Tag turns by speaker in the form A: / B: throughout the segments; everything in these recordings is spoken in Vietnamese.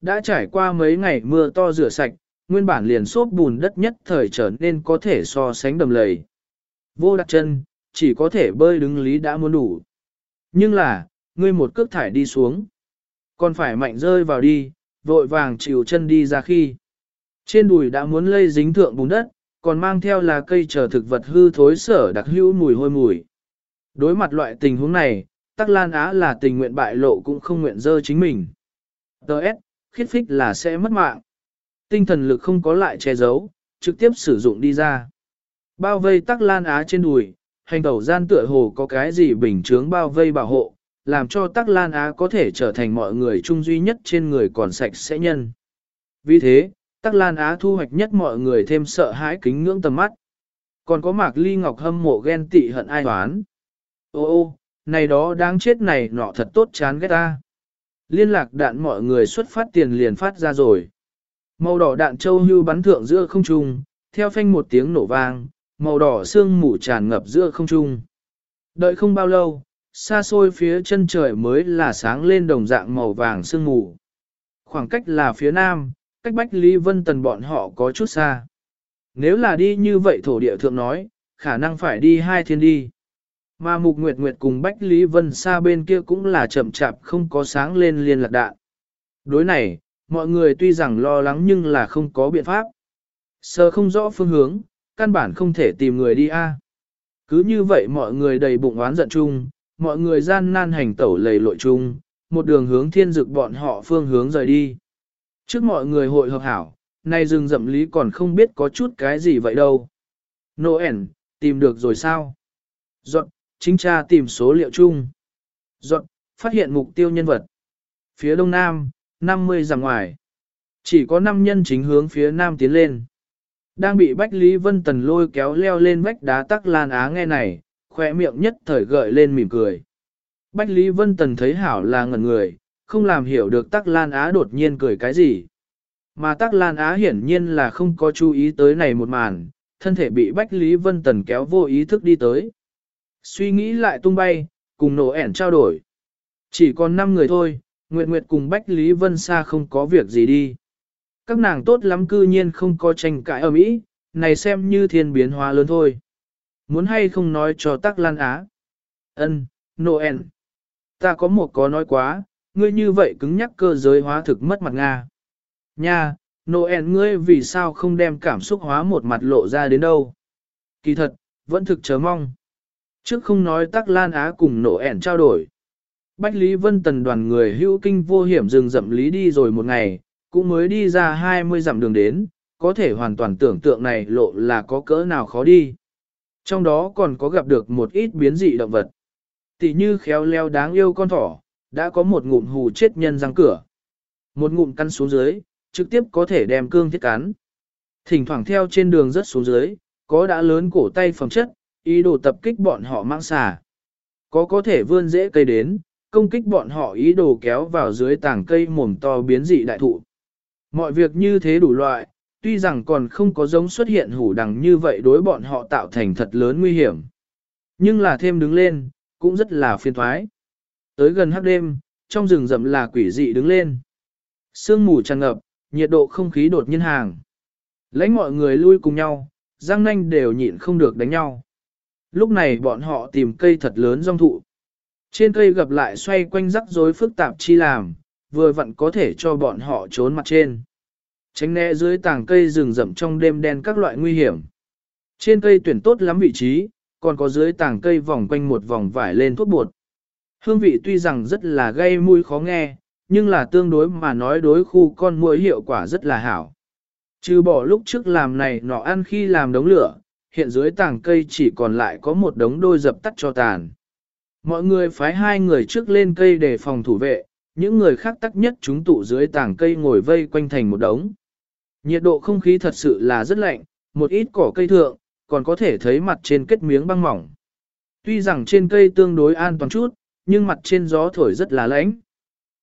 A: Đã trải qua mấy ngày mưa to rửa sạch, nguyên bản liền xốp bùn đất nhất thời trở nên có thể so sánh đầm lầy. Vô đặt chân, chỉ có thể bơi đứng lý đã muốn đủ. Nhưng là, ngươi một cước thải đi xuống. Còn phải mạnh rơi vào đi, vội vàng chịu chân đi ra khi. Trên đùi đã muốn lây dính thượng bùn đất, còn mang theo là cây trở thực vật hư thối sở đặc hữu mùi hôi mùi. Đối mặt loại tình huống này, Tắc Lan Á là tình nguyện bại lộ cũng không nguyện dơ chính mình. Đợt, khiết phích là sẽ mất mạng. Tinh thần lực không có lại che giấu, trực tiếp sử dụng đi ra. Bao vây Tắc Lan Á trên đùi, hành tẩu gian tựa hồ có cái gì bình chướng bao vây bảo hộ, làm cho Tắc Lan Á có thể trở thành mọi người chung duy nhất trên người còn sạch sẽ nhân. Vì thế, Tắc Lan Á thu hoạch nhất mọi người thêm sợ hãi kính ngưỡng tầm mắt. Còn có Mạc Ly Ngọc hâm mộ ghen tị hận ai toán. Ô ô, này đó đáng chết này nọ thật tốt chán ghét ta. Liên lạc đạn mọi người xuất phát tiền liền phát ra rồi. Màu đỏ đạn châu hưu bắn thượng giữa không trung, theo phanh một tiếng nổ vang, màu đỏ sương mù tràn ngập giữa không trung. Đợi không bao lâu, xa xôi phía chân trời mới là sáng lên đồng dạng màu vàng sương mù. Khoảng cách là phía nam, cách Bách Lý Vân Tần bọn họ có chút xa. Nếu là đi như vậy thổ địa thượng nói, khả năng phải đi hai thiên đi. Mà Mục Nguyệt Nguyệt cùng Bách Lý Vân xa bên kia cũng là chậm chạp không có sáng lên liên lạc đạn. Đối này, mọi người tuy rằng lo lắng nhưng là không có biện pháp. Sơ không rõ phương hướng, căn bản không thể tìm người đi a. Cứ như vậy mọi người đầy bụng oán giận chung, mọi người gian nan hành tẩu lầy lội chung, một đường hướng thiên dực bọn họ phương hướng rời đi. Trước mọi người hội hợp hảo, nay rừng rậm lý còn không biết có chút cái gì vậy đâu. Noel, tìm được rồi sao? Giọt, chính tra tìm số liệu chung. Dọn, phát hiện mục tiêu nhân vật. Phía đông nam, 50 dặm ngoài. Chỉ có 5 nhân chính hướng phía nam tiến lên. Đang bị Bách Lý Vân Tần lôi kéo leo lên vách đá tắc lan á nghe này, khỏe miệng nhất thời gợi lên mỉm cười. Bách Lý Vân Tần thấy hảo là ngẩn người, không làm hiểu được tắc lan á đột nhiên cười cái gì. Mà tắc lan á hiển nhiên là không có chú ý tới này một màn, thân thể bị Bách Lý Vân Tần kéo vô ý thức đi tới. Suy nghĩ lại tung bay, cùng nổ ẻn trao đổi. Chỉ còn 5 người thôi, Nguyệt Nguyệt cùng Bách Lý Vân Sa không có việc gì đi. Các nàng tốt lắm cư nhiên không có tranh cãi ở Mỹ, này xem như thiên biến hóa lớn thôi. Muốn hay không nói cho Tắc Lan Á. Ân, Noel. Ta có một có nói quá, ngươi như vậy cứng nhắc cơ giới hóa thực mất mặt Nga. Nha, Noel ngươi vì sao không đem cảm xúc hóa một mặt lộ ra đến đâu. Kỳ thật, vẫn thực chờ mong. Trước không nói Tắc Lan Á cùng nổ ẻn trao đổi. Bách Lý Vân Tần đoàn người hữu kinh vô hiểm dừng dậm lý đi rồi một ngày, cũng mới đi ra 20 dặm đường đến, có thể hoàn toàn tưởng tượng này lộ là có cỡ nào khó đi. Trong đó còn có gặp được một ít biến dị động vật. Tỷ như khéo leo đáng yêu con thỏ, đã có một ngụm hù chết nhân răng cửa. Một ngụm căn xuống dưới, trực tiếp có thể đem cương thiết cán Thỉnh thoảng theo trên đường rất xuống dưới, có đã lớn cổ tay phẩm chất, ý đồ tập kích bọn họ mang xà. Có có thể vươn dễ cây đến, công kích bọn họ ý đồ kéo vào dưới tảng cây mồm to biến dị đại thụ. Mọi việc như thế đủ loại, tuy rằng còn không có giống xuất hiện hủ đằng như vậy đối bọn họ tạo thành thật lớn nguy hiểm. Nhưng là thêm đứng lên, cũng rất là phiền thoái. Tới gần hắc đêm, trong rừng rậm là quỷ dị đứng lên. Sương mù tràn ngập, nhiệt độ không khí đột nhiên hàng. Lấy mọi người lui cùng nhau, răng nanh đều nhịn không được đánh nhau. Lúc này bọn họ tìm cây thật lớn rong thụ. Trên cây gặp lại xoay quanh rắc rối phức tạp chi làm, vừa vặn có thể cho bọn họ trốn mặt trên. Tránh né dưới tàng cây rừng rậm trong đêm đen các loại nguy hiểm. Trên cây tuyển tốt lắm vị trí, còn có dưới tàng cây vòng quanh một vòng vải lên thuốc bột. Hương vị tuy rằng rất là gây mùi khó nghe, nhưng là tương đối mà nói đối khu con muỗi hiệu quả rất là hảo. Trừ bỏ lúc trước làm này nọ ăn khi làm đống lửa, hiện dưới tàng cây chỉ còn lại có một đống đôi dập tắt cho tàn. Mọi người phái hai người trước lên cây để phòng thủ vệ, những người khác tắc nhất chúng tụ dưới tảng cây ngồi vây quanh thành một đống. Nhiệt độ không khí thật sự là rất lạnh, một ít cỏ cây thượng, còn có thể thấy mặt trên kết miếng băng mỏng. Tuy rằng trên cây tương đối an toàn chút, nhưng mặt trên gió thổi rất là lạnh.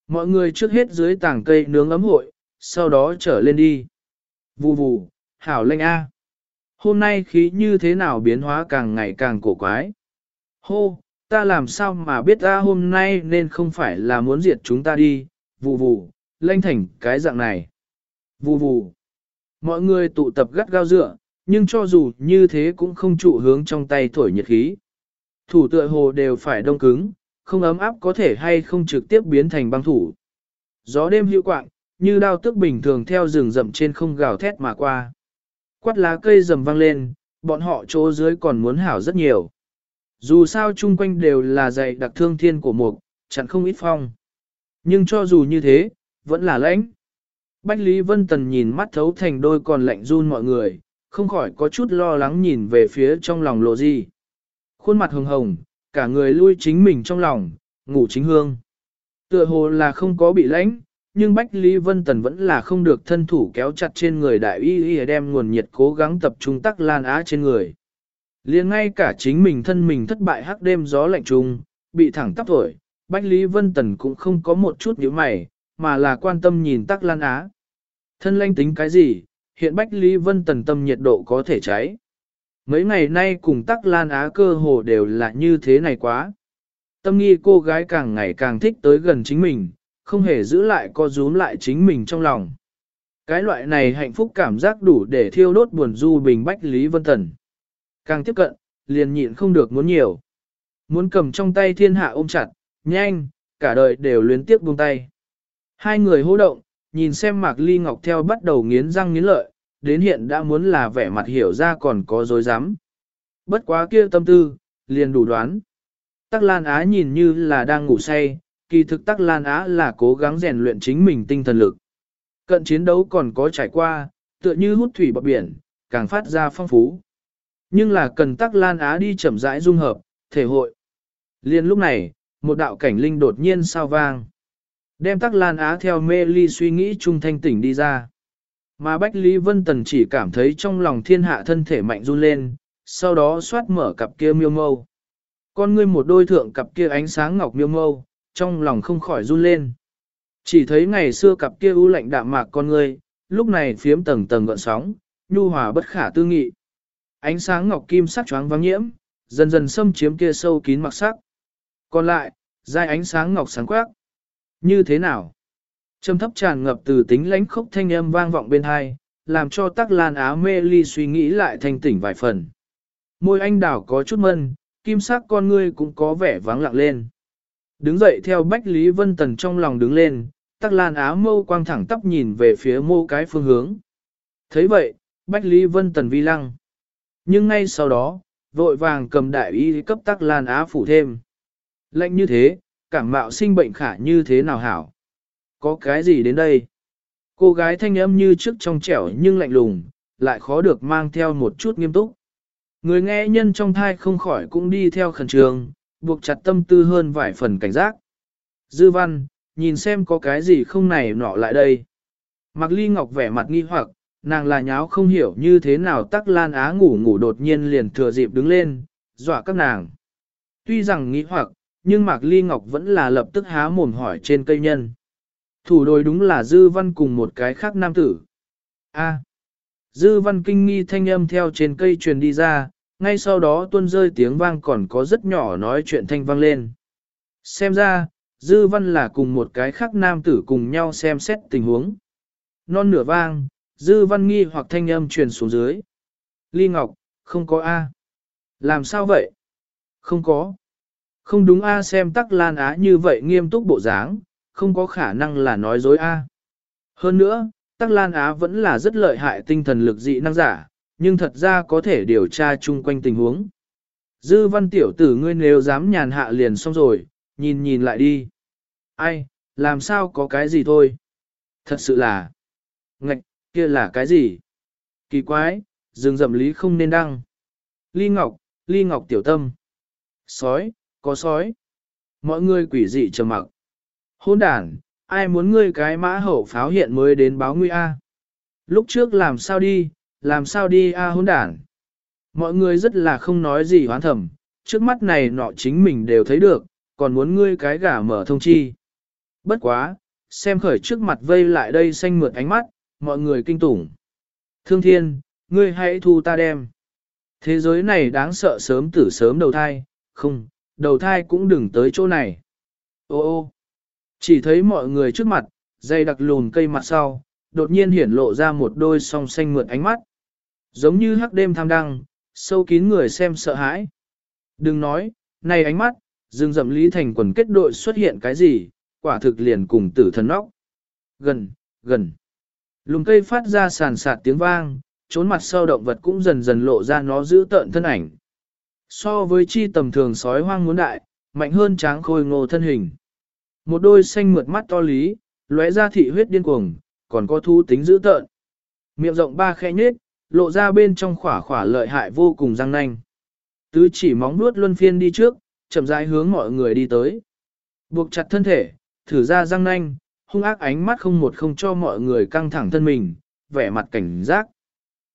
A: Mọi người trước hết dưới tảng cây nướng ấm hội, sau đó trở lên đi. Vù vù, hảo lệnh A. Hôm nay khí như thế nào biến hóa càng ngày càng cổ quái. Hô, ta làm sao mà biết ta hôm nay nên không phải là muốn diệt chúng ta đi, vù vù, lanh thành cái dạng này. Vù vù. Mọi người tụ tập gắt gao dựa, nhưng cho dù như thế cũng không trụ hướng trong tay thổi nhiệt khí. Thủ tựa hồ đều phải đông cứng, không ấm áp có thể hay không trực tiếp biến thành băng thủ. Gió đêm hữu quạng, như đao tức bình thường theo rừng rậm trên không gào thét mà qua. Quát lá cây rầm vang lên, bọn họ chỗ dưới còn muốn hảo rất nhiều. Dù sao chung quanh đều là dày đặc thương thiên của mục, chẳng không ít phong. Nhưng cho dù như thế, vẫn là lãnh. Bách Lý Vân Tần nhìn mắt thấu thành đôi còn lạnh run mọi người, không khỏi có chút lo lắng nhìn về phía trong lòng lộ gì. Khuôn mặt hồng hồng, cả người lui chính mình trong lòng, ngủ chính hương. Tựa hồ là không có bị lãnh, nhưng Bách Lý Vân Tần vẫn là không được thân thủ kéo chặt trên người đại y y đem nguồn nhiệt cố gắng tập trung tắc lan á trên người. liền ngay cả chính mình thân mình thất bại hắc đêm gió lạnh trùng, bị thẳng tắp thổi, Bách Lý Vân Tần cũng không có một chút nhíu mày, mà là quan tâm nhìn tắc lan á. Thân lanh tính cái gì, hiện Bách Lý Vân Tần tâm nhiệt độ có thể cháy. Mấy ngày nay cùng tắc lan á cơ hồ đều là như thế này quá. Tâm nghi cô gái càng ngày càng thích tới gần chính mình, không hề giữ lại co rúm lại chính mình trong lòng. Cái loại này hạnh phúc cảm giác đủ để thiêu đốt buồn du bình Bách Lý Vân Tần. Càng tiếp cận, liền nhịn không được muốn nhiều. Muốn cầm trong tay thiên hạ ôm chặt, nhanh, cả đời đều luyến tiếc buông tay. Hai người hô động, nhìn xem Mạc Ly Ngọc theo bắt đầu nghiến răng nghiến lợi, đến hiện đã muốn là vẻ mặt hiểu ra còn có dối rắm Bất quá kia tâm tư, liền đủ đoán. Tắc Lan Á nhìn như là đang ngủ say, kỳ thực Tắc Lan Á là cố gắng rèn luyện chính mình tinh thần lực. Cận chiến đấu còn có trải qua, tựa như hút thủy bọc biển, càng phát ra phong phú. Nhưng là cần Tắc Lan Á đi chậm rãi dung hợp, thể hội. Liên lúc này, một đạo cảnh linh đột nhiên sao vang. Đem Tắc Lan Á theo mê ly suy nghĩ trung thanh tỉnh đi ra. Mà Bách Lý Vân Tần chỉ cảm thấy trong lòng thiên hạ thân thể mạnh run lên, sau đó xoát mở cặp kia miêu mâu. Con ngươi một đôi thượng cặp kia ánh sáng ngọc miêu mâu, trong lòng không khỏi run lên. Chỉ thấy ngày xưa cặp kia u lạnh đạm mạc con ngươi, lúc này phiếm tầng tầng gợn sóng, nhu hòa bất khả tư nghị. Ánh sáng ngọc kim sắc choáng vắng nhiễm, dần dần xâm chiếm kia sâu kín mặc sắc. Còn lại, dai ánh sáng ngọc sáng quắc. Như thế nào? Trầm thấp tràn ngập từ tính lãnh khốc thanh âm vang vọng bên hai, làm cho tắc lan á mê ly suy nghĩ lại thanh tỉnh vài phần. Môi anh đảo có chút mân, kim sắc con ngươi cũng có vẻ vắng lặng lên. Đứng dậy theo Bách Lý Vân Tần trong lòng đứng lên, tắc lan á mâu quang thẳng tắp nhìn về phía mô cái phương hướng. thấy vậy, Bách Lý Vân Tần vi lăng. Nhưng ngay sau đó, vội vàng cầm đại y cấp tắc lan á phủ thêm. Lệnh như thế, cảm mạo sinh bệnh khả như thế nào hảo. Có cái gì đến đây? Cô gái thanh âm như trước trong trẻo nhưng lạnh lùng, lại khó được mang theo một chút nghiêm túc. Người nghe nhân trong thai không khỏi cũng đi theo khẩn trường, buộc chặt tâm tư hơn vài phần cảnh giác. Dư văn, nhìn xem có cái gì không này nọ lại đây. Mạc Ly Ngọc vẻ mặt nghi hoặc, nàng là nháo không hiểu như thế nào tắc lan á ngủ ngủ đột nhiên liền thừa dịp đứng lên, dọa các nàng. Tuy rằng nghi hoặc, nhưng Mạc Ly Ngọc vẫn là lập tức há mồm hỏi trên cây nhân. Thủ đồi đúng là Dư Văn cùng một cái khác nam tử. A. Dư Văn kinh nghi thanh âm theo trên cây truyền đi ra, ngay sau đó tuôn rơi tiếng vang còn có rất nhỏ nói chuyện thanh vang lên. Xem ra, Dư Văn là cùng một cái khác nam tử cùng nhau xem xét tình huống. Non nửa vang, Dư Văn nghi hoặc thanh âm truyền xuống dưới. Ly Ngọc, không có A. Làm sao vậy? Không có. Không đúng A xem tắc lan á như vậy nghiêm túc bộ dáng, không có khả năng là nói dối A. Hơn nữa, tắc lan á vẫn là rất lợi hại tinh thần lực dị năng giả, nhưng thật ra có thể điều tra chung quanh tình huống. Dư văn tiểu tử ngươi nếu dám nhàn hạ liền xong rồi, nhìn nhìn lại đi. Ai, làm sao có cái gì thôi? Thật sự là... Ngạch, kia là cái gì? Kỳ quái, rừng rậm lý không nên đăng. Ly Ngọc, Ly Ngọc tiểu tâm. Sói, có sói. Mọi người quỷ dị trầm mặc. Hôn đàn, ai muốn ngươi cái mã hậu pháo hiện mới đến báo nguy A. Lúc trước làm sao đi, làm sao đi A hỗn đản. Mọi người rất là không nói gì hoán thầm, trước mắt này nọ chính mình đều thấy được, còn muốn ngươi cái gả mở thông chi. Bất quá, xem khởi trước mặt vây lại đây xanh mượt ánh mắt, mọi người kinh tủng. Thương thiên, ngươi hãy thu ta đem. Thế giới này đáng sợ sớm tử sớm đầu thai, không, đầu thai cũng đừng tới chỗ này. Ô ô, chỉ thấy mọi người trước mặt, Dây đặc lùn cây mặt sau, đột nhiên hiển lộ ra một đôi song xanh mượt ánh mắt. Giống như hắc đêm tham đăng, sâu kín người xem sợ hãi. Đừng nói, này ánh mắt, dừng dậm Lý Thành quần kết đội xuất hiện cái gì, quả thực liền cùng tử thần nóc. Gần, gần. Lùm cây phát ra sàn sạt tiếng vang, trốn mặt sau động vật cũng dần dần lộ ra nó giữ tợn thân ảnh. So với chi tầm thường sói hoang muốn đại, mạnh hơn tráng khôi ngô thân hình. Một đôi xanh mượt mắt to lý, lóe ra thị huyết điên cuồng, còn có thu tính dữ tợn. Miệng rộng ba khẽ nhết, lộ ra bên trong khỏa khỏa lợi hại vô cùng răng nanh. Tứ chỉ móng nuốt luân phiên đi trước, chậm rãi hướng mọi người đi tới. Buộc chặt thân thể, thử ra răng nanh, hung ác ánh mắt không một không cho mọi người căng thẳng thân mình, vẻ mặt cảnh giác.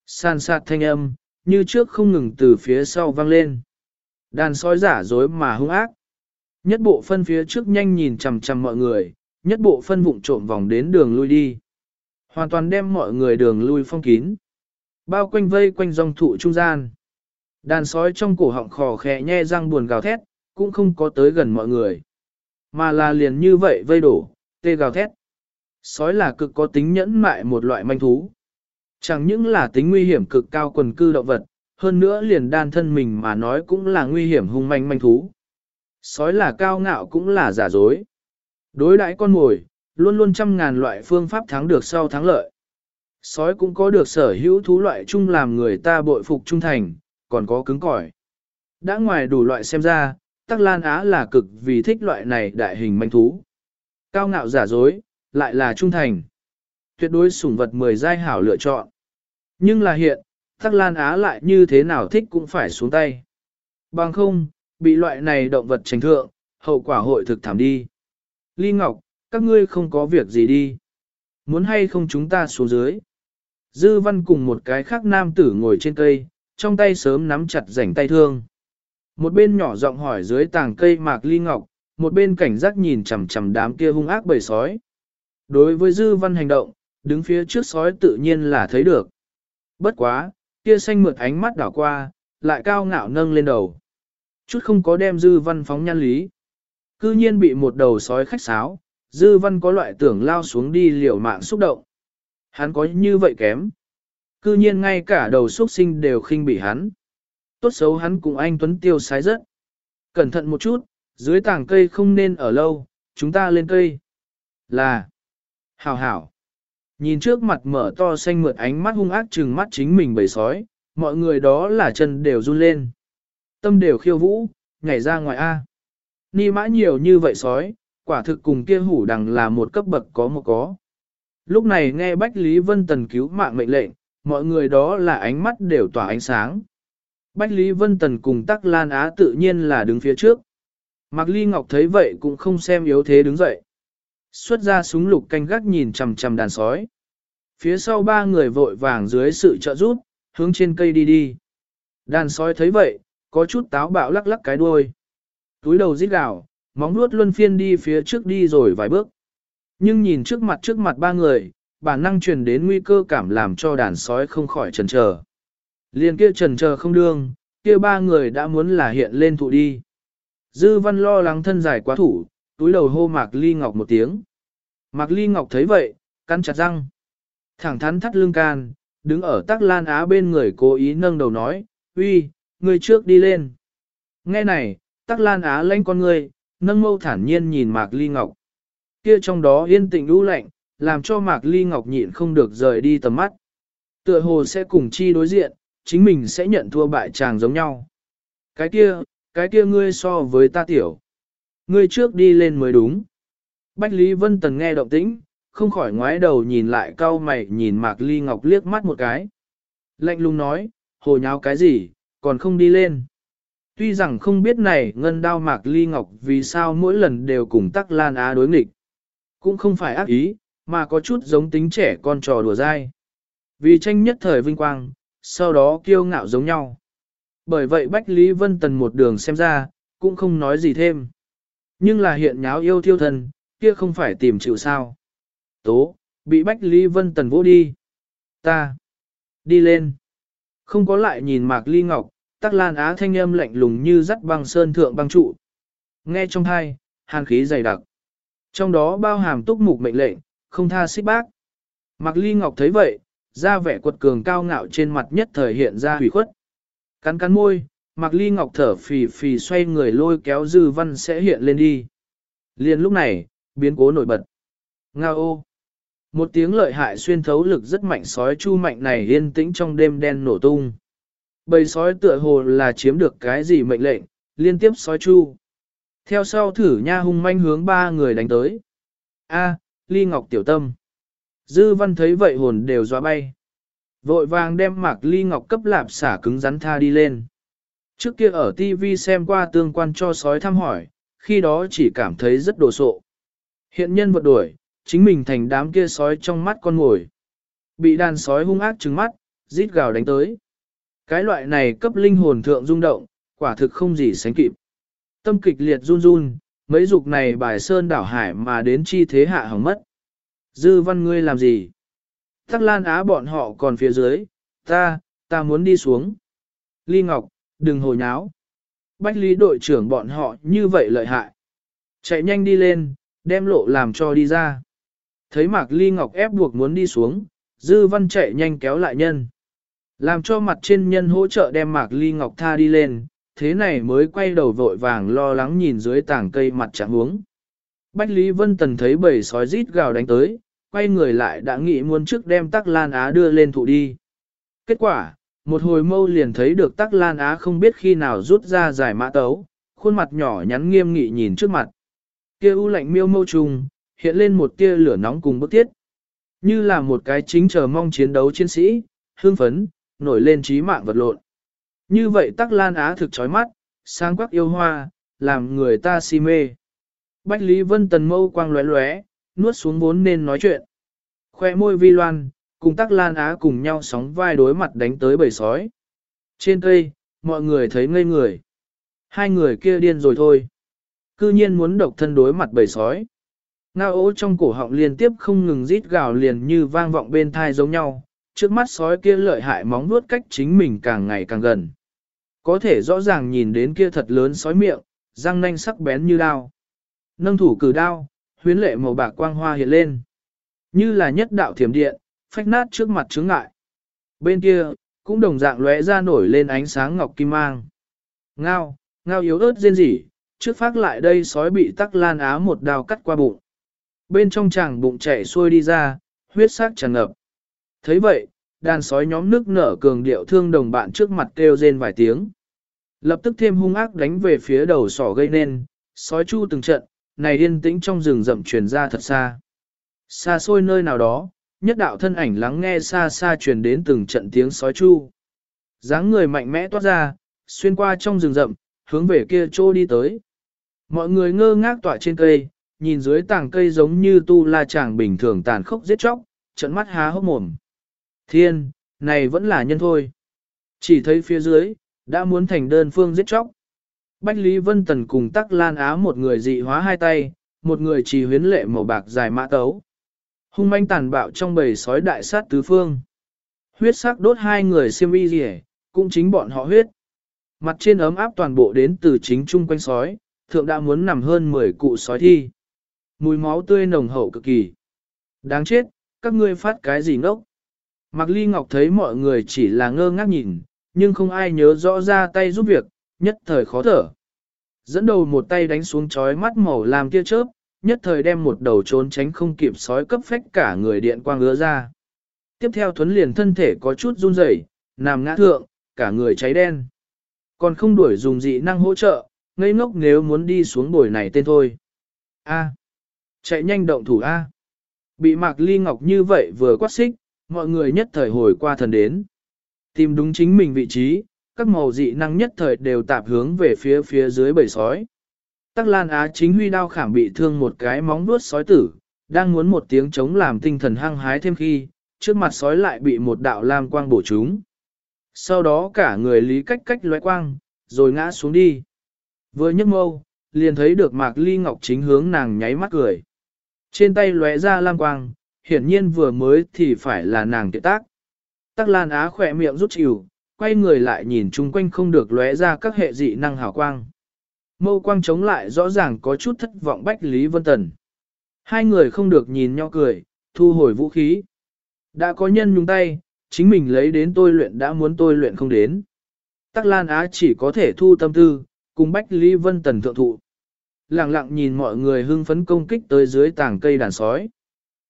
A: San sát thanh âm, như trước không ngừng từ phía sau vang lên. Đàn sói giả dối mà hung ác. Nhất bộ phân phía trước nhanh nhìn chằm chằm mọi người, nhất bộ phân vụng trộm vòng đến đường lui đi. Hoàn toàn đem mọi người đường lui phong kín. Bao quanh vây quanh dòng thụ trung gian. Đàn sói trong cổ họng khò khè nhe răng buồn gào thét, cũng không có tới gần mọi người. Mà là liền như vậy vây đổ, tê gào thét. Sói là cực có tính nhẫn mại một loại manh thú. Chẳng những là tính nguy hiểm cực cao quần cư động vật, hơn nữa liền đan thân mình mà nói cũng là nguy hiểm hung manh manh thú. Sói là cao ngạo cũng là giả dối. Đối đãi con mồi, luôn luôn trăm ngàn loại phương pháp thắng được sau thắng lợi. Sói cũng có được sở hữu thú loại chung làm người ta bội phục trung thành, còn có cứng cỏi. Đã ngoài đủ loại xem ra, Tắc Lan Á là cực vì thích loại này đại hình manh thú. Cao ngạo giả dối, lại là trung thành. Tuyệt đối sủng vật mười giai hảo lựa chọn. Nhưng là hiện, Tắc Lan Á lại như thế nào thích cũng phải xuống tay. Bằng không, bị loại này động vật tránh thượng, hậu quả hội thực thảm đi. Ly Ngọc, các ngươi không có việc gì đi. Muốn hay không chúng ta xuống dưới. Dư văn cùng một cái khác nam tử ngồi trên cây, trong tay sớm nắm chặt rảnh tay thương. Một bên nhỏ giọng hỏi dưới tàng cây mạc ly ngọc, một bên cảnh giác nhìn chằm chằm đám kia hung ác bầy sói. Đối với dư văn hành động, đứng phía trước sói tự nhiên là thấy được. Bất quá, kia xanh mượt ánh mắt đảo qua, lại cao ngạo nâng lên đầu. Chút không có đem dư văn phóng nhan lý. Cư nhiên bị một đầu sói khách sáo, dư văn có loại tưởng lao xuống đi liều mạng xúc động. Hắn có như vậy kém. Cư nhiên ngay cả đầu xuất sinh đều khinh bị hắn. Tốt xấu hắn cùng anh Tuấn tiêu sái rất. Cẩn thận một chút, dưới tảng cây không nên ở lâu, chúng ta lên cây. Là. Hảo hảo. Nhìn trước mặt mở to xanh mượt ánh mắt hung ác trừng mắt chính mình bầy sói, mọi người đó là chân đều run lên. Tâm đều khiêu vũ, nhảy ra ngoài A. Ni mã nhiều như vậy sói, quả thực cùng kia hủ đằng là một cấp bậc có một có. Lúc này nghe Bách Lý Vân Tần cứu mạng mệnh lệnh, mọi người đó là ánh mắt đều tỏa ánh sáng. Bách Lý Vân Tần cùng Tắc Lan Á tự nhiên là đứng phía trước. Mạc Ly Ngọc thấy vậy cũng không xem yếu thế đứng dậy. Xuất ra súng lục canh gác nhìn chằm chằm đàn sói. Phía sau ba người vội vàng dưới sự trợ giúp, hướng trên cây đi đi. Đàn sói thấy vậy, có chút táo bạo lắc lắc cái đuôi. Túi đầu rít gào, móng nuốt luân phiên đi phía trước đi rồi vài bước. Nhưng nhìn trước mặt trước mặt ba người, bản năng truyền đến nguy cơ cảm làm cho đàn sói không khỏi chần chờ. Liền kia trần chờ không đương, kia ba người đã muốn là hiện lên thụ đi. Dư văn lo lắng thân dài quá thủ, túi đầu hô Mạc Ly Ngọc một tiếng. Mạc Ly Ngọc thấy vậy, cắn chặt răng. Thẳng thắn thắt lưng can, đứng ở tắc lan á bên người cố ý nâng đầu nói, uy, người trước đi lên. Nghe này, tắc lan á lanh con người, nâng mâu thản nhiên nhìn Mạc Ly Ngọc. Kia trong đó yên tĩnh u lạnh, làm cho Mạc Ly Ngọc nhịn không được rời đi tầm mắt. Tựa hồ sẽ cùng chi đối diện, chính mình sẽ nhận thua bại chàng giống nhau. Cái kia, cái kia ngươi so với ta tiểu. Ngươi trước đi lên mới đúng. Bách Lý Vân Tần nghe động tĩnh, không khỏi ngoái đầu nhìn lại cau mày nhìn Mạc Ly Ngọc liếc mắt một cái. Lạnh lùng nói, hồ nháo cái gì, còn không đi lên. Tuy rằng không biết này ngân đao Mạc Ly Ngọc vì sao mỗi lần đều cùng tắc lan á đối nghịch. Cũng không phải ác ý, mà có chút giống tính trẻ con trò đùa dai. Vì tranh nhất thời vinh quang, sau đó kiêu ngạo giống nhau. Bởi vậy Bách Lý Vân Tần một đường xem ra, cũng không nói gì thêm. Nhưng là hiện nháo yêu thiêu thần, kia không phải tìm chịu sao. Tố, bị Bách Lý Vân Tần vỗ đi. Ta, đi lên. Không có lại nhìn Mạc Ly Ngọc, tắc lan á thanh âm lạnh lùng như dắt băng sơn thượng băng trụ. Nghe trong hai, hàn khí dày đặc. Trong đó bao hàm túc mục mệnh lệnh, không tha xích bác. Mạc Ly Ngọc thấy vậy, ra vẻ quật cường cao ngạo trên mặt nhất thời hiện ra hủy khuất. Cắn cắn môi, Mạc Ly Ngọc thở phì phì xoay người lôi kéo dư văn sẽ hiện lên đi. Liền lúc này, biến cố nổi bật. Ngao ô! Một tiếng lợi hại xuyên thấu lực rất mạnh sói chu mạnh này yên tĩnh trong đêm đen nổ tung. Bầy sói tựa hồ là chiếm được cái gì mệnh lệnh, liên tiếp sói chu. Theo sau thử nha hung manh hướng ba người đánh tới. A, Ly Ngọc tiểu tâm. Dư văn thấy vậy hồn đều dọa bay. Vội vàng đem mạc Ly Ngọc cấp lạp xả cứng rắn tha đi lên. Trước kia ở TV xem qua tương quan cho sói thăm hỏi, khi đó chỉ cảm thấy rất đồ sộ. Hiện nhân vật đuổi, chính mình thành đám kia sói trong mắt con ngồi. Bị đàn sói hung ác trừng mắt, rít gào đánh tới. Cái loại này cấp linh hồn thượng rung động, quả thực không gì sánh kịp. Tâm kịch liệt run run, mấy dục này bài sơn đảo hải mà đến chi thế hạ hỏng mất. Dư văn ngươi làm gì? Tắc lan á bọn họ còn phía dưới, ta, ta muốn đi xuống. Ly Ngọc, đừng hồi nháo. Bách lý đội trưởng bọn họ như vậy lợi hại. Chạy nhanh đi lên, đem lộ làm cho đi ra. Thấy Mạc Ly Ngọc ép buộc muốn đi xuống, Dư Văn chạy nhanh kéo lại nhân. Làm cho mặt trên nhân hỗ trợ đem Mạc Ly Ngọc tha đi lên, thế này mới quay đầu vội vàng lo lắng nhìn dưới tảng cây mặt trạng uống Bách Lý Vân Tần thấy bầy sói rít gào đánh tới, quay người lại đã nghĩ muốn trước đem Tắc Lan Á đưa lên thụ đi. Kết quả, một hồi mâu liền thấy được Tắc Lan Á không biết khi nào rút ra giải mã tấu, khuôn mặt nhỏ nhắn nghiêm nghị nhìn trước mặt. Kia u lạnh miêu mâu trùng, hiện lên một tia lửa nóng cùng bức thiết. Như là một cái chính chờ mong chiến đấu chiến sĩ, hương phấn, nổi lên trí mạng vật lộn. Như vậy tắc lan á thực chói mắt, sáng quắc yêu hoa, làm người ta si mê. Bách Lý Vân Tần mâu quang lóe lóe, nuốt xuống vốn nên nói chuyện. Khoe môi vi loan, cùng tắc lan á cùng nhau sóng vai đối mặt đánh tới bầy sói. Trên cây, mọi người thấy ngây người. Hai người kia điên rồi thôi. Cư nhiên muốn độc thân đối mặt bầy sói. Ngao ố trong cổ họng liên tiếp không ngừng rít gào liền như vang vọng bên thai giống nhau, trước mắt sói kia lợi hại móng nuốt cách chính mình càng ngày càng gần. Có thể rõ ràng nhìn đến kia thật lớn sói miệng, răng nanh sắc bén như đao. Nâng thủ cử đao, huyến lệ màu bạc quang hoa hiện lên. Như là nhất đạo thiểm điện, phách nát trước mặt chướng ngại. Bên kia, cũng đồng dạng lóe ra nổi lên ánh sáng ngọc kim mang. Ngao, ngao yếu ớt rên rỉ, trước phát lại đây sói bị tắc lan á một đao cắt qua bụng. Bên trong chàng bụng chảy xuôi đi ra, huyết sắc tràn ngập. thấy vậy, đàn sói nhóm nước nở cường điệu thương đồng bạn trước mặt kêu rên vài tiếng. Lập tức thêm hung ác đánh về phía đầu sỏ gây nên, sói chu từng trận, này yên tĩnh trong rừng rậm truyền ra thật xa. Xa xôi nơi nào đó, nhất đạo thân ảnh lắng nghe xa xa truyền đến từng trận tiếng sói chu. dáng người mạnh mẽ toát ra, xuyên qua trong rừng rậm, hướng về kia trô đi tới. Mọi người ngơ ngác tỏa trên cây, nhìn dưới tảng cây giống như tu la chàng bình thường tàn khốc giết chóc, trận mắt há hốc mồm. Thiên, này vẫn là nhân thôi. Chỉ thấy phía dưới, đã muốn thành đơn phương giết chóc. Bách Lý Vân Tần cùng tắc lan á một người dị hóa hai tay, một người trì huyến lệ màu bạc dài mã tấu. Hung manh tàn bạo trong bầy sói đại sát tứ phương. Huyết sắc đốt hai người xiêm y rỉ, cũng chính bọn họ huyết. Mặt trên ấm áp toàn bộ đến từ chính chung quanh sói, thượng đã muốn nằm hơn 10 cụ sói thi. Mùi máu tươi nồng hậu cực kỳ. Đáng chết, các ngươi phát cái gì ngốc? Mạc Ly Ngọc thấy mọi người chỉ là ngơ ngác nhìn, nhưng không ai nhớ rõ ra tay giúp việc, nhất thời khó thở. Dẫn đầu một tay đánh xuống chói mắt màu làm tia chớp, nhất thời đem một đầu trốn tránh không kịp sói cấp phách cả người điện quang ứa ra. Tiếp theo Thuấn liền thân thể có chút run rẩy, nằm ngã thượng, cả người cháy đen. Còn không đuổi dùng dị năng hỗ trợ, ngây ngốc nếu muốn đi xuống bồi này tên thôi. A. Chạy nhanh động thủ A. Bị Mạc Ly Ngọc như vậy vừa quát xích, mọi người nhất thời hồi qua thần đến. Tìm đúng chính mình vị trí, các màu dị năng nhất thời đều tạp hướng về phía phía dưới bầy sói. Tắc Lan Á chính huy đao khảm bị thương một cái móng vuốt sói tử, đang muốn một tiếng chống làm tinh thần hăng hái thêm khi, trước mặt sói lại bị một đạo lam quang bổ trúng. Sau đó cả người lý cách cách lóe quang, rồi ngã xuống đi. Vừa nhấc mâu, liền thấy được Mạc Ly Ngọc chính hướng nàng nháy mắt cười. Trên tay lóe ra lam quang, hiển nhiên vừa mới thì phải là nàng tiện tác. Tắc Lan Á khỏe miệng rút chịu, quay người lại nhìn chung quanh không được lóe ra các hệ dị năng hào quang. Mâu quang chống lại rõ ràng có chút thất vọng Bách Lý Vân Tần. Hai người không được nhìn nhau cười, thu hồi vũ khí. Đã có nhân nhúng tay, chính mình lấy đến tôi luyện đã muốn tôi luyện không đến. Tắc Lan Á chỉ có thể thu tâm tư, cùng Bách Lý Vân Tần thượng thụ. Lặng lặng nhìn mọi người hưng phấn công kích tới dưới tảng cây đàn sói.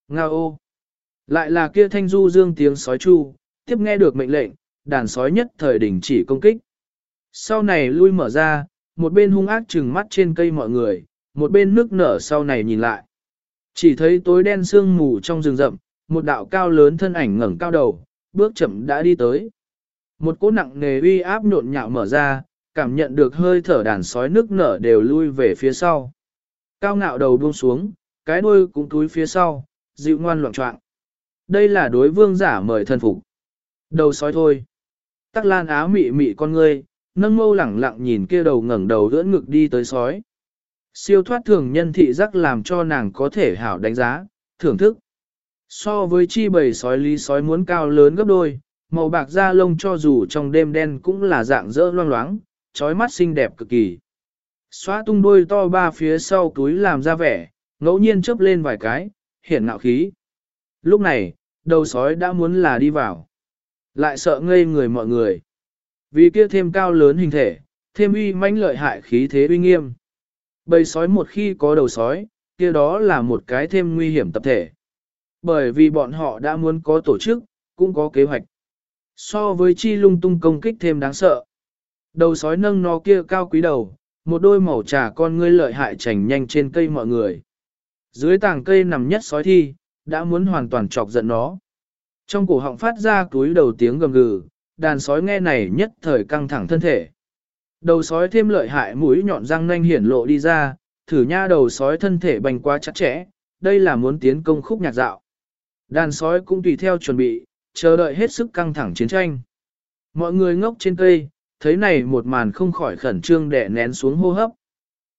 A: Nga ô! Lại là kia thanh du dương tiếng sói chu, tiếp nghe được mệnh lệnh, đàn sói nhất thời đỉnh chỉ công kích. Sau này lui mở ra, một bên hung ác trừng mắt trên cây mọi người, một bên nước nở sau này nhìn lại. Chỉ thấy tối đen sương mù trong rừng rậm, một đạo cao lớn thân ảnh ngẩng cao đầu, bước chậm đã đi tới. Một cỗ nặng nề uy áp nhộn nhạo mở ra, cảm nhận được hơi thở đàn sói nước nở đều lui về phía sau. Cao ngạo đầu buông xuống, cái đuôi cũng túi phía sau, dịu ngoan loạn trọng. Đây là đối vương giả mời thân phục. Đầu sói thôi. Tắc lan áo mị mị con ngươi, nâng mâu lẳng lặng nhìn kia đầu ngẩng đầu đỡ ngực đi tới sói. Siêu thoát thường nhân thị giác làm cho nàng có thể hảo đánh giá, thưởng thức. So với chi bầy sói lý sói muốn cao lớn gấp đôi, màu bạc da lông cho dù trong đêm đen cũng là dạng dỡ loang loáng, trói mắt xinh đẹp cực kỳ. Xóa tung đôi to ba phía sau túi làm ra vẻ, ngẫu nhiên chớp lên vài cái, hiển ngạo khí. Lúc này, đầu sói đã muốn là đi vào. Lại sợ ngây người mọi người. Vì kia thêm cao lớn hình thể, thêm uy mãnh lợi hại khí thế uy nghiêm. Bầy sói một khi có đầu sói, kia đó là một cái thêm nguy hiểm tập thể. Bởi vì bọn họ đã muốn có tổ chức, cũng có kế hoạch. So với chi lung tung công kích thêm đáng sợ. Đầu sói nâng nó kia cao quý đầu, một đôi màu trà con ngươi lợi hại chảnh nhanh trên cây mọi người. Dưới tảng cây nằm nhất sói thi, đã muốn hoàn toàn chọc giận nó. Trong cổ họng phát ra túi đầu tiếng gầm gừ, đàn sói nghe này nhất thời căng thẳng thân thể. Đầu sói thêm lợi hại mũi nhọn răng nanh hiển lộ đi ra, thử nha đầu sói thân thể bành quá chặt chẽ, đây là muốn tiến công khúc nhạc dạo. Đàn sói cũng tùy theo chuẩn bị, chờ đợi hết sức căng thẳng chiến tranh. Mọi người ngốc trên cây, thấy này một màn không khỏi khẩn trương đẻ nén xuống hô hấp.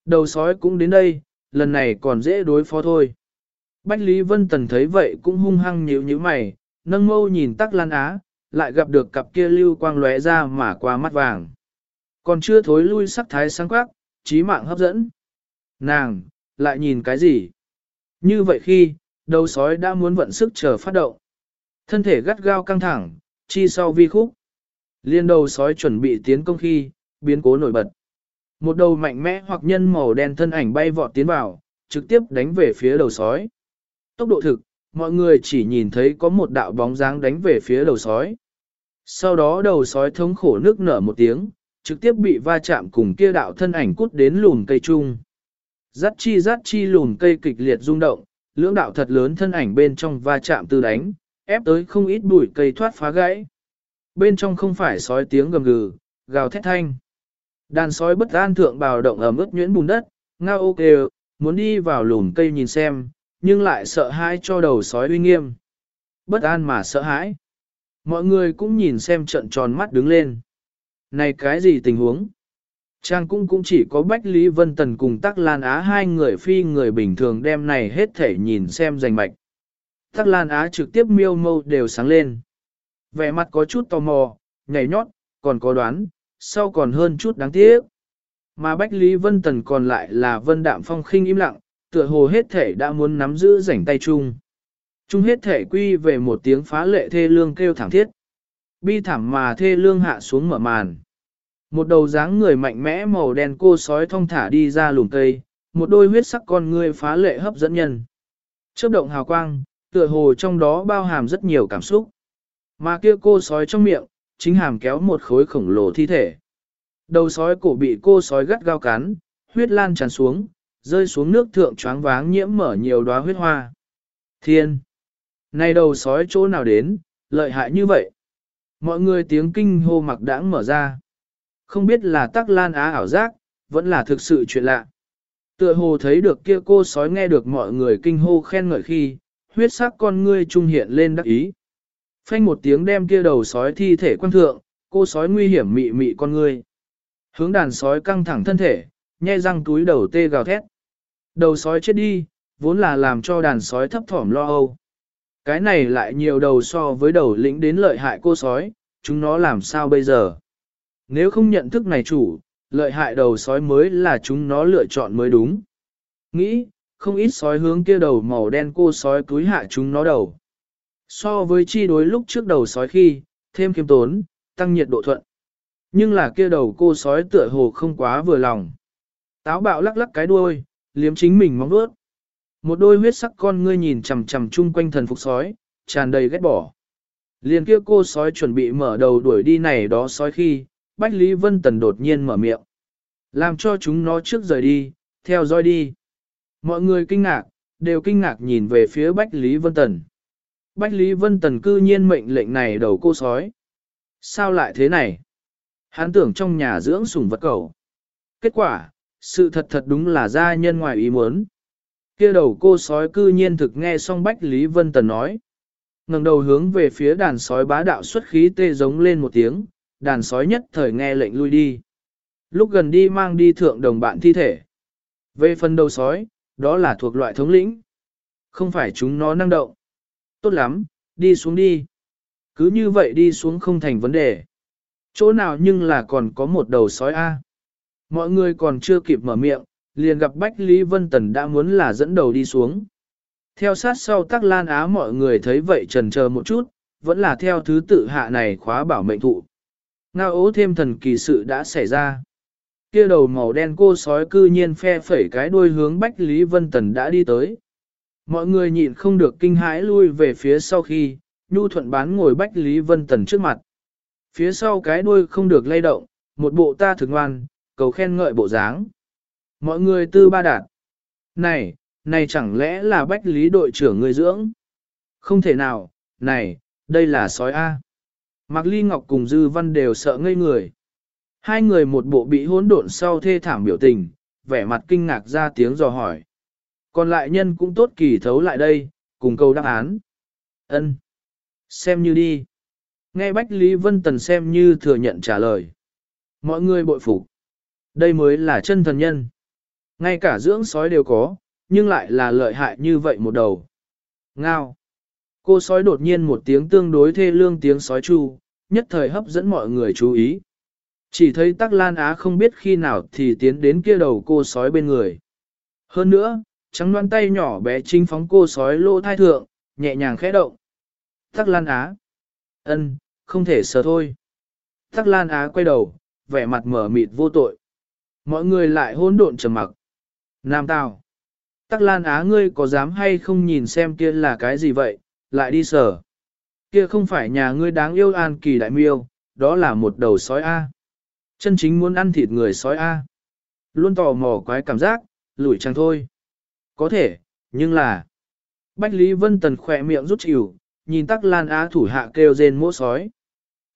A: Đầu sói cũng đến đây, lần này còn dễ đối phó thôi. Bách Lý Vân Tần thấy vậy cũng hung hăng nhíu nhíu mày, nâng mâu nhìn tắc lan á, lại gặp được cặp kia lưu quang lóe ra mà qua mắt vàng. Còn chưa thối lui sắc thái sáng quắc, trí mạng hấp dẫn. Nàng, lại nhìn cái gì? Như vậy khi, đầu sói đã muốn vận sức chờ phát động. Thân thể gắt gao căng thẳng, chi sau vi khúc. Liên đầu sói chuẩn bị tiến công khi, biến cố nổi bật. Một đầu mạnh mẽ hoặc nhân màu đen thân ảnh bay vọt tiến vào, trực tiếp đánh về phía đầu sói. Tốc độ thực, mọi người chỉ nhìn thấy có một đạo bóng dáng đánh về phía đầu sói. Sau đó đầu sói thống khổ nước nở một tiếng, trực tiếp bị va chạm cùng kia đạo thân ảnh cút đến lùn cây chung. Rát chi rát chi lùn cây kịch liệt rung động, lưỡng đạo thật lớn thân ảnh bên trong va chạm tư đánh, ép tới không ít bụi cây thoát phá gãy. Bên trong không phải sói tiếng gầm gừ, gào thét thanh. Đàn sói bất an thượng bào động ở mức nhuyễn bùn đất, ngao kêu, muốn đi vào lùn cây nhìn xem, nhưng lại sợ hãi cho đầu sói uy nghiêm. Bất an mà sợ hãi. Mọi người cũng nhìn xem trận tròn mắt đứng lên. Này cái gì tình huống? Trang cũng cũng chỉ có Bách Lý Vân Tần cùng Tắc Lan Á hai người phi người bình thường đem này hết thể nhìn xem giành mạch. Tắc Lan Á trực tiếp miêu mâu đều sáng lên. Vẻ mặt có chút tò mò, nhảy nhót, còn có đoán, sau còn hơn chút đáng tiếc. Mà Bách Lý Vân Tần còn lại là Vân Đạm Phong khinh im lặng, tựa hồ hết thể đã muốn nắm giữ rảnh tay chung. Chung hết thể quy về một tiếng phá lệ thê lương kêu thảm thiết. Bi thảm mà thê lương hạ xuống mở màn. Một đầu dáng người mạnh mẽ màu đen cô sói thong thả đi ra lùm cây, một đôi huyết sắc con người phá lệ hấp dẫn nhân. Chớp động hào quang, tựa hồ trong đó bao hàm rất nhiều cảm xúc. Mà kia cô sói trong miệng, chính hàm kéo một khối khổng lồ thi thể. Đầu sói cổ bị cô sói gắt gao cắn, huyết lan tràn xuống, rơi xuống nước thượng choáng váng nhiễm mở nhiều đóa huyết hoa. Thiên! Này đầu sói chỗ nào đến, lợi hại như vậy? Mọi người tiếng kinh hô mặc đãng mở ra. Không biết là tắc lan á ảo giác, vẫn là thực sự chuyện lạ. Tựa hồ thấy được kia cô sói nghe được mọi người kinh hô khen ngợi khi, huyết sắc con ngươi trung hiện lên đắc ý. Phanh một tiếng đem kia đầu sói thi thể quan thượng, cô sói nguy hiểm mị mị con ngươi. Hướng đàn sói căng thẳng thân thể, nhe răng túi đầu tê gào thét. Đầu sói chết đi, vốn là làm cho đàn sói thấp thỏm lo âu. Cái này lại nhiều đầu so với đầu lĩnh đến lợi hại cô sói, chúng nó làm sao bây giờ? Nếu không nhận thức này chủ, lợi hại đầu sói mới là chúng nó lựa chọn mới đúng. Nghĩ, không ít sói hướng kia đầu màu đen cô sói túi hạ chúng nó đầu. So với chi đối lúc trước đầu sói khi, thêm kiêm tốn, tăng nhiệt độ thuận. Nhưng là kia đầu cô sói tựa hồ không quá vừa lòng. Táo bạo lắc lắc cái đuôi, liếm chính mình mong đuốt. Một đôi huyết sắc con ngươi nhìn chằm chằm chung quanh thần phục sói, tràn đầy ghét bỏ. Liền kia cô sói chuẩn bị mở đầu đuổi đi này đó sói khi, Bách Lý Vân Tần đột nhiên mở miệng. Làm cho chúng nó trước rời đi, theo dõi đi. Mọi người kinh ngạc, đều kinh ngạc nhìn về phía Bách Lý Vân Tần. Bách Lý Vân Tần cư nhiên mệnh lệnh này đầu cô sói. Sao lại thế này? Hắn tưởng trong nhà dưỡng sủng vật cầu. Kết quả, sự thật thật đúng là gia nhân ngoài ý muốn. kia đầu cô sói cư nhiên thực nghe xong Bách Lý Vân Tần nói. ngẩng đầu hướng về phía đàn sói bá đạo xuất khí tê giống lên một tiếng, đàn sói nhất thời nghe lệnh lui đi. Lúc gần đi mang đi thượng đồng bạn thi thể. Về phần đầu sói, đó là thuộc loại thống lĩnh. Không phải chúng nó năng động. Tốt lắm, đi xuống đi. Cứ như vậy đi xuống không thành vấn đề. Chỗ nào nhưng là còn có một đầu sói A. Mọi người còn chưa kịp mở miệng, liền gặp Bách Lý Vân Tần đã muốn là dẫn đầu đi xuống. Theo sát sau tắc lan á mọi người thấy vậy trần chờ một chút, vẫn là theo thứ tự hạ này khóa bảo mệnh thụ. Ngao ố thêm thần kỳ sự đã xảy ra. Kia đầu màu đen cô sói cư nhiên phe phẩy cái đuôi hướng Bách Lý Vân Tần đã đi tới. Mọi người nhịn không được kinh hãi lui về phía sau khi, Nhu Thuận bán ngồi Bách Lý Vân Tần trước mặt. Phía sau cái đuôi không được lay động, một bộ ta thực ngoan, cầu khen ngợi bộ dáng. Mọi người tư ba đạt. Này, này chẳng lẽ là Bách Lý đội trưởng người dưỡng? Không thể nào, này, đây là sói A. Mạc Ly Ngọc cùng Dư Văn đều sợ ngây người. Hai người một bộ bị hỗn độn sau thê thảm biểu tình, vẻ mặt kinh ngạc ra tiếng dò hỏi. Còn lại nhân cũng tốt kỳ thấu lại đây, cùng câu đáp án. Ân, Xem như đi. Nghe Bách Lý Vân Tần xem như thừa nhận trả lời. Mọi người bội phục. Đây mới là chân thần nhân. Ngay cả dưỡng sói đều có, nhưng lại là lợi hại như vậy một đầu. Ngao. Cô sói đột nhiên một tiếng tương đối thê lương tiếng sói chu, nhất thời hấp dẫn mọi người chú ý. Chỉ thấy tắc lan á không biết khi nào thì tiến đến kia đầu cô sói bên người. Hơn nữa, trắng loan tay nhỏ bé chính phóng cô sói lỗ thai thượng, nhẹ nhàng khẽ động. Tắc lan á. ân, không thể sờ thôi. Tắc lan á quay đầu, vẻ mặt mở mịt vô tội. Mọi người lại hỗn độn trầm mặc. Nam Tào. Tắc lan á ngươi có dám hay không nhìn xem kia là cái gì vậy, lại đi sờ. Kia không phải nhà ngươi đáng yêu an kỳ đại miêu, đó là một đầu sói A. Chân chính muốn ăn thịt người sói A. Luôn tò mò quái cảm giác, lủi chẳng thôi. Có thể, nhưng là... Bách Lý Vân Tần khỏe miệng rút chịu, nhìn tắc lan á thủ hạ kêu rên mỗ sói.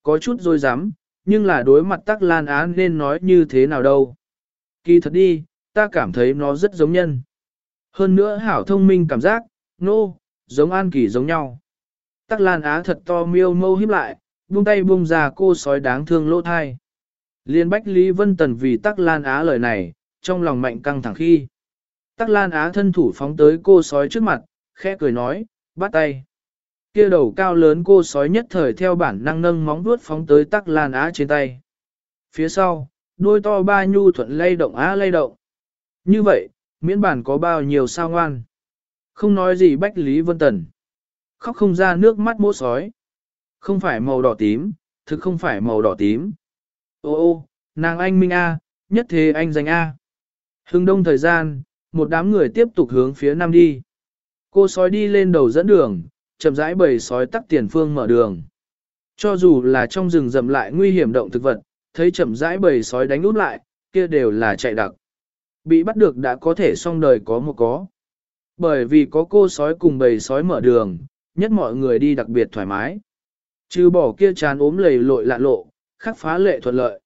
A: Có chút dối rắm nhưng là đối mặt tắc lan á nên nói như thế nào đâu. Kỳ thật đi, ta cảm thấy nó rất giống nhân. Hơn nữa hảo thông minh cảm giác, nô, no, giống an kỳ giống nhau. Tắc lan á thật to miêu mâu hiếp lại, buông tay buông ra cô sói đáng thương lỗ thai. Liên Bách Lý Vân Tần vì Tắc Lan Á lời này, trong lòng mạnh căng thẳng khi. Tắc Lan Á thân thủ phóng tới cô sói trước mặt, khẽ cười nói, bắt tay. Kia đầu cao lớn cô sói nhất thời theo bản năng nâng móng vuốt phóng tới Tắc Lan Á trên tay. Phía sau, đôi to ba nhu thuận lay động á lay động. Như vậy, miễn bản có bao nhiêu sao ngoan. Không nói gì Bách Lý Vân Tần. Khóc không ra nước mắt mỗ sói. Không phải màu đỏ tím, thực không phải màu đỏ tím. Ô ô, nàng anh Minh A, nhất thế anh danh A. Hưng đông thời gian, một đám người tiếp tục hướng phía nam đi. Cô sói đi lên đầu dẫn đường, chậm rãi bầy sói tắt tiền phương mở đường. Cho dù là trong rừng rậm lại nguy hiểm động thực vật, thấy chậm rãi bầy sói đánh út lại, kia đều là chạy đặc. Bị bắt được đã có thể xong đời có một có. Bởi vì có cô sói cùng bầy sói mở đường, nhất mọi người đi đặc biệt thoải mái. Trừ bỏ kia chán ốm lầy lội lạ lộ, khắc phá lệ thuận lợi.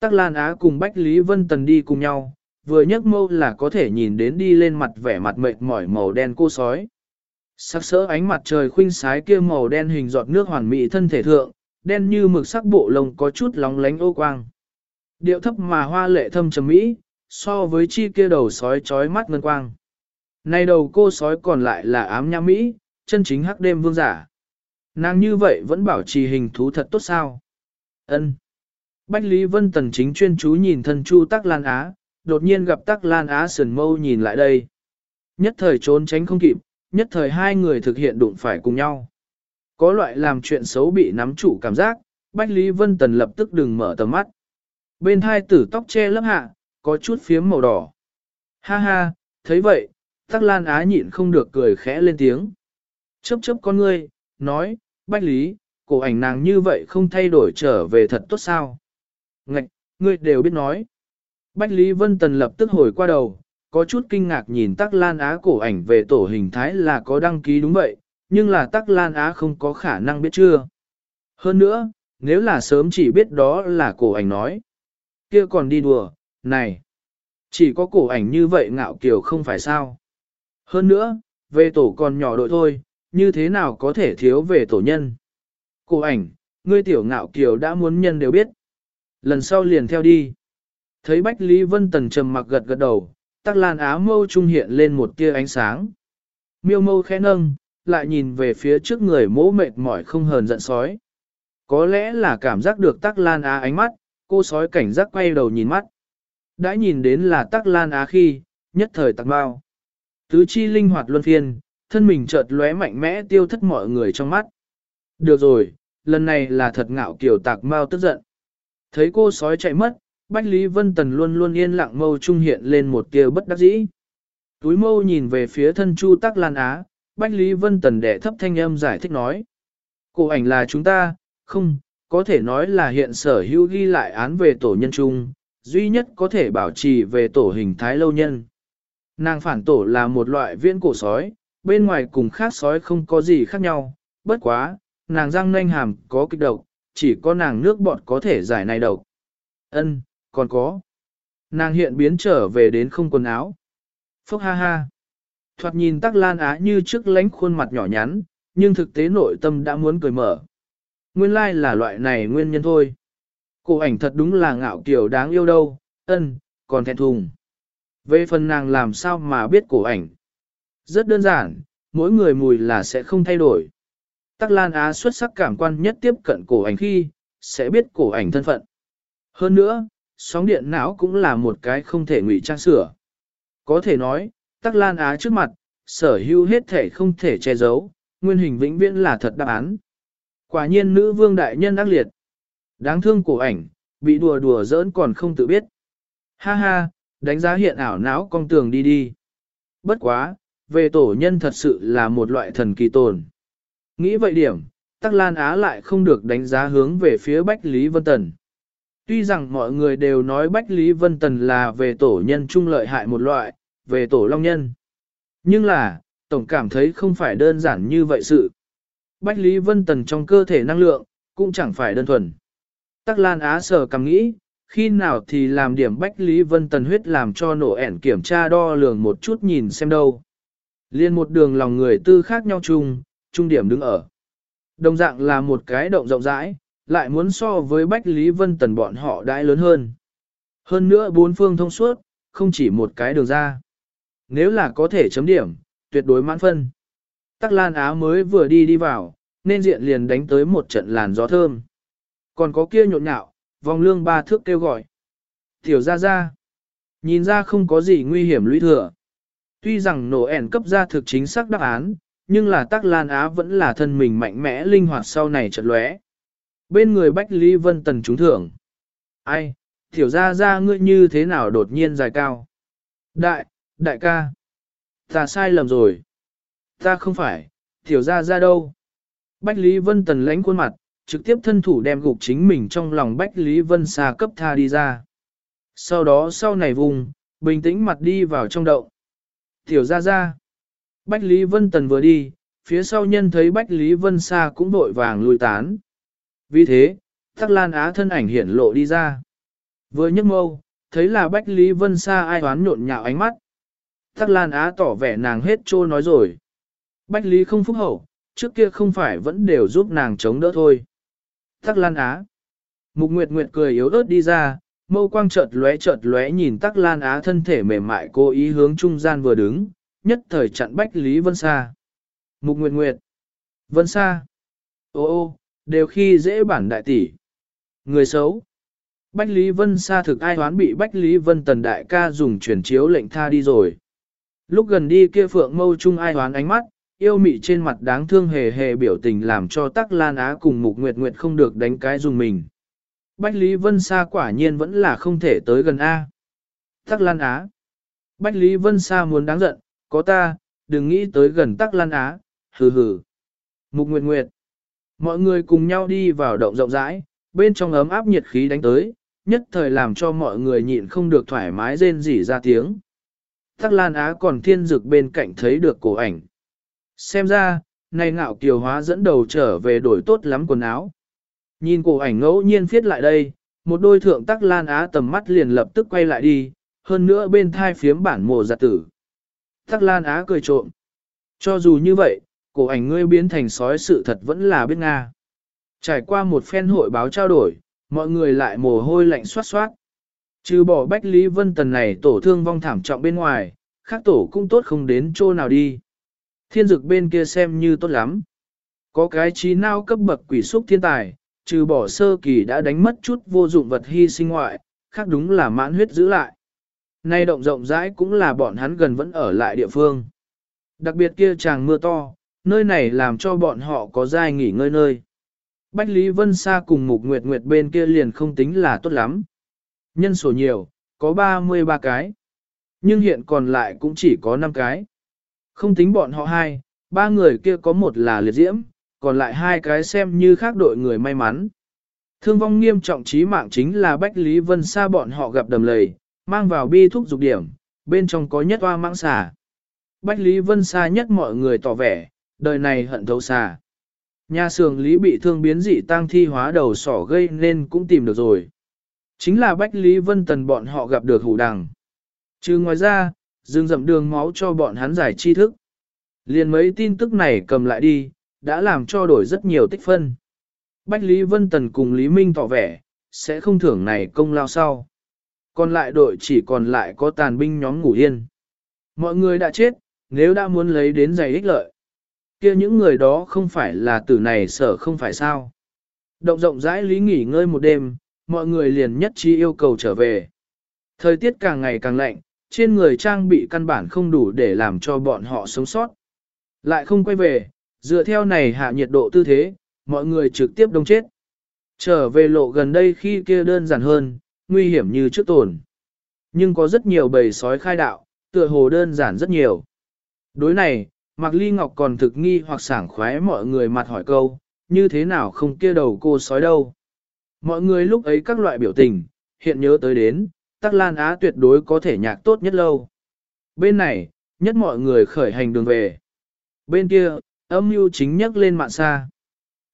A: Tắc Lan Á cùng Bách Lý Vân Tần đi cùng nhau, vừa nhấc mâu là có thể nhìn đến đi lên mặt vẻ mặt mệt mỏi màu đen cô sói. Sắc sỡ ánh mặt trời khuynh sái kia màu đen hình giọt nước hoàn mỹ thân thể thượng, đen như mực sắc bộ lông có chút lóng lánh ô quang. Điệu thấp mà hoa lệ thâm trầm mỹ, so với chi kia đầu sói chói mắt ngân quang. Nay đầu cô sói còn lại là ám nhã mỹ, chân chính hắc đêm vương giả. Nàng như vậy vẫn bảo trì hình thú thật tốt sao? Ân. Bách Lý Vân Tần chính chuyên chú nhìn thân Chu Tắc Lan Á, đột nhiên gặp Tắc Lan Á sườn mâu nhìn lại đây. Nhất thời trốn tránh không kịp, nhất thời hai người thực hiện đụng phải cùng nhau. Có loại làm chuyện xấu bị nắm chủ cảm giác, Bách Lý Vân Tần lập tức đừng mở tầm mắt. Bên hai tử tóc che lấp hạ, có chút phiếm màu đỏ. Ha ha, thấy vậy, Tắc Lan Á nhịn không được cười khẽ lên tiếng. Chớp chớp con ngươi, nói, Bách Lý, cổ ảnh nàng như vậy không thay đổi trở về thật tốt sao? Ngạch, ngươi đều biết nói. Bách Lý Vân Tần lập tức hồi qua đầu, có chút kinh ngạc nhìn Tắc Lan Á cổ ảnh về tổ hình thái là có đăng ký đúng vậy, nhưng là Tắc Lan Á không có khả năng biết chưa. Hơn nữa, nếu là sớm chỉ biết đó là cổ ảnh nói. kia còn đi đùa, này, chỉ có cổ ảnh như vậy ngạo kiều không phải sao. Hơn nữa, về tổ còn nhỏ đội thôi, như thế nào có thể thiếu về tổ nhân. Cổ ảnh, ngươi tiểu ngạo kiều đã muốn nhân đều biết. Lần sau liền theo đi. Thấy Bách Lý Vân Tần trầm mặc gật gật đầu, tắc lan á mâu trung hiện lên một tia ánh sáng. Miêu mâu khẽ nâng, lại nhìn về phía trước người mỗ mệt mỏi không hờn giận sói. Có lẽ là cảm giác được tắc lan á ánh mắt, cô sói cảnh giác quay đầu nhìn mắt. Đã nhìn đến là tắc lan á khi, nhất thời tạc bao. Tứ chi linh hoạt luân phiên, thân mình chợt lóe mạnh mẽ tiêu thất mọi người trong mắt. Được rồi, lần này là thật ngạo kiểu tạc mau tức giận. Thấy cô sói chạy mất, Bách Lý Vân Tần luôn luôn yên lặng mâu trung hiện lên một tia bất đắc dĩ. Túi mâu nhìn về phía thân Chu Tắc Lan Á, Bách Lý Vân Tần đệ thấp thanh âm giải thích nói. Cổ ảnh là chúng ta, không, có thể nói là hiện sở hữu ghi lại án về tổ nhân trung, duy nhất có thể bảo trì về tổ hình thái lâu nhân. Nàng phản tổ là một loại viễn cổ sói, bên ngoài cùng khác sói không có gì khác nhau, bất quá, nàng răng nanh hàm có kịch độc, chỉ có nàng nước bọt có thể giải này độc. Ân, còn có. Nàng hiện biến trở về đến không quần áo. Phúc ha ha. Thoạt nhìn tắc lan á như trước lánh khuôn mặt nhỏ nhắn, nhưng thực tế nội tâm đã muốn cười mở. Nguyên lai là loại này nguyên nhân thôi. Cổ ảnh thật đúng là ngạo kiểu đáng yêu đâu, ân, còn thẹn thùng. Về phần nàng làm sao mà biết cổ ảnh. Rất đơn giản, mỗi người mùi là sẽ không thay đổi. Tắc Lan Á xuất sắc cảm quan nhất tiếp cận cổ ảnh khi, sẽ biết cổ ảnh thân phận. Hơn nữa, sóng điện não cũng là một cái không thể ngụy trang sửa. Có thể nói, Tắc Lan Á trước mặt, sở hữu hết thể không thể che giấu, nguyên hình vĩnh viễn là thật đáp án. Quả nhiên nữ vương đại nhân ác liệt. Đáng thương cổ ảnh, bị đùa đùa giỡn còn không tự biết. Ha ha, đánh giá hiện ảo não con tường đi đi. Bất quá, về tổ nhân thật sự là một loại thần kỳ tồn. Nghĩ vậy điểm, Tắc Lan Á lại không được đánh giá hướng về phía Bách Lý Vân Tần. Tuy rằng mọi người đều nói Bách Lý Vân Tần là về tổ nhân trung lợi hại một loại, về tổ long nhân. Nhưng là, Tổng cảm thấy không phải đơn giản như vậy sự. Bách Lý Vân Tần trong cơ thể năng lượng, cũng chẳng phải đơn thuần. Tắc Lan Á sở cầm nghĩ, khi nào thì làm điểm Bách Lý Vân Tần huyết làm cho nổ ẻn kiểm tra đo lường một chút nhìn xem đâu. Liên một đường lòng người tư khác nhau chung, trung điểm đứng ở. Đồng dạng là một cái động rộng rãi, lại muốn so với Bách Lý Vân Tần bọn họ đãi lớn hơn. Hơn nữa bốn phương thông suốt, không chỉ một cái đường ra. Nếu là có thể chấm điểm, tuyệt đối mãn phân. Tắc Lan Á mới vừa đi đi vào, nên diện liền đánh tới một trận làn gió thơm. Còn có kia nhộn nhạo, vòng lương ba thước kêu gọi. Tiểu ra ra. Nhìn ra không có gì nguy hiểm lũy thừa. Tuy rằng nổ ẻn cấp ra thực chính xác đáp án, nhưng là Tắc Lan Á vẫn là thân mình mạnh mẽ linh hoạt sau này chợt lóe. Bên người Bách Lý Vân Tần trúng thưởng. Ai, tiểu ra ra ngươi như thế nào đột nhiên dài cao? Đại, đại ca. Ta sai lầm rồi. Ta không phải, tiểu ra ra đâu? Bách Lý Vân Tần lãnh khuôn mặt, trực tiếp thân thủ đem gục chính mình trong lòng Bách Lý Vân xa cấp tha đi ra. Sau đó sau này vùng, bình tĩnh mặt đi vào trong đậu. Tiểu ra ra. Bách Lý Vân Tần vừa đi, phía sau nhân thấy Bách Lý Vân xa cũng vội vàng lùi tán. Vì thế, Tắc Lan Á thân ảnh hiển lộ đi ra. Vừa nhấc mâu, thấy là Bách Lý Vân xa ai toán nhộn nhạo ánh mắt. Thác Lan Á tỏ vẻ nàng hết trô nói rồi. Bách Lý không phúc hậu, trước kia không phải vẫn đều giúp nàng chống đỡ thôi. Thác Lan Á. Mục Nguyệt Nguyệt cười yếu ớt đi ra, mâu quang chợt lóe chợt lóe nhìn Tắc Lan Á thân thể mềm mại cố ý hướng trung gian vừa đứng, nhất thời chặn Bách Lý Vân Sa. Mục Nguyệt Nguyệt. Vân Sa. Ô ô, đều khi dễ bản đại tỷ. Người xấu. Bách Lý Vân Sa thực ai hoán bị Bách Lý Vân Tần đại ca dùng chuyển chiếu lệnh tha đi rồi. Lúc gần đi kia phượng mâu chung ai hoán ánh mắt, yêu mị trên mặt đáng thương hề hề biểu tình làm cho tắc lan á cùng mục nguyệt nguyệt không được đánh cái dùng mình. Bách Lý Vân Sa quả nhiên vẫn là không thể tới gần A. Tắc lan á. Bách Lý Vân Sa muốn đáng giận, có ta, đừng nghĩ tới gần tắc lan á, hừ hừ. Mục nguyệt nguyệt. Mọi người cùng nhau đi vào động rộng rãi, bên trong ấm áp nhiệt khí đánh tới, nhất thời làm cho mọi người nhịn không được thoải mái rên rỉ ra tiếng. Tắc Lan Á còn thiên dực bên cạnh thấy được cổ ảnh. Xem ra, này ngạo kiều hóa dẫn đầu trở về đổi tốt lắm quần áo. Nhìn cổ ảnh ngẫu nhiên viết lại đây, một đôi thượng Tắc Lan Á tầm mắt liền lập tức quay lại đi, hơn nữa bên thai phiếm bản mồ giặt tử. Tắc Lan Á cười trộm. Cho dù như vậy, cổ ảnh ngươi biến thành sói sự thật vẫn là biết Nga. Trải qua một phen hội báo trao đổi, mọi người lại mồ hôi lạnh xoát xoát. Trừ bỏ Bách Lý Vân Tần này tổ thương vong thảm trọng bên ngoài, khác tổ cũng tốt không đến chỗ nào đi. Thiên dực bên kia xem như tốt lắm. Có cái trí nào cấp bậc quỷ xúc thiên tài, trừ bỏ sơ kỳ đã đánh mất chút vô dụng vật hy sinh ngoại, khác đúng là mãn huyết giữ lại. Nay động rộng rãi cũng là bọn hắn gần vẫn ở lại địa phương. Đặc biệt kia chàng mưa to, nơi này làm cho bọn họ có dai nghỉ ngơi nơi. Bách Lý Vân Sa cùng Mục Nguyệt Nguyệt bên kia liền không tính là tốt lắm. Nhân số nhiều, có 33 cái. Nhưng hiện còn lại cũng chỉ có 5 cái. Không tính bọn họ hai, ba người kia có một là liệt diễm, còn lại hai cái xem như khác đội người may mắn. Thương vong nghiêm trọng chí mạng chính là Bách Lý Vân Sa bọn họ gặp đầm lầy, mang vào bi thuốc dục điểm, bên trong có nhất hoa mãng xà. Bách Lý Vân Sa nhất mọi người tỏ vẻ, đời này hận thấu xà. Nhà xưởng Lý bị thương biến dị tang thi hóa đầu sỏ gây nên cũng tìm được rồi. Chính là Bách Lý Vân Tần bọn họ gặp được hủ đằng. Chứ ngoài ra, dương dậm đường máu cho bọn hắn giải tri thức. Liền mấy tin tức này cầm lại đi, đã làm cho đổi rất nhiều tích phân. Bách Lý Vân Tần cùng Lý Minh tỏ vẻ, sẽ không thưởng này công lao sau. Còn lại đội chỉ còn lại có tàn binh nhóm ngủ yên. Mọi người đã chết, nếu đã muốn lấy đến giày ích lợi. kia những người đó không phải là tử này sở không phải sao. Động rộng rãi lý nghỉ ngơi một đêm, mọi người liền nhất trí yêu cầu trở về. Thời tiết càng ngày càng lạnh, trên người trang bị căn bản không đủ để làm cho bọn họ sống sót. Lại không quay về, dựa theo này hạ nhiệt độ tư thế, mọi người trực tiếp đông chết. Trở về lộ gần đây khi kia đơn giản hơn, nguy hiểm như trước tồn. Nhưng có rất nhiều bầy sói khai đạo, tựa hồ đơn giản rất nhiều. Đối này, Mạc Ly Ngọc còn thực nghi hoặc sảng khoái mọi người mặt hỏi câu, như thế nào không kia đầu cô sói đâu. Mọi người lúc ấy các loại biểu tình, hiện nhớ tới đến, Tắc Lan Á tuyệt đối có thể nhạc tốt nhất lâu. Bên này, nhất mọi người khởi hành đường về. Bên kia, âm mưu chính nhắc lên mạng xa.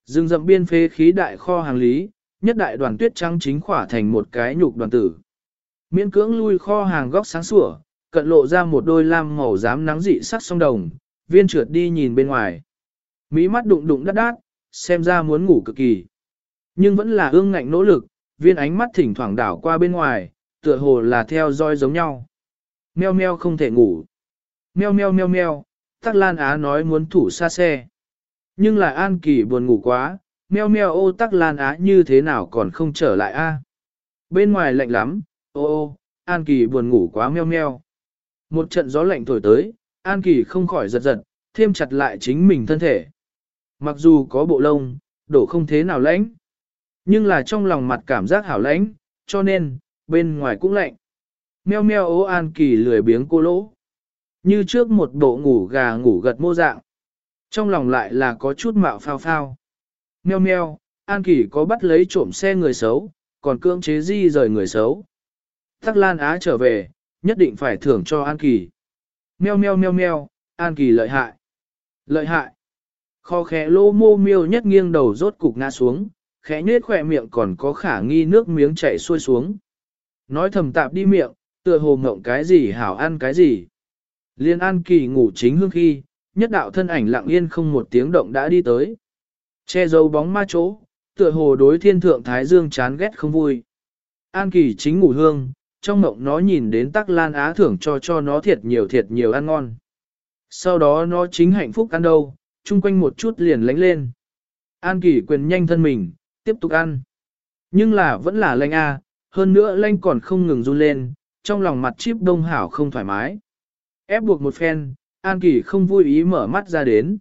A: Dừng dậm biên phế khí đại kho hàng lý, nhất đại đoàn tuyết trắng chính khỏa thành một cái nhục đoàn tử. Miễn cưỡng lui kho hàng góc sáng sủa, cận lộ ra một đôi lam màu dám nắng dị sắc song đồng, viên trượt đi nhìn bên ngoài. Mỹ mắt đụng đụng đắt đát, xem ra muốn ngủ cực kỳ. Nhưng vẫn là ương ngạnh nỗ lực, viên ánh mắt thỉnh thoảng đảo qua bên ngoài, tựa hồ là theo dõi giống nhau. Meo meo không thể ngủ. Meo meo meo meo, Tắc Lan Á nói muốn thủ xa xe. Nhưng lại An Kỳ buồn ngủ quá, meo meo ô Tắc Lan Á như thế nào còn không trở lại a? Bên ngoài lạnh lắm, ô ô, An Kỳ buồn ngủ quá meo meo. Một trận gió lạnh thổi tới, An Kỳ không khỏi giật giật, thêm chặt lại chính mình thân thể. Mặc dù có bộ lông, đổ không thế nào lãnh. Nhưng là trong lòng mặt cảm giác hảo lãnh, cho nên, bên ngoài cũng lạnh. Meo meo ố An Kỳ lười biếng cô lỗ. Như trước một bộ ngủ gà ngủ gật mô dạng. Trong lòng lại là có chút mạo phao phao. Meo meo, An Kỳ có bắt lấy trộm xe người xấu, còn cưỡng chế di rời người xấu. Tắc Lan Á trở về, nhất định phải thưởng cho An Kỳ. Meo meo meo meo, An Kỳ lợi hại. Lợi hại. Kho khẽ lô mô miêu nhất nghiêng đầu rốt cục ngã xuống, khẽ nhếch khỏe miệng còn có khả nghi nước miếng chảy xuôi xuống. Nói thầm tạp đi miệng, tựa hồ ngộng cái gì hảo ăn cái gì. Liên An Kỳ ngủ chính hương khi, nhất đạo thân ảnh lặng yên không một tiếng động đã đi tới. Che giấu bóng ma chỗ, tựa hồ đối thiên thượng Thái Dương chán ghét không vui. An Kỳ chính ngủ hương, trong mộng nó nhìn đến tắc lan á thưởng cho cho nó thiệt nhiều thiệt nhiều ăn ngon. Sau đó nó chính hạnh phúc ăn đâu, chung quanh một chút liền lánh lên. An Kỳ quyền nhanh thân mình, tiếp tục ăn. Nhưng là vẫn là lanh a, hơn nữa lanh còn không ngừng run lên, trong lòng mặt chip đông hảo không thoải mái. Ép buộc một phen, An Kỳ không vui ý mở mắt ra đến.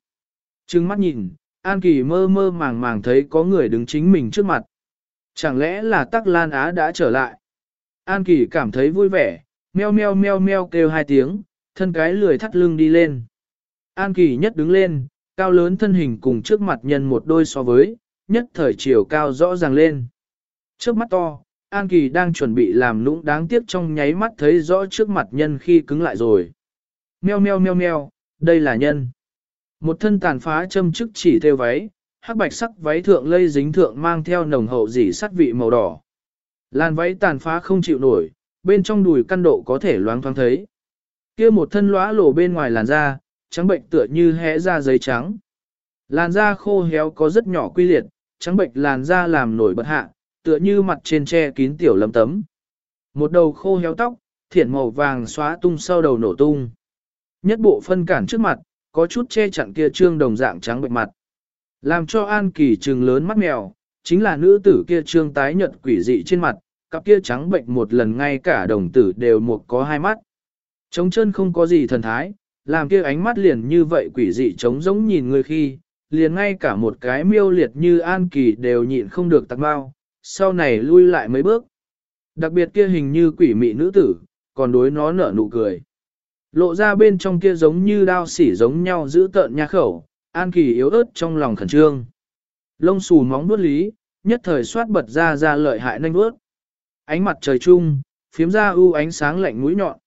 A: Trừng mắt nhìn, An Kỳ mơ mơ màng màng thấy có người đứng chính mình trước mặt. Chẳng lẽ là Tắc Lan Á đã trở lại? An Kỳ cảm thấy vui vẻ, meo meo meo meo kêu hai tiếng, thân cái lười thắt lưng đi lên. An Kỳ nhất đứng lên, cao lớn thân hình cùng trước mặt nhân một đôi so với, nhất thời chiều cao rõ ràng lên. Trước mắt to, An Kỳ đang chuẩn bị làm nũng đáng tiếc trong nháy mắt thấy rõ trước mặt nhân khi cứng lại rồi. Meo meo meo meo, đây là nhân. Một thân tàn phá châm chức chỉ theo váy, hắc bạch sắc váy thượng lây dính thượng mang theo nồng hậu dỉ sắt vị màu đỏ. Làn váy tàn phá không chịu nổi, bên trong đùi căn độ có thể loáng thoáng thấy. kia một thân lóa lổ bên ngoài làn da, trắng bệnh tựa như hẽ ra giấy trắng. Làn da khô héo có rất nhỏ quy liệt, trắng bệnh làn da làm nổi bật hạ, tựa như mặt trên che kín tiểu lấm tấm. Một đầu khô héo tóc, thiển màu vàng xóa tung sau đầu nổ tung. Nhất bộ phân cản trước mặt, có chút che chặn kia trương đồng dạng trắng bệnh mặt. Làm cho An Kỳ trừng lớn mắt mèo, chính là nữ tử kia trương tái nhợt quỷ dị trên mặt, cặp kia trắng bệnh một lần ngay cả đồng tử đều một có hai mắt. Trống chân không có gì thần thái, làm kia ánh mắt liền như vậy quỷ dị trống giống nhìn người khi, liền ngay cả một cái miêu liệt như An Kỳ đều nhịn không được tạc bao, sau này lui lại mấy bước. Đặc biệt kia hình như quỷ mị nữ tử, còn đối nó nở nụ cười. Lộ ra bên trong kia giống như đao sỉ giống nhau giữ tợn nha khẩu, An Kỳ yếu ớt trong lòng khẩn trương. Lông xù móng vuốt lý, nhất thời xoát bật ra ra lợi hại nhanh vuốt. Ánh mặt trời chung, phiếm ra ưu ánh sáng lạnh mũi nhọn.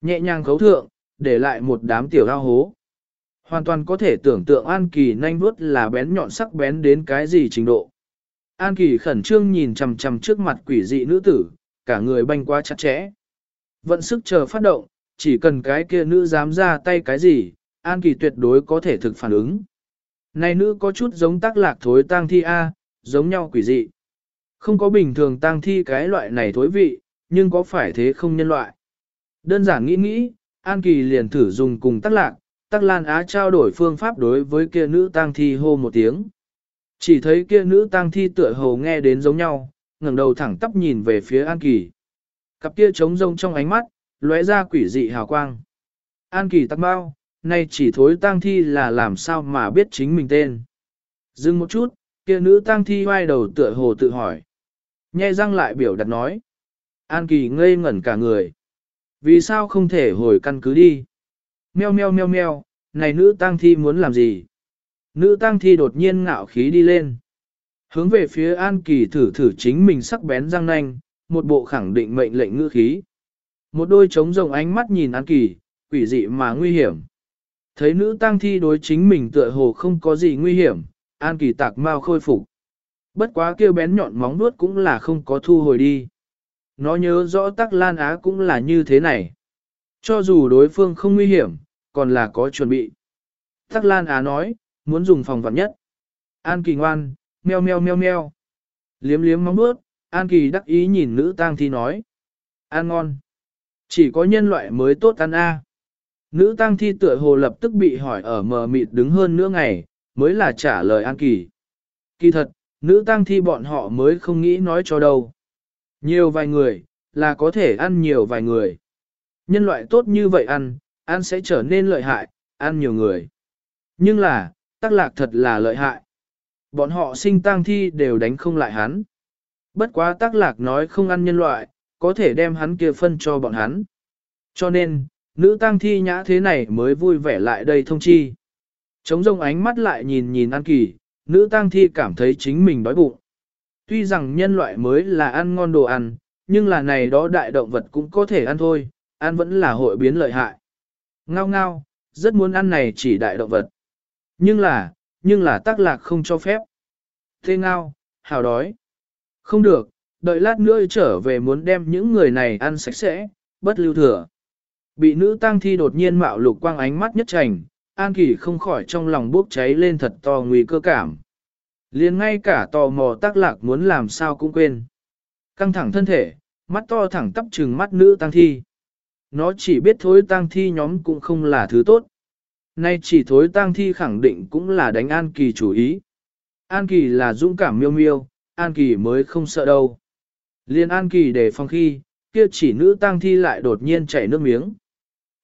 A: Nhẹ nhàng khấu thượng, để lại một đám tiểu ao hố. Hoàn toàn có thể tưởng tượng An Kỳ nhanh vuốt là bén nhọn sắc bén đến cái gì trình độ. An Kỳ khẩn trương nhìn chằm chằm trước mặt quỷ dị nữ tử, cả người banh quá chặt chẽ. Vận sức chờ phát động, chỉ cần cái kia nữ dám ra tay cái gì, An Kỳ tuyệt đối có thể thực phản ứng. Này nữ có chút giống tác lạc thối tang thi A, giống nhau quỷ dị. Không có bình thường tang thi cái loại này thối vị, nhưng có phải thế không nhân loại. Đơn giản nghĩ nghĩ, An Kỳ liền thử dùng cùng tác lạc, Tắc lan á trao đổi phương pháp đối với kia nữ tang thi hô một tiếng. Chỉ thấy kia nữ tang thi tựa hồ nghe đến giống nhau, ngẩng đầu thẳng tắp nhìn về phía An Kỳ. Cặp kia trống rông trong ánh mắt, lóe ra quỷ dị hào quang. An Kỳ tắc bao, nay chỉ thối tang thi là làm sao mà biết chính mình tên. Dừng một chút, kia nữ tang thi hoai đầu tựa hồ tự hỏi. Nhe răng lại biểu đặt nói. An Kỳ ngây ngẩn cả người. Vì sao không thể hồi căn cứ đi? Meo meo meo meo, này nữ tang thi muốn làm gì? Nữ tang thi đột nhiên ngạo khí đi lên. Hướng về phía An Kỳ thử thử chính mình sắc bén răng nanh, một bộ khẳng định mệnh lệnh ngữ khí. Một đôi trống rồng ánh mắt nhìn An Kỳ, quỷ dị mà nguy hiểm. Thấy nữ tang thi đối chính mình tựa hồ không có gì nguy hiểm, An Kỳ tạc mau khôi phục. Bất quá kêu bén nhọn móng nuốt cũng là không có thu hồi đi. Nó nhớ rõ tắc Lan Á cũng là như thế này. Cho dù đối phương không nguy hiểm, còn là có chuẩn bị. Tắc Lan Á nói, muốn dùng phòng vật nhất. An Kỳ ngoan, meo meo meo meo. Liếm liếm móng bước, An Kỳ đắc ý nhìn nữ tang thi nói. Ăn ngon. Chỉ có nhân loại mới tốt ăn a. Nữ tang thi tựa hồ lập tức bị hỏi ở mờ mịt đứng hơn nửa ngày, mới là trả lời An Kỳ. Kỳ thật, nữ tang thi bọn họ mới không nghĩ nói cho đâu. Nhiều vài người, là có thể ăn nhiều vài người. Nhân loại tốt như vậy ăn, ăn sẽ trở nên lợi hại, ăn nhiều người. Nhưng là, tắc lạc thật là lợi hại. Bọn họ sinh tang thi đều đánh không lại hắn. Bất quá tắc lạc nói không ăn nhân loại, có thể đem hắn kia phân cho bọn hắn. Cho nên, nữ tang thi nhã thế này mới vui vẻ lại đây thông chi. Trống rông ánh mắt lại nhìn nhìn An Kỳ, nữ tang thi cảm thấy chính mình đói bụng. Tuy rằng nhân loại mới là ăn ngon đồ ăn, nhưng là này đó đại động vật cũng có thể ăn thôi, ăn vẫn là hội biến lợi hại. Ngao ngao, rất muốn ăn này chỉ đại động vật. Nhưng là, nhưng là tác lạc không cho phép. Thế ngao, hào đói. Không được, đợi lát nữa trở về muốn đem những người này ăn sạch sẽ, bất lưu thừa. Bị nữ tang thi đột nhiên mạo lục quang ánh mắt nhất trành, An Kỳ không khỏi trong lòng bốc cháy lên thật to nguy cơ cảm. liền ngay cả tò mò tác lạc muốn làm sao cũng quên. Căng thẳng thân thể, mắt to thẳng tắp trừng mắt nữ tăng thi. Nó chỉ biết thối tang thi nhóm cũng không là thứ tốt. Nay chỉ thối tang thi khẳng định cũng là đánh An Kỳ chủ ý. An Kỳ là dũng cảm miêu miêu, An Kỳ mới không sợ đâu. Liên An Kỳ để phòng khi, kia chỉ nữ tang thi lại đột nhiên chảy nước miếng.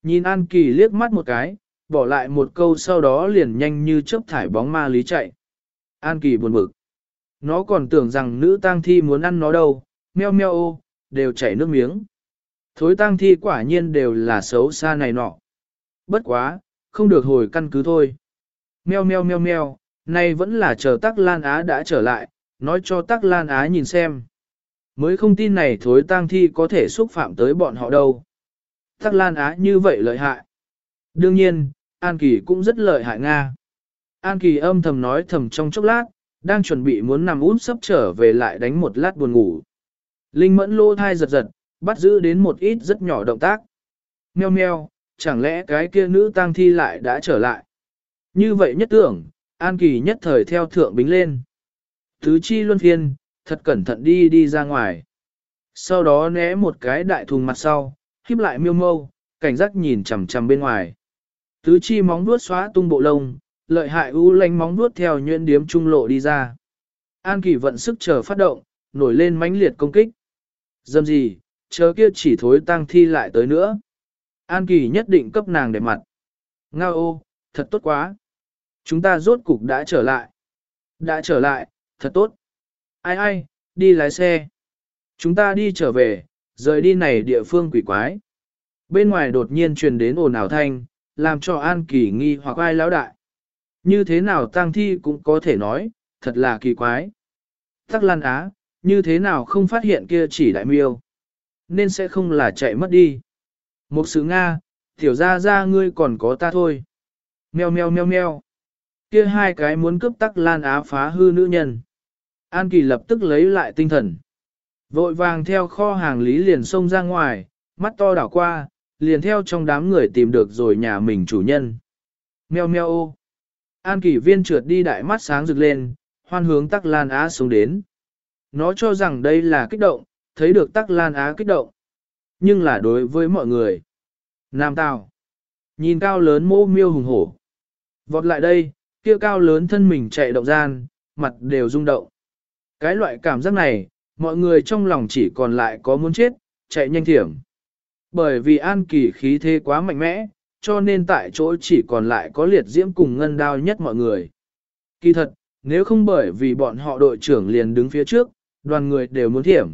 A: Nhìn An Kỳ liếc mắt một cái, bỏ lại một câu sau đó liền nhanh như chớp thải bóng ma lý chạy. An Kỳ buồn bực. Nó còn tưởng rằng nữ tang thi muốn ăn nó đâu, meo meo ô, đều chảy nước miếng. Thối tang thi quả nhiên đều là xấu xa này nọ. Bất quá, không được hồi căn cứ thôi. Meo meo meo meo, nay vẫn là chờ Tắc Lan Á đã trở lại, nói cho Tắc Lan Á nhìn xem. Mới không tin này thối tang thi có thể xúc phạm tới bọn họ đâu. Tắc Lan Á như vậy lợi hại. Đương nhiên, An Kỳ cũng rất lợi hại Nga. An Kỳ âm thầm nói thầm trong chốc lát, đang chuẩn bị muốn nằm út sắp trở về lại đánh một lát buồn ngủ. Linh mẫn lô thai giật giật, bắt giữ đến một ít rất nhỏ động tác. Meo meo, chẳng lẽ cái kia nữ tang thi lại đã trở lại. Như vậy nhất tưởng, An Kỳ nhất thời theo thượng bính lên. tứ chi luân phiên, thật cẩn thận đi đi ra ngoài. Sau đó né một cái đại thùng mặt sau, híp lại miêu mâu, cảnh giác nhìn chằm chằm bên ngoài. Tứ chi móng vuốt xóa tung bộ lông, lợi hại u lánh móng vuốt theo nhuyễn điếm trung lộ đi ra. An Kỳ vận sức chờ phát động, nổi lên mãnh liệt công kích. Dâm gì, chờ kia chỉ thối tang thi lại tới nữa. An Kỳ nhất định cấp nàng để mặt. Ngao ô, thật tốt quá. Chúng ta rốt cục đã trở lại. Đã trở lại, thật tốt. Ai ai, đi lái xe. Chúng ta đi trở về, rời đi này địa phương quỷ quái. Bên ngoài đột nhiên truyền đến ồn ào thanh, làm cho An Kỳ nghi hoặc ai lão đại. Như thế nào tang thi cũng có thể nói, thật là kỳ quái. Tắc Lan Á, như thế nào không phát hiện kia chỉ đại miêu, nên sẽ không là chạy mất đi. Một sự Nga, tiểu ra ra ngươi còn có ta thôi. Mèo mèo mèo mèo. Kia hai cái muốn cướp Tắc Lan Á phá hư nữ nhân. An Kỳ lập tức lấy lại tinh thần. Vội vàng theo kho hàng lý liền xông ra ngoài, mắt to đảo qua, liền theo trong đám người tìm được rồi nhà mình chủ nhân. Mèo mèo ô. An kỳ viên trượt đi đại mắt sáng rực lên, hoan hướng tắc lan á xuống đến. Nó cho rằng đây là kích động, thấy được tắc lan á kích động. Nhưng là đối với mọi người. Nam Tào. Nhìn cao lớn mô miêu hùng hổ. Vọt lại đây, kia cao lớn thân mình chạy động gian, mặt đều rung động. Cái loại cảm giác này, mọi người trong lòng chỉ còn lại có muốn chết, chạy nhanh thiểm. Bởi vì an kỳ khí thế quá mạnh mẽ, cho nên tại chỗ chỉ còn lại có liệt diễm cùng ngân đao nhất mọi người. Kỳ thật, nếu không bởi vì bọn họ đội trưởng liền đứng phía trước, đoàn người đều muốn thiểm.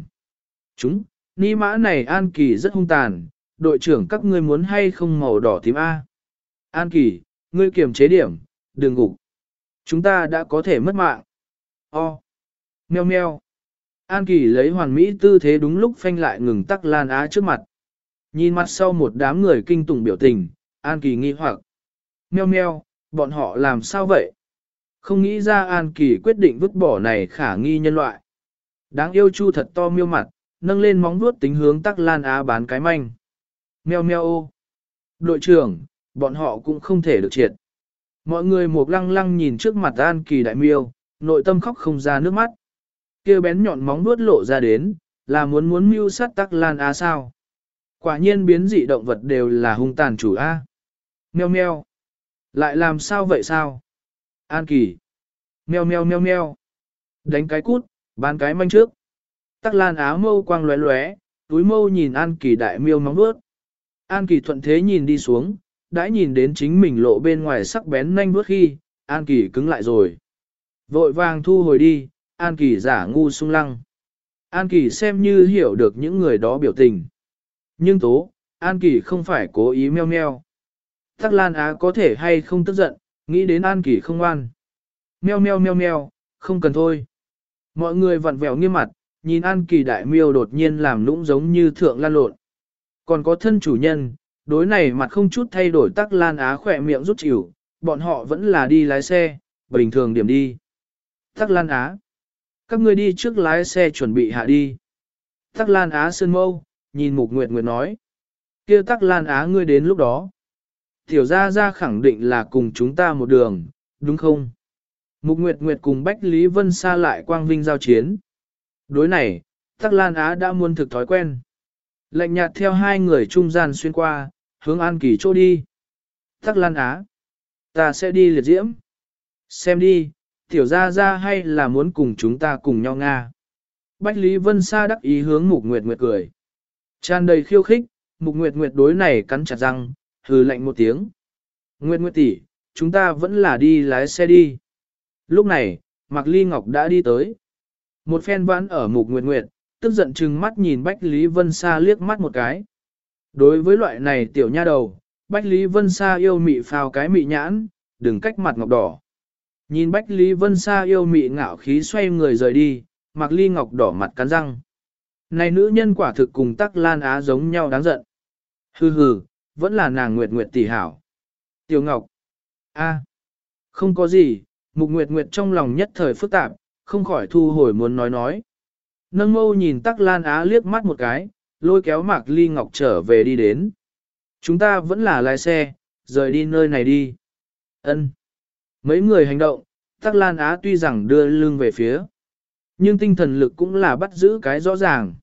A: Chúng, ni mã này An Kỳ rất hung tàn, đội trưởng các ngươi muốn hay không màu đỏ tím A. An Kỳ, ngươi kiềm chế điểm, đừng gục. Chúng ta đã có thể mất mạng. O. Mèo meo. An Kỳ lấy hoàn mỹ tư thế đúng lúc phanh lại ngừng tắc lan á trước mặt. Nhìn mặt sau một đám người kinh tủng biểu tình, An Kỳ nghi hoặc. Meo meo, bọn họ làm sao vậy? Không nghĩ ra An Kỳ quyết định vứt bỏ này khả nghi nhân loại. Đáng yêu chu thật to miêu mặt, nâng lên móng vuốt tính hướng tắc lan á bán cái manh. Meo meo ô. Đội trưởng, bọn họ cũng không thể được triệt. Mọi người một lăng lăng nhìn trước mặt An Kỳ đại miêu, nội tâm khóc không ra nước mắt. kia bén nhọn móng vuốt lộ ra đến, là muốn muốn mưu sát tắc lan á sao. Quả nhiên biến dị động vật đều là hung tàn chủ A. Meo meo. Lại làm sao vậy sao? An kỳ. Meo meo meo meo. Đánh cái cút, bán cái manh trước. Tắc lan áo mâu quang lóe lóe, túi mâu nhìn An kỳ đại miêu móng vuốt. An kỳ thuận thế nhìn đi xuống, đã nhìn đến chính mình lộ bên ngoài sắc bén nhanh vuốt khi, An kỳ cứng lại rồi. Vội vàng thu hồi đi, An kỳ giả ngu sung lăng. An kỳ xem như hiểu được những người đó biểu tình. Nhưng tố, An kỳ không phải cố ý meo meo. Tắc Lan Á có thể hay không tức giận, nghĩ đến An Kỳ không ngoan. Meo meo meo meo, không cần thôi. Mọi người vặn vẹo nghiêm mặt, nhìn An Kỳ đại miêu đột nhiên làm nũng giống như thượng lan lộn. Còn có thân chủ nhân, đối này mặt không chút thay đổi Tắc Lan Á khỏe miệng rút chịu, bọn họ vẫn là đi lái xe, bình thường điểm đi. Tắc Lan Á, các ngươi đi trước lái xe chuẩn bị hạ đi. Tắc Lan Á sơn mâu, nhìn Mục Nguyệt Nguyệt nói. kia Tắc Lan Á ngươi đến lúc đó. Tiểu gia gia khẳng định là cùng chúng ta một đường, đúng không? Mục Nguyệt Nguyệt cùng Bách Lý Vân xa lại quang vinh giao chiến. Đối này, Tắc Lan Á đã muôn thực thói quen. Lệnh nhạt theo hai người trung gian xuyên qua, hướng An Kỳ chỗ đi. Tắc Lan Á, ta sẽ đi liệt diễm. Xem đi, tiểu gia gia hay là muốn cùng chúng ta cùng nhau Nga. Bách Lý Vân Sa đắc ý hướng Mục Nguyệt Nguyệt cười. Tràn đầy khiêu khích, Mục Nguyệt Nguyệt đối này cắn chặt răng, hừ lạnh một tiếng. Nguyệt Nguyệt tỷ, chúng ta vẫn là đi lái xe đi. Lúc này, Mạc Ly Ngọc đã đi tới. Một phen vãn ở mục Nguyệt Nguyệt, tức giận chừng mắt nhìn Bách Lý Vân Sa liếc mắt một cái. Đối với loại này tiểu nha đầu, Bách Lý Vân Sa yêu mị phào cái mị nhãn, đừng cách mặt ngọc đỏ. Nhìn Bách Lý Vân Sa yêu mị ngạo khí xoay người rời đi, mặc Ly Ngọc đỏ mặt cắn răng. Này nữ nhân quả thực cùng tắc lan á giống nhau đáng giận. Hừ hừ, vẫn là nàng Nguyệt Nguyệt tỷ hảo. Tiểu Ngọc. a, không có gì, Mục Nguyệt Nguyệt trong lòng nhất thời phức tạp, không khỏi thu hồi muốn nói nói. Nâng mâu nhìn tắc lan á liếc mắt một cái, lôi kéo Mạc Ly Ngọc trở về đi đến. Chúng ta vẫn là lái xe, rời đi nơi này đi. Ân. Mấy người hành động, tắc lan á tuy rằng đưa lưng về phía. Nhưng tinh thần lực cũng là bắt giữ cái rõ ràng.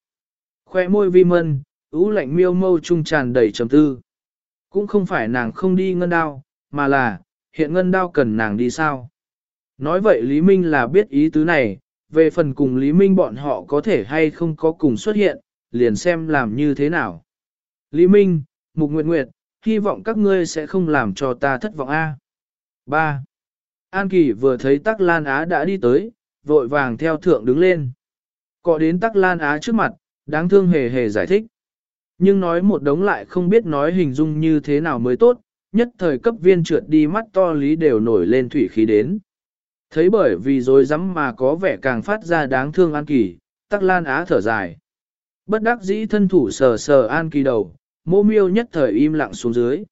A: Khoe môi vi mân, ú lạnh miêu mâu trung tràn đầy trầm tư. Cũng không phải nàng không đi ngân đao, mà là, hiện ngân đao cần nàng đi sao. Nói vậy Lý Minh là biết ý tứ này, về phần cùng Lý Minh bọn họ có thể hay không có cùng xuất hiện, liền xem làm như thế nào. Lý Minh, Mục Nguyệt Nguyệt, hy vọng các ngươi sẽ không làm cho ta thất vọng A. 3. An Kỳ vừa thấy Tắc Lan Á đã đi tới, vội vàng theo thượng đứng lên. Cọ đến Tắc Lan Á trước mặt, đáng thương hề hề giải thích. Nhưng nói một đống lại không biết nói hình dung như thế nào mới tốt, nhất thời cấp viên trượt đi mắt to lý đều nổi lên thủy khí đến. Thấy bởi vì rồi rắm mà có vẻ càng phát ra đáng thương An Kỳ, Tắc Lan Á thở dài. Bất đắc dĩ thân thủ sờ sờ An Kỳ đầu, mô miêu nhất thời im lặng xuống dưới.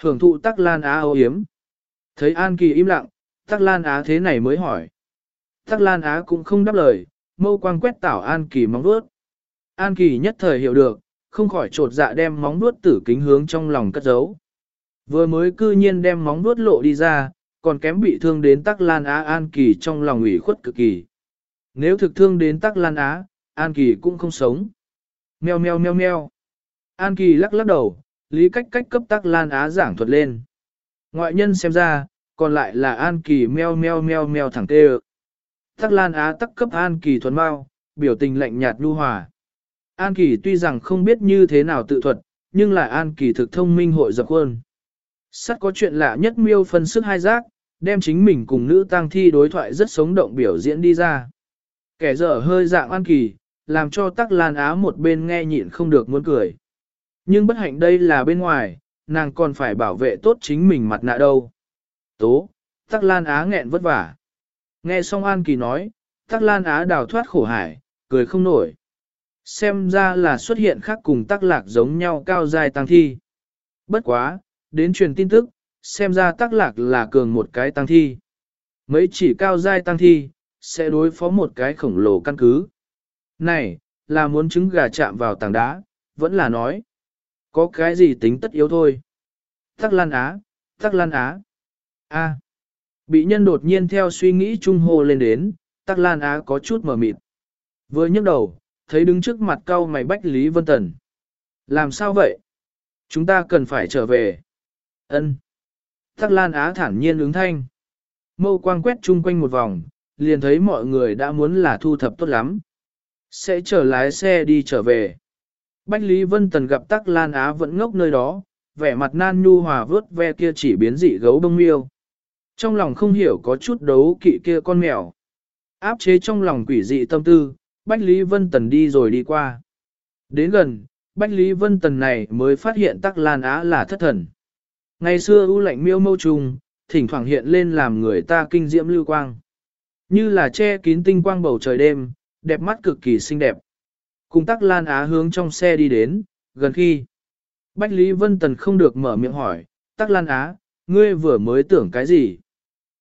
A: Hưởng thụ Tắc Lan Á ô hiếm. Thấy An Kỳ im lặng, Tắc Lan Á thế này mới hỏi. Tắc Lan Á cũng không đáp lời, mâu quang quét tảo An Kỳ móng vuốt. An Kỳ nhất thời hiểu được, không khỏi trột dạ đem móng vuốt tử kính hướng trong lòng cất giấu. Vừa mới cư nhiên đem móng vuốt lộ đi ra, còn kém bị thương đến Tắc Lan Á An Kỳ trong lòng ủy khuất cực kỳ. Nếu thực thương đến Tắc Lan Á, An Kỳ cũng không sống. Meo meo meo meo. An Kỳ lắc lắc đầu, lý cách cách cấp Tắc Lan Á giảng thuật lên. Ngoại nhân xem ra, còn lại là An Kỳ meo meo meo meo thẳng tê Tắc Lan Á tắc cấp An Kỳ thuần mau, biểu tình lạnh nhạt nhu hòa. An Kỳ tuy rằng không biết như thế nào tự thuật, nhưng lại An Kỳ thực thông minh hội dập quân. Sắt có chuyện lạ nhất miêu phân sức hai giác, đem chính mình cùng nữ tang thi đối thoại rất sống động biểu diễn đi ra. Kẻ dở hơi dạng An Kỳ, làm cho tắc lan á một bên nghe nhịn không được muốn cười. Nhưng bất hạnh đây là bên ngoài, nàng còn phải bảo vệ tốt chính mình mặt nạ đâu. Tố, tắc lan á nghẹn vất vả. Nghe xong An Kỳ nói, tắc lan á đào thoát khổ hải, cười không nổi. Xem ra là xuất hiện khác cùng tắc lạc giống nhau cao dài tăng thi. Bất quá, đến truyền tin tức, xem ra tắc lạc là cường một cái tăng thi. Mấy chỉ cao giai tăng thi, sẽ đối phó một cái khổng lồ căn cứ. Này, là muốn trứng gà chạm vào tảng đá, vẫn là nói. Có cái gì tính tất yếu thôi. Tắc lan á, tắc lan á. A. Bị nhân đột nhiên theo suy nghĩ trung hồ lên đến, tắc lan á có chút mờ mịt. Vừa nhấc đầu, thấy đứng trước mặt cao mày Bách Lý Vân Tần. Làm sao vậy? Chúng ta cần phải trở về. Ân. Tắc Lan Á thản nhiên ứng thanh. Mâu quang quét chung quanh một vòng, liền thấy mọi người đã muốn là thu thập tốt lắm. Sẽ trở lái xe đi trở về. Bách Lý Vân Tần gặp Tắc Lan Á vẫn ngốc nơi đó, vẻ mặt nan nhu hòa vớt ve kia chỉ biến dị gấu bông miêu. Trong lòng không hiểu có chút đấu kỵ kia con mèo. Áp chế trong lòng quỷ dị tâm tư, Bách Lý Vân Tần đi rồi đi qua. Đến gần, Bách Lý Vân Tần này mới phát hiện Tắc Lan Á là thất thần. Ngày xưa u lạnh miêu mâu trùng, thỉnh thoảng hiện lên làm người ta kinh diễm lưu quang. Như là che kín tinh quang bầu trời đêm, đẹp mắt cực kỳ xinh đẹp. Cùng Tắc Lan Á hướng trong xe đi đến, gần khi. Bách Lý Vân Tần không được mở miệng hỏi, Tắc Lan Á, ngươi vừa mới tưởng cái gì?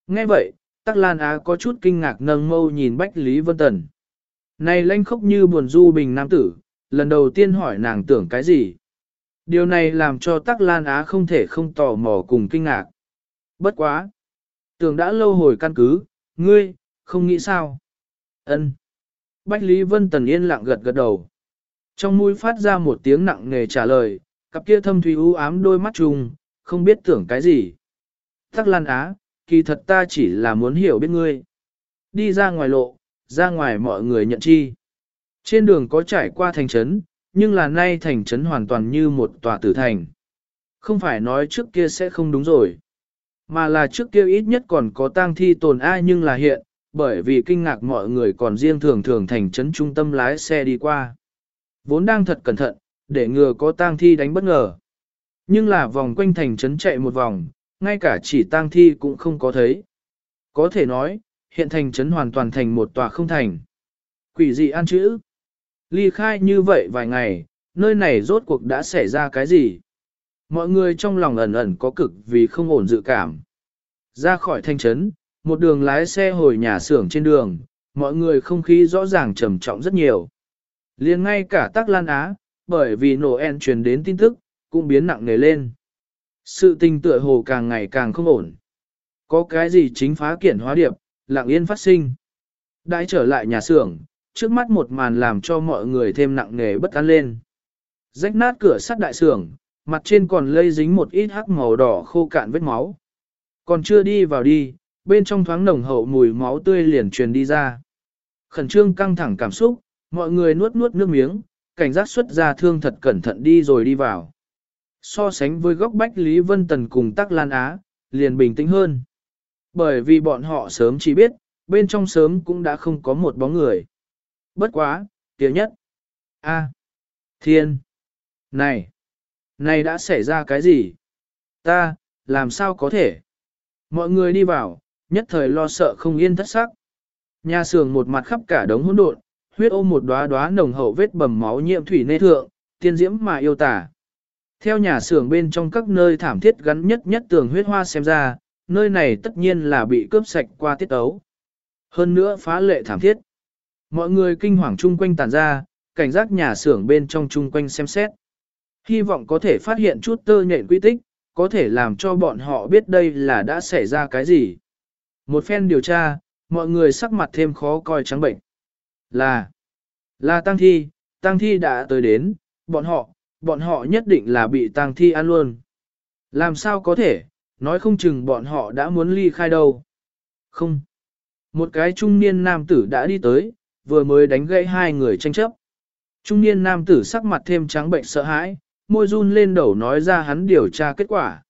A: Nghe vậy, Tắc Lan Á có chút kinh ngạc nâng mâu nhìn Bách Lý Vân Tần. Này lanh khóc như buồn du bình nam tử, lần đầu tiên hỏi nàng tưởng cái gì? Điều này làm cho Tắc Lan Á không thể không tò mò cùng kinh ngạc. Bất quá! Tưởng đã lâu hồi căn cứ, ngươi, không nghĩ sao? Ân. Bách Lý Vân Tần yên lặng gật gật đầu. Trong mũi phát ra một tiếng nặng nề trả lời, cặp kia thâm thủy u ám đôi mắt trùng, không biết tưởng cái gì. Tắc Lan Á, kỳ thật ta chỉ là muốn hiểu biết ngươi. Đi ra ngoài lộ, ra ngoài mọi người nhận chi. Trên đường có trải qua thành trấn, nhưng là nay thành trấn hoàn toàn như một tòa tử thành. Không phải nói trước kia sẽ không đúng rồi. Mà là trước kia ít nhất còn có tang thi tồn ai nhưng là hiện, bởi vì kinh ngạc mọi người còn riêng thường thường thành trấn trung tâm lái xe đi qua. Vốn đang thật cẩn thận, để ngừa có tang thi đánh bất ngờ. Nhưng là vòng quanh thành trấn chạy một vòng, ngay cả chỉ tang thi cũng không có thấy. Có thể nói, hiện thành trấn hoàn toàn thành một tòa không thành. Quỷ dị ăn chữ. Ly khai như vậy vài ngày, nơi này rốt cuộc đã xảy ra cái gì? Mọi người trong lòng ẩn ẩn có cực vì không ổn dự cảm. Ra khỏi thanh trấn, một đường lái xe hồi nhà xưởng trên đường, mọi người không khí rõ ràng trầm trọng rất nhiều. liền ngay cả Tắc Lan Á, bởi vì Noel truyền đến tin tức, cũng biến nặng nề lên. Sự tình tựa hồ càng ngày càng không ổn. Có cái gì chính phá kiển hóa điệp, lặng yên phát sinh. Đãi trở lại nhà xưởng, trước mắt một màn làm cho mọi người thêm nặng nề bất an lên. Rách nát cửa sắt đại sưởng, mặt trên còn lây dính một ít hắc màu đỏ khô cạn vết máu. Còn chưa đi vào đi, bên trong thoáng nồng hậu mùi máu tươi liền truyền đi ra. Khẩn trương căng thẳng cảm xúc, mọi người nuốt nuốt nước miếng, cảnh giác xuất ra thương thật cẩn thận đi rồi đi vào. So sánh với góc bách Lý Vân Tần cùng Tắc Lan Á, liền bình tĩnh hơn. Bởi vì bọn họ sớm chỉ biết, bên trong sớm cũng đã không có một bóng người. Bất quá, kia nhất. A. thiên. Này. Này đã xảy ra cái gì? Ta, làm sao có thể? Mọi người đi vào, nhất thời lo sợ không yên thất sắc. Nhà xưởng một mặt khắp cả đống hỗn độn, huyết ôm một đóa đóa nồng hậu vết bầm máu nhiễm thủy nê thượng, tiên diễm mà yêu tả. Theo nhà xưởng bên trong các nơi thảm thiết gắn nhất nhất tường huyết hoa xem ra, nơi này tất nhiên là bị cướp sạch qua tiết ấu. Hơn nữa phá lệ thảm thiết. Mọi người kinh hoàng chung quanh tàn ra, cảnh giác nhà xưởng bên trong chung quanh xem xét. Hy vọng có thể phát hiện chút tơ nhện quy tích, có thể làm cho bọn họ biết đây là đã xảy ra cái gì. Một phen điều tra, mọi người sắc mặt thêm khó coi trắng bệnh. Là, là tăng thi, tăng thi đã tới đến, bọn họ, bọn họ nhất định là bị tăng thi ăn luôn. Làm sao có thể, nói không chừng bọn họ đã muốn ly khai đâu. Không. Một cái trung niên nam tử đã đi tới, vừa mới đánh gãy hai người tranh chấp. Trung niên nam tử sắc mặt thêm trắng bệnh sợ hãi, môi run lên đầu nói ra hắn điều tra kết quả.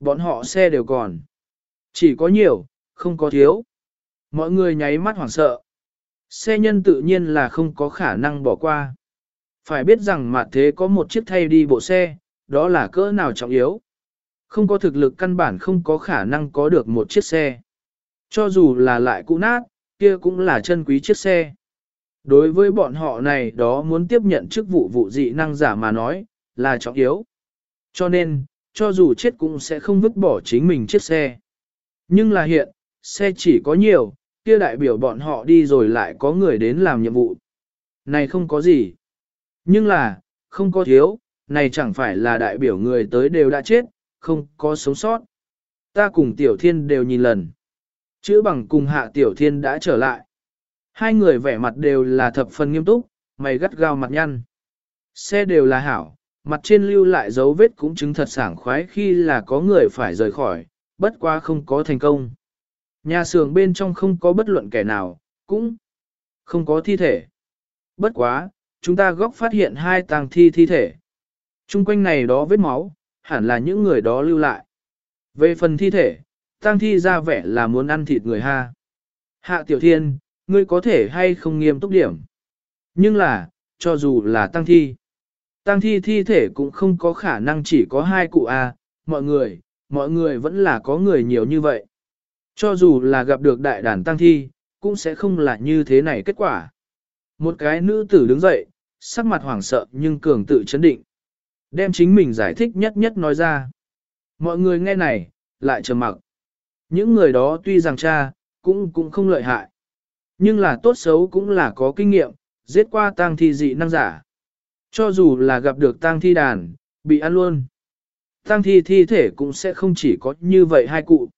A: Bọn họ xe đều còn. Chỉ có nhiều, không có thiếu. Mọi người nháy mắt hoảng sợ. Xe nhân tự nhiên là không có khả năng bỏ qua. Phải biết rằng mặt thế có một chiếc thay đi bộ xe, đó là cỡ nào trọng yếu. Không có thực lực căn bản không có khả năng có được một chiếc xe. Cho dù là lại cũ nát, kia cũng là chân quý chiếc xe. Đối với bọn họ này đó muốn tiếp nhận chức vụ vụ dị năng giả mà nói, là trọng yếu. Cho nên, cho dù chết cũng sẽ không vứt bỏ chính mình chiếc xe. Nhưng là hiện, xe chỉ có nhiều, kia đại biểu bọn họ đi rồi lại có người đến làm nhiệm vụ. Này không có gì. Nhưng là, không có thiếu, này chẳng phải là đại biểu người tới đều đã chết, không có sống sót. Ta cùng Tiểu Thiên đều nhìn lần. Chữ bằng cùng Hạ Tiểu Thiên đã trở lại. Hai người vẻ mặt đều là thập phần nghiêm túc, mày gắt gao mặt nhăn. Xe đều là hảo, mặt trên lưu lại dấu vết cũng chứng thật sảng khoái khi là có người phải rời khỏi, bất quá không có thành công. Nhà xưởng bên trong không có bất luận kẻ nào, cũng không có thi thể. Bất quá, chúng ta góc phát hiện hai tàng thi thi thể. Trung quanh này đó vết máu, hẳn là những người đó lưu lại. Về phần thi thể, tang thi ra vẻ là muốn ăn thịt người ha. Hạ tiểu thiên, ngươi có thể hay không nghiêm túc điểm. Nhưng là, cho dù là tăng thi, tăng thi thi thể cũng không có khả năng chỉ có hai cụ A, mọi người, mọi người vẫn là có người nhiều như vậy. Cho dù là gặp được đại đàn tăng thi, cũng sẽ không là như thế này kết quả. Một cái nữ tử đứng dậy, sắc mặt hoảng sợ nhưng cường tự chấn định. Đem chính mình giải thích nhất nhất nói ra. Mọi người nghe này, lại trầm mặc. Những người đó tuy rằng cha, cũng cũng không lợi hại. Nhưng là tốt xấu cũng là có kinh nghiệm, giết qua tang thi dị năng giả. Cho dù là gặp được tang thi đàn, bị ăn luôn. Tang thi thi thể cũng sẽ không chỉ có như vậy hai cụ.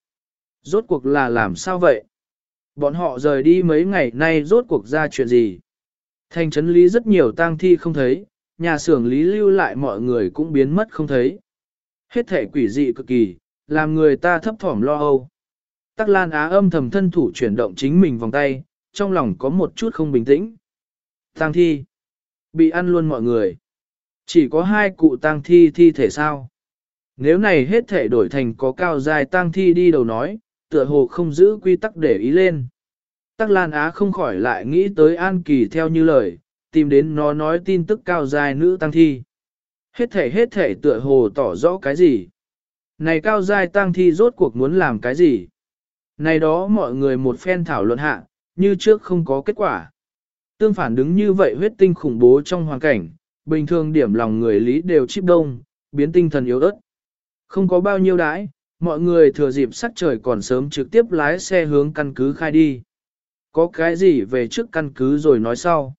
A: Rốt cuộc là làm sao vậy? Bọn họ rời đi mấy ngày nay rốt cuộc ra chuyện gì? Thành trấn lý rất nhiều tang thi không thấy, nhà xưởng lý lưu lại mọi người cũng biến mất không thấy. Hết thể quỷ dị cực kỳ, làm người ta thấp thỏm lo âu. Tắc Lan Á âm thầm thân thủ chuyển động chính mình vòng tay, trong lòng có một chút không bình tĩnh. Tang thi. Bị ăn luôn mọi người. Chỉ có hai cụ tang thi thi thể sao. Nếu này hết thể đổi thành có cao dài tang thi đi đầu nói, tựa hồ không giữ quy tắc để ý lên. Tắc Lan Á không khỏi lại nghĩ tới An Kỳ theo như lời, tìm đến nó nói tin tức cao dài nữ tăng thi. Hết thể hết thể tựa hồ tỏ rõ cái gì. Này cao dài tăng thi rốt cuộc muốn làm cái gì? Này đó mọi người một phen thảo luận hạ, như trước không có kết quả. Tương phản đứng như vậy huyết tinh khủng bố trong hoàn cảnh, bình thường điểm lòng người lý đều chip đông, biến tinh thần yếu ớt. Không có bao nhiêu đãi, mọi người thừa dịp sắc trời còn sớm trực tiếp lái xe hướng căn cứ khai đi. Có cái gì về trước căn cứ rồi nói sau.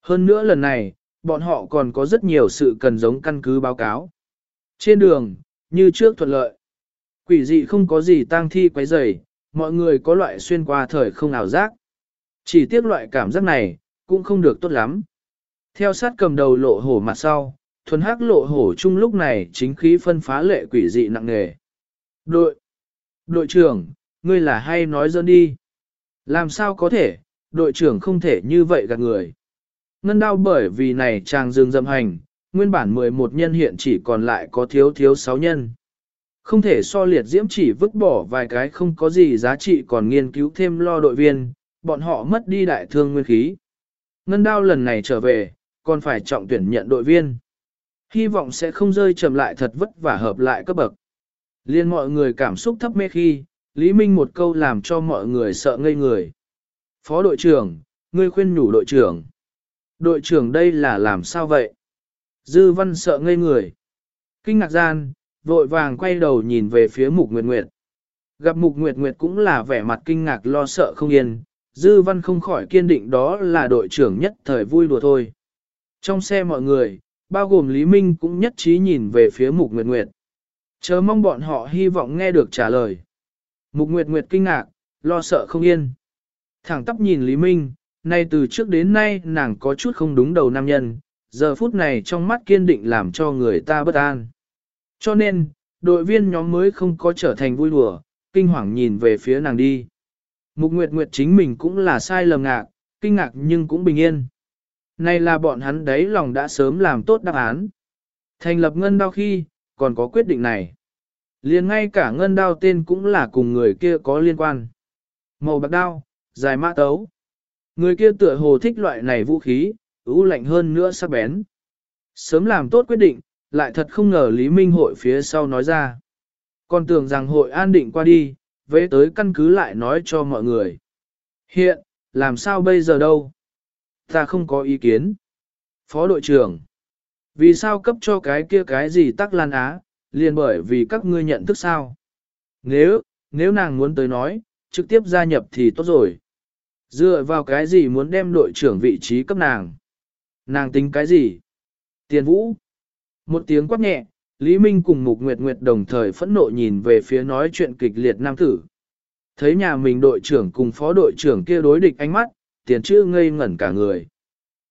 A: Hơn nữa lần này, bọn họ còn có rất nhiều sự cần giống căn cứ báo cáo. Trên đường, như trước thuận lợi. Quỷ dị không có gì tang thi quấy rầy, mọi người có loại xuyên qua thời không ảo giác. Chỉ tiếc loại cảm giác này, cũng không được tốt lắm. Theo sát cầm đầu lộ hổ mặt sau, thuần hắc lộ hổ chung lúc này chính khí phân phá lệ quỷ dị nặng nề. Đội, đội trưởng, ngươi là hay nói dân đi. Làm sao có thể, đội trưởng không thể như vậy gạt người. Ngân đau bởi vì này chàng dừng dâm hành, nguyên bản 11 nhân hiện chỉ còn lại có thiếu thiếu 6 nhân. Không thể so liệt diễm chỉ vứt bỏ vài cái không có gì giá trị còn nghiên cứu thêm lo đội viên, bọn họ mất đi đại thương nguyên khí. Ngân đao lần này trở về, còn phải trọng tuyển nhận đội viên. Hy vọng sẽ không rơi chậm lại thật vất vả hợp lại cấp bậc. Liên mọi người cảm xúc thấp mê khi, Lý Minh một câu làm cho mọi người sợ ngây người. Phó đội trưởng, ngươi khuyên nhủ đội trưởng. Đội trưởng đây là làm sao vậy? Dư văn sợ ngây người. Kinh ngạc gian, vội vàng quay đầu nhìn về phía Mục Nguyệt Nguyệt. Gặp Mục Nguyệt Nguyệt cũng là vẻ mặt kinh ngạc lo sợ không yên, Dư văn không khỏi kiên định đó là đội trưởng nhất thời vui đùa thôi. Trong xe mọi người, bao gồm Lý Minh cũng nhất trí nhìn về phía Mục Nguyệt Nguyệt. Chờ mong bọn họ hy vọng nghe được trả lời. Mục Nguyệt Nguyệt kinh ngạc, lo sợ không yên. Thẳng tắp nhìn Lý Minh, nay từ trước đến nay nàng có chút không đúng đầu nam nhân, giờ phút này trong mắt kiên định làm cho người ta bất an. Cho nên, đội viên nhóm mới không có trở thành vui đùa, kinh hoàng nhìn về phía nàng đi. Mục Nguyệt Nguyệt chính mình cũng là sai lầm ngạc, kinh ngạc nhưng cũng bình yên. Này là bọn hắn đấy lòng đã sớm làm tốt đáp án. Thành lập ngân đao khi, còn có quyết định này. liền ngay cả ngân đao tên cũng là cùng người kia có liên quan. Màu bạc đao, dài mã tấu. Người kia tựa hồ thích loại này vũ khí, ưu lạnh hơn nữa sắc bén. Sớm làm tốt quyết định, lại thật không ngờ Lý Minh hội phía sau nói ra. Còn tưởng rằng hội an định qua đi, về tới căn cứ lại nói cho mọi người. Hiện, làm sao bây giờ đâu? Ta không có ý kiến. Phó đội trưởng, vì sao cấp cho cái kia cái gì tắc lan á, liền bởi vì các ngươi nhận thức sao? Nếu, nếu nàng muốn tới nói, trực tiếp gia nhập thì tốt rồi. Dựa vào cái gì muốn đem đội trưởng vị trí cấp nàng? Nàng tính cái gì? Tiền vũ. Một tiếng quát nhẹ, Lý Minh cùng Mục Nguyệt Nguyệt đồng thời phẫn nộ nhìn về phía nói chuyện kịch liệt nam tử. Thấy nhà mình đội trưởng cùng phó đội trưởng kia đối địch ánh mắt, tiền chữ ngây ngẩn cả người.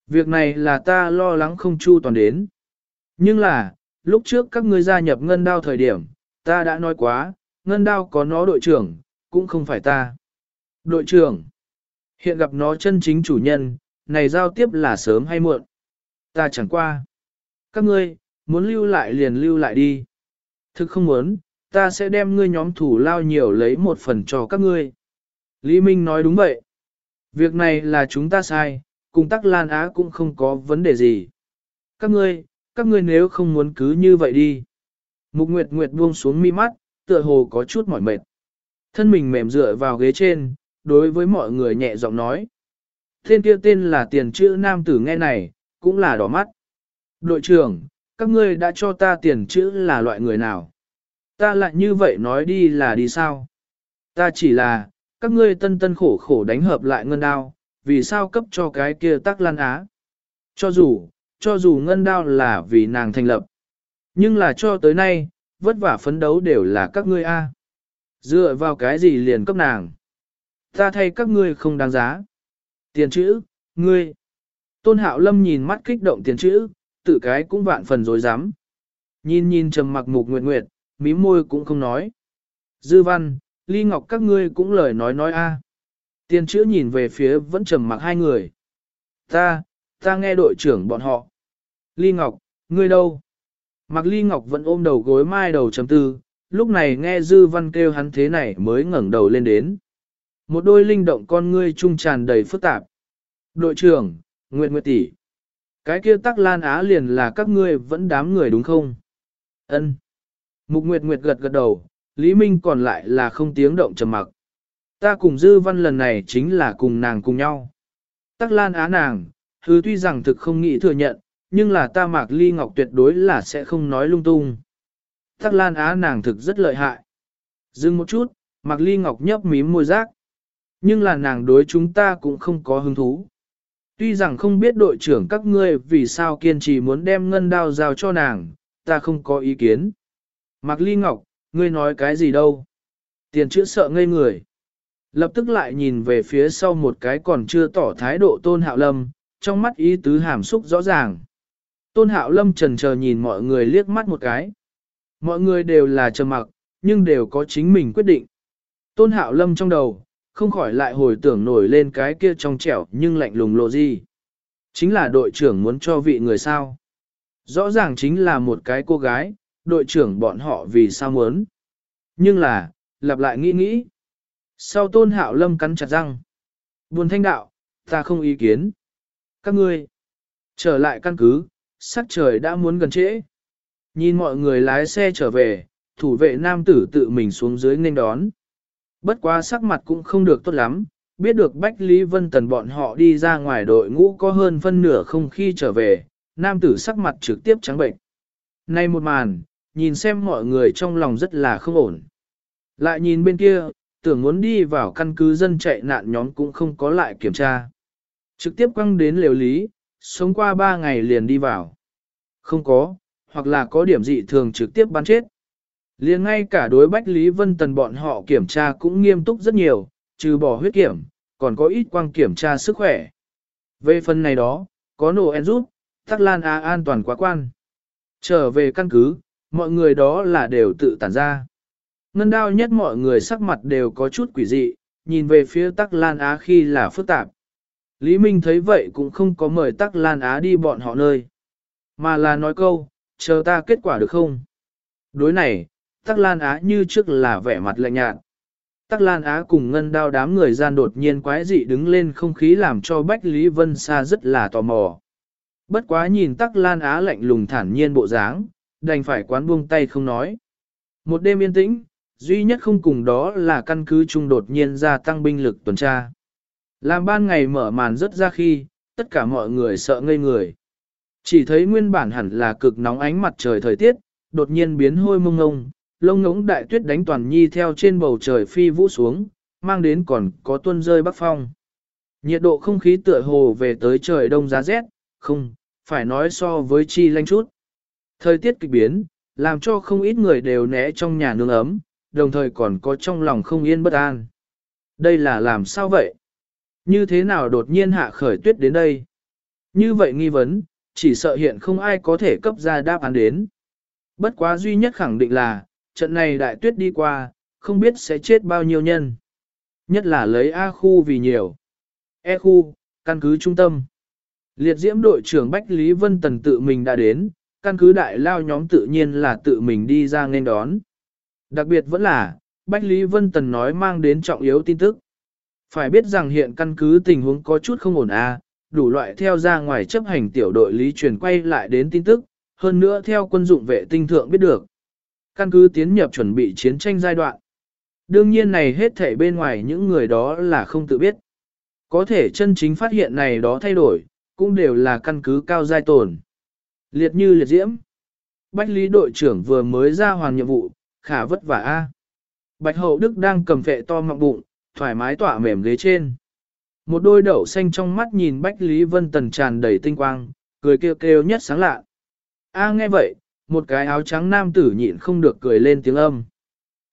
A: Việc này là ta lo lắng không chu toàn đến. Nhưng là, lúc trước các ngươi gia nhập ngân đao thời điểm, ta đã nói quá, ngân đao có nó đội trưởng, cũng không phải ta. Đội trưởng, hiện gặp nó chân chính chủ nhân, này giao tiếp là sớm hay muộn. Ta chẳng qua. Các ngươi, muốn lưu lại liền lưu lại đi. Thực không muốn, ta sẽ đem ngươi nhóm thủ lao nhiều lấy một phần cho các ngươi. Lý Minh nói đúng vậy. Việc này là chúng ta sai, cùng tắc Lan Á cũng không có vấn đề gì. Các ngươi, các ngươi nếu không muốn cứ như vậy đi. Mục Nguyệt Nguyệt buông xuống mi mắt, tựa hồ có chút mỏi mệt. Thân mình mềm dựa vào ghế trên, đối với mọi người nhẹ giọng nói. Tên kia tên là tiền chữ nam tử nghe này, cũng là đỏ mắt. Đội trưởng, các ngươi đã cho ta tiền chữ là loại người nào? Ta lại như vậy nói đi là đi sao? Ta chỉ là, các ngươi tân tân khổ khổ đánh hợp lại ngân đao, vì sao cấp cho cái kia tắc lan á? Cho dù, cho dù ngân đao là vì nàng thành lập, nhưng là cho tới nay, vất vả phấn đấu đều là các ngươi a. Dựa vào cái gì liền cấp nàng? Ta thay các ngươi không đáng giá. Tiền chữ, ngươi. Tôn Hạo Lâm nhìn mắt kích động tiền chữ, tự cái cũng vạn phần dối dám. Nhìn nhìn trầm mặc mục nguyệt nguyệt, mí môi cũng không nói. Dư văn, ly ngọc các ngươi cũng lời nói nói a. tiên chữ nhìn về phía vẫn trầm mặc hai người. Ta, ta nghe đội trưởng bọn họ. Ly ngọc, ngươi đâu? mặc Ly Ngọc vẫn ôm đầu gối mai đầu chấm tư, lúc này nghe Dư Văn kêu hắn thế này mới ngẩng đầu lên đến. Một đôi linh động con ngươi trung tràn đầy phức tạp. Đội trưởng, Nguyệt Nguyệt tỷ, cái kia tắc lan á liền là các ngươi vẫn đám người đúng không? Ân. Mục Nguyệt Nguyệt gật gật đầu, Lý Minh còn lại là không tiếng động trầm mặc. Ta cùng Dư Văn lần này chính là cùng nàng cùng nhau. Tắc lan á nàng, thứ tuy rằng thực không nghĩ thừa nhận, nhưng là ta mạc ly ngọc tuyệt đối là sẽ không nói lung tung. Tắc lan á nàng thực rất lợi hại. Dừng một chút, mạc ly ngọc nhấp mím môi rác. Nhưng là nàng đối chúng ta cũng không có hứng thú. Tuy rằng không biết đội trưởng các ngươi vì sao kiên trì muốn đem ngân đao giao cho nàng, ta không có ý kiến. Mạc Ly Ngọc, ngươi nói cái gì đâu? Tiền chữ sợ ngây người. Lập tức lại nhìn về phía sau một cái còn chưa tỏ thái độ tôn hạo lâm, trong mắt ý tứ hàm xúc rõ ràng. Tôn hạo lâm trần chờ nhìn mọi người liếc mắt một cái. Mọi người đều là trầm mặc, nhưng đều có chính mình quyết định. Tôn hạo lâm trong đầu, không khỏi lại hồi tưởng nổi lên cái kia trong trẻo nhưng lạnh lùng lộ gì. Chính là đội trưởng muốn cho vị người sao. Rõ ràng chính là một cái cô gái, đội trưởng bọn họ vì sao muốn. Nhưng là, lặp lại nghĩ nghĩ. Sau tôn hạo lâm cắn chặt răng. Buồn thanh đạo, ta không ý kiến. Các ngươi, trở lại căn cứ, sắc trời đã muốn gần trễ. Nhìn mọi người lái xe trở về, thủ vệ nam tử tự mình xuống dưới nên đón. Bất quá sắc mặt cũng không được tốt lắm, biết được Bách Lý Vân Tần bọn họ đi ra ngoài đội ngũ có hơn phân nửa không khi trở về, nam tử sắc mặt trực tiếp trắng bệnh. Nay một màn, nhìn xem mọi người trong lòng rất là không ổn. Lại nhìn bên kia, tưởng muốn đi vào căn cứ dân chạy nạn nhóm cũng không có lại kiểm tra. Trực tiếp quăng đến liều lý, sống qua ba ngày liền đi vào. Không có, hoặc là có điểm dị thường trực tiếp bắn chết liền ngay cả đối Bách Lý Vân Tần bọn họ kiểm tra cũng nghiêm túc rất nhiều, trừ bỏ huyết kiểm, còn có ít quang kiểm tra sức khỏe. Về phần này đó, có nổ en rút, tắc lan a an toàn quá quan. Trở về căn cứ, mọi người đó là đều tự tản ra. Ngân đao nhất mọi người sắc mặt đều có chút quỷ dị, nhìn về phía tắc lan á khi là phức tạp. Lý Minh thấy vậy cũng không có mời tắc lan á đi bọn họ nơi. Mà là nói câu, chờ ta kết quả được không? Đối này, tắc lan á như trước là vẻ mặt lạnh nhạt. Tắc Lan Á cùng ngân đao đám người gian đột nhiên quái dị đứng lên không khí làm cho Bách Lý Vân Sa rất là tò mò. Bất quá nhìn Tắc Lan Á lạnh lùng thản nhiên bộ dáng, đành phải quán buông tay không nói. Một đêm yên tĩnh, duy nhất không cùng đó là căn cứ chung đột nhiên gia tăng binh lực tuần tra. Làm ban ngày mở màn rất ra khi, tất cả mọi người sợ ngây người. Chỉ thấy nguyên bản hẳn là cực nóng ánh mặt trời thời tiết, đột nhiên biến hôi mông ngông, lông ngỗng đại tuyết đánh toàn nhi theo trên bầu trời phi vũ xuống, mang đến còn có tuân rơi bắc phong. Nhiệt độ không khí tựa hồ về tới trời đông giá rét, không, phải nói so với chi lanh chút. Thời tiết kịch biến, làm cho không ít người đều né trong nhà nương ấm, đồng thời còn có trong lòng không yên bất an. Đây là làm sao vậy? Như thế nào đột nhiên hạ khởi tuyết đến đây? Như vậy nghi vấn, chỉ sợ hiện không ai có thể cấp ra đáp án đến. Bất quá duy nhất khẳng định là, trận này đại tuyết đi qua, không biết sẽ chết bao nhiêu nhân. Nhất là lấy A khu vì nhiều. E khu, căn cứ trung tâm. Liệt diễm đội trưởng Bách Lý Vân Tần tự mình đã đến, căn cứ đại lao nhóm tự nhiên là tự mình đi ra nên đón. Đặc biệt vẫn là, Bách Lý Vân Tần nói mang đến trọng yếu tin tức. Phải biết rằng hiện căn cứ tình huống có chút không ổn a, đủ loại theo ra ngoài chấp hành tiểu đội lý truyền quay lại đến tin tức, hơn nữa theo quân dụng vệ tinh thượng biết được. Căn cứ tiến nhập chuẩn bị chiến tranh giai đoạn. Đương nhiên này hết thể bên ngoài những người đó là không tự biết. Có thể chân chính phát hiện này đó thay đổi, cũng đều là căn cứ cao giai tồn. Liệt như liệt diễm. Bách lý đội trưởng vừa mới ra hoàn nhiệm vụ, khả vất vả a. Bạch hậu đức đang cầm vệ to mọng bụng, thoải mái tỏa mềm ghế trên. Một đôi đậu xanh trong mắt nhìn Bách Lý Vân Tần tràn đầy tinh quang, cười kêu kêu nhất sáng lạ. A nghe vậy, một cái áo trắng nam tử nhịn không được cười lên tiếng âm.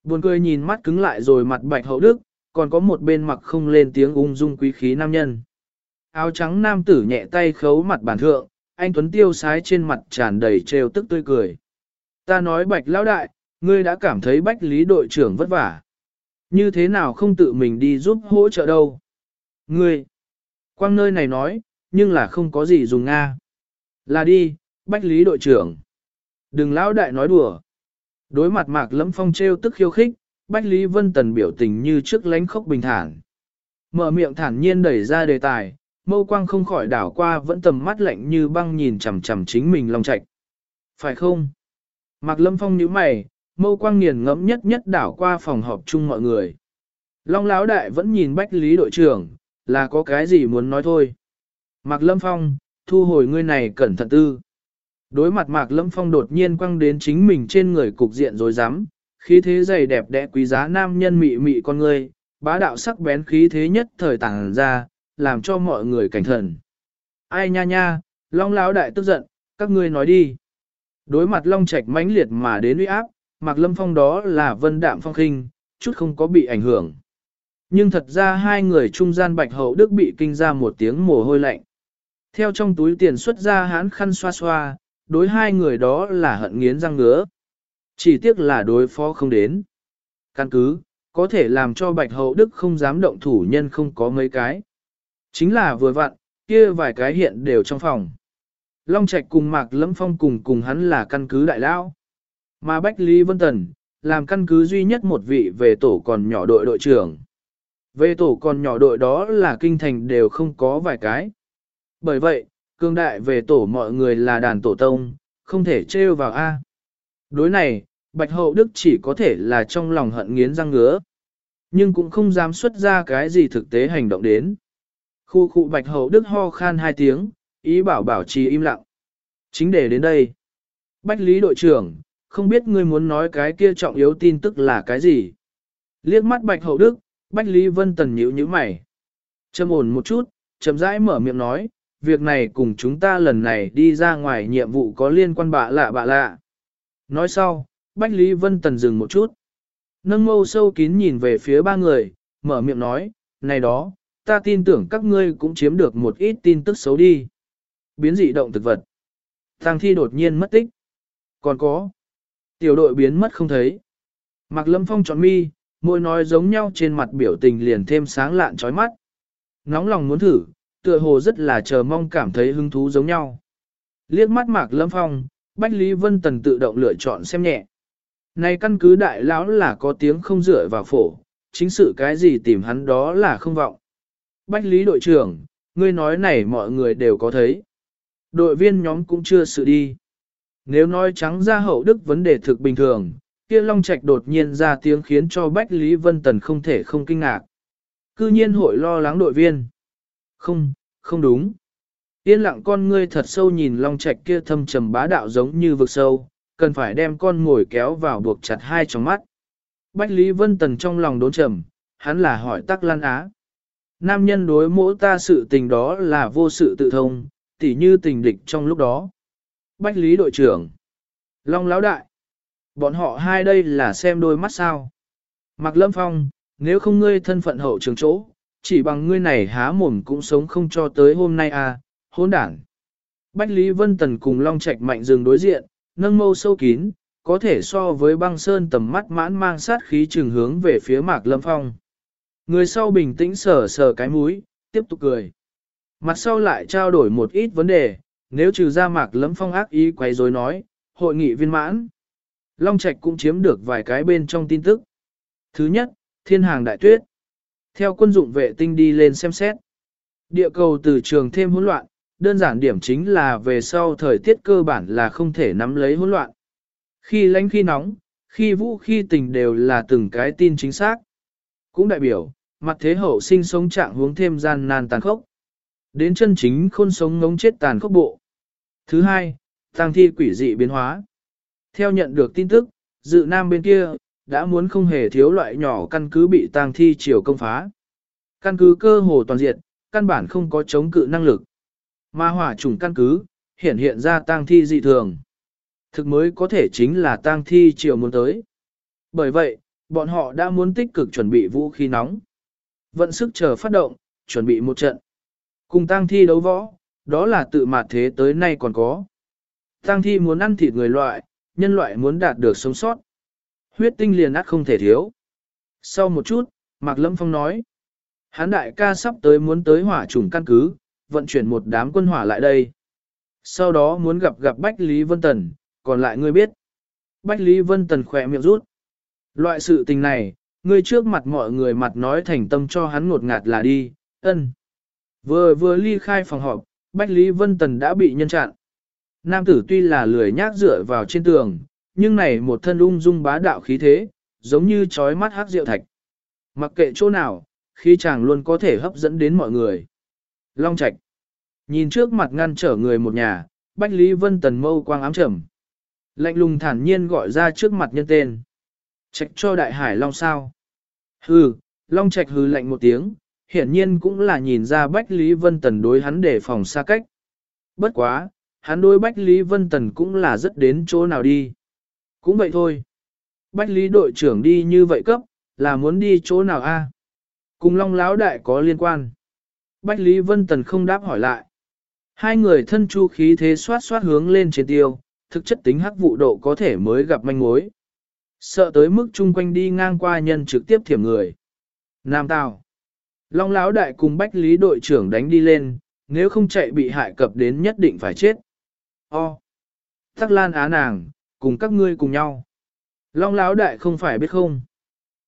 A: Buồn cười nhìn mắt cứng lại rồi mặt bạch hậu đức, còn có một bên mặc không lên tiếng ung dung quý khí nam nhân. Áo trắng nam tử nhẹ tay khấu mặt bản thượng, anh Tuấn tiêu sái trên mặt tràn đầy trêu tức tươi cười. Ta nói bạch lão đại, ngươi đã cảm thấy bách lý đội trưởng vất vả. Như thế nào không tự mình đi giúp hỗ trợ đâu? Ngươi, quang nơi này nói, nhưng là không có gì dùng Nga. Là đi, bách lý đội trưởng. Đừng lão đại nói đùa. Đối mặt mạc lẫm phong treo tức khiêu khích, Bách Lý Vân Tần biểu tình như trước lánh khốc bình thản. Mở miệng thản nhiên đẩy ra đề tài, mâu quang không khỏi đảo qua vẫn tầm mắt lạnh như băng nhìn chằm chằm chính mình long trạch. Phải không? Mạc Lâm Phong nhíu mày, mâu quang nghiền ngẫm nhất nhất đảo qua phòng họp chung mọi người. Long Lão Đại vẫn nhìn Bách Lý đội trưởng, là có cái gì muốn nói thôi. Mạc Lâm Phong, thu hồi ngươi này cẩn thận tư. Đối mặt Mạc Lâm Phong đột nhiên quăng đến chính mình trên người cục diện rồi dám, khí thế dày đẹp đẽ quý giá nam nhân mị mị con người bá đạo sắc bén khí thế nhất thời tàng ra, làm cho mọi người cảnh thần. Ai nha nha, Long Lão Đại tức giận, các ngươi nói đi. Đối mặt Long Trạch mãnh liệt mà đến uy áp, Mạc Lâm Phong đó là vân đạm phong khinh, chút không có bị ảnh hưởng. Nhưng thật ra hai người trung gian Bạch Hậu Đức bị kinh ra một tiếng mồ hôi lạnh. Theo trong túi tiền xuất ra hán khăn xoa xoa, đối hai người đó là hận nghiến răng ngứa. Chỉ tiếc là đối phó không đến. Căn cứ, có thể làm cho Bạch Hậu Đức không dám động thủ nhân không có mấy cái. Chính là vừa vặn, kia vài cái hiện đều trong phòng. Long Trạch cùng Mạc Lâm Phong cùng cùng hắn là căn cứ đại lao. Mà Bách Lý Vân Tần, làm căn cứ duy nhất một vị về tổ còn nhỏ đội đội trưởng. Về tổ còn nhỏ đội đó là kinh thành đều không có vài cái. Bởi vậy, cương đại về tổ mọi người là đàn tổ tông, không thể trêu vào A. Đối này, Bạch Hậu Đức chỉ có thể là trong lòng hận nghiến răng ngứa. Nhưng cũng không dám xuất ra cái gì thực tế hành động đến. Khu khu Bạch Hậu Đức ho khan hai tiếng, ý bảo bảo trì im lặng. Chính để đến đây. Bách Lý đội trưởng, không biết ngươi muốn nói cái kia trọng yếu tin tức là cái gì? Liếc mắt Bạch Hậu Đức, Bách Lý Vân Tần nhíu nhíu mày. Châm ổn một chút, chậm rãi mở miệng nói, việc này cùng chúng ta lần này đi ra ngoài nhiệm vụ có liên quan bạ lạ bạ lạ. Nói sau, Bách Lý Vân Tần dừng một chút. Nâng mâu sâu kín nhìn về phía ba người, mở miệng nói, này đó, ta tin tưởng các ngươi cũng chiếm được một ít tin tức xấu đi. Biến dị động thực vật. Tăng thi đột nhiên mất tích. Còn có. Tiểu đội biến mất không thấy. Mạc Lâm Phong chọn mi, môi nói giống nhau trên mặt biểu tình liền thêm sáng lạn chói mắt. Nóng lòng muốn thử, tựa hồ rất là chờ mong cảm thấy hứng thú giống nhau. Liếc mắt Mạc Lâm Phong, Bách Lý Vân Tần tự động lựa chọn xem nhẹ. Này căn cứ đại lão là có tiếng không dựa vào phổ, chính sự cái gì tìm hắn đó là không vọng. Bách Lý đội trưởng, ngươi nói này mọi người đều có thấy. Đội viên nhóm cũng chưa sự đi. Nếu nói trắng ra hậu đức vấn đề thực bình thường, kia Long Trạch đột nhiên ra tiếng khiến cho Bách Lý Vân Tần không thể không kinh ngạc. Cư nhiên hội lo lắng đội viên. Không, không đúng. Yên lặng con ngươi thật sâu nhìn Long Trạch kia thâm trầm bá đạo giống như vực sâu, cần phải đem con ngồi kéo vào buộc chặt hai trong mắt. Bách Lý Vân Tần trong lòng đốn trầm, hắn là hỏi tắc lan á. Nam nhân đối mỗi ta sự tình đó là vô sự tự thông, tỉ như tình địch trong lúc đó. Bách Lý đội trưởng, Long Lão Đại, bọn họ hai đây là xem đôi mắt sao. Mạc Lâm Phong, nếu không ngươi thân phận hậu trường chỗ, chỉ bằng ngươi này há mồm cũng sống không cho tới hôm nay à, hôn đảng. Bách Lý Vân Tần cùng Long Trạch mạnh dừng đối diện, nâng mâu sâu kín, có thể so với băng sơn tầm mắt mãn mang sát khí trường hướng về phía Mạc Lâm Phong. Người sau bình tĩnh sờ sờ cái mũi, tiếp tục cười. Mặt sau lại trao đổi một ít vấn đề, nếu trừ ra Mạc Lâm Phong ác ý quấy rối nói, hội nghị viên mãn. Long Trạch cũng chiếm được vài cái bên trong tin tức. Thứ nhất, thiên hàng đại tuyết. Theo quân dụng vệ tinh đi lên xem xét. Địa cầu từ trường thêm hỗn loạn, đơn giản điểm chính là về sau thời tiết cơ bản là không thể nắm lấy hỗn loạn. Khi lạnh khi nóng, khi vũ khi tình đều là từng cái tin chính xác. Cũng đại biểu, mặt thế hậu sinh sống trạng hướng thêm gian nan tàn khốc. Đến chân chính khôn sống ngống chết tàn khốc bộ. Thứ hai, tăng thi quỷ dị biến hóa. Theo nhận được tin tức, dự nam bên kia, đã muốn không hề thiếu loại nhỏ căn cứ bị tang thi chiều công phá. Căn cứ cơ hồ toàn diện, căn bản không có chống cự năng lực. Mà hỏa trùng căn cứ, hiện hiện ra tang thi dị thường. Thực mới có thể chính là tang thi chiều muốn tới. Bởi vậy, bọn họ đã muốn tích cực chuẩn bị vũ khí nóng. Vận sức chờ phát động, chuẩn bị một trận. Cùng tang thi đấu võ, đó là tự mạt thế tới nay còn có. Tang thi muốn ăn thịt người loại, nhân loại muốn đạt được sống sót. Huyết tinh liền át không thể thiếu. Sau một chút, Mạc Lâm Phong nói. Hán đại ca sắp tới muốn tới hỏa trùng căn cứ, vận chuyển một đám quân hỏa lại đây. Sau đó muốn gặp gặp Bách Lý Vân Tần, còn lại ngươi biết. Bách Lý Vân Tần khỏe miệng rút. Loại sự tình này, ngươi trước mặt mọi người mặt nói thành tâm cho hắn ngột ngạt là đi, ân. Vừa vừa ly khai phòng họp, Bách Lý Vân Tần đã bị nhân chặn. Nam tử tuy là lười nhác dựa vào trên tường, nhưng này một thân ung dung bá đạo khí thế, giống như trói mắt hát rượu thạch. Mặc kệ chỗ nào, khí chàng luôn có thể hấp dẫn đến mọi người. Long Trạch Nhìn trước mặt ngăn trở người một nhà, Bách Lý Vân Tần mâu quang ám trầm. Lạnh lùng thản nhiên gọi ra trước mặt nhân tên. Trạch cho đại hải long sao. Hừ, long trạch hừ lạnh một tiếng, hiển nhiên cũng là nhìn ra Bách Lý Vân Tần đối hắn để phòng xa cách. Bất quá, hắn đối Bách Lý Vân Tần cũng là rất đến chỗ nào đi. Cũng vậy thôi. Bách Lý đội trưởng đi như vậy cấp, là muốn đi chỗ nào a? Cùng Long láo Đại có liên quan. Bách Lý Vân Tần không đáp hỏi lại. Hai người thân chu khí thế xoát xoát hướng lên trên tiêu, thực chất tính hắc vụ độ có thể mới gặp manh mối. Sợ tới mức chung quanh đi ngang qua nhân trực tiếp thiểm người. Nam Tào. Long Lão Đại cùng Bách Lý đội trưởng đánh đi lên, nếu không chạy bị hại cập đến nhất định phải chết. O. Tắc Lan Á nàng, cùng các ngươi cùng nhau. Long Lão Đại không phải biết không?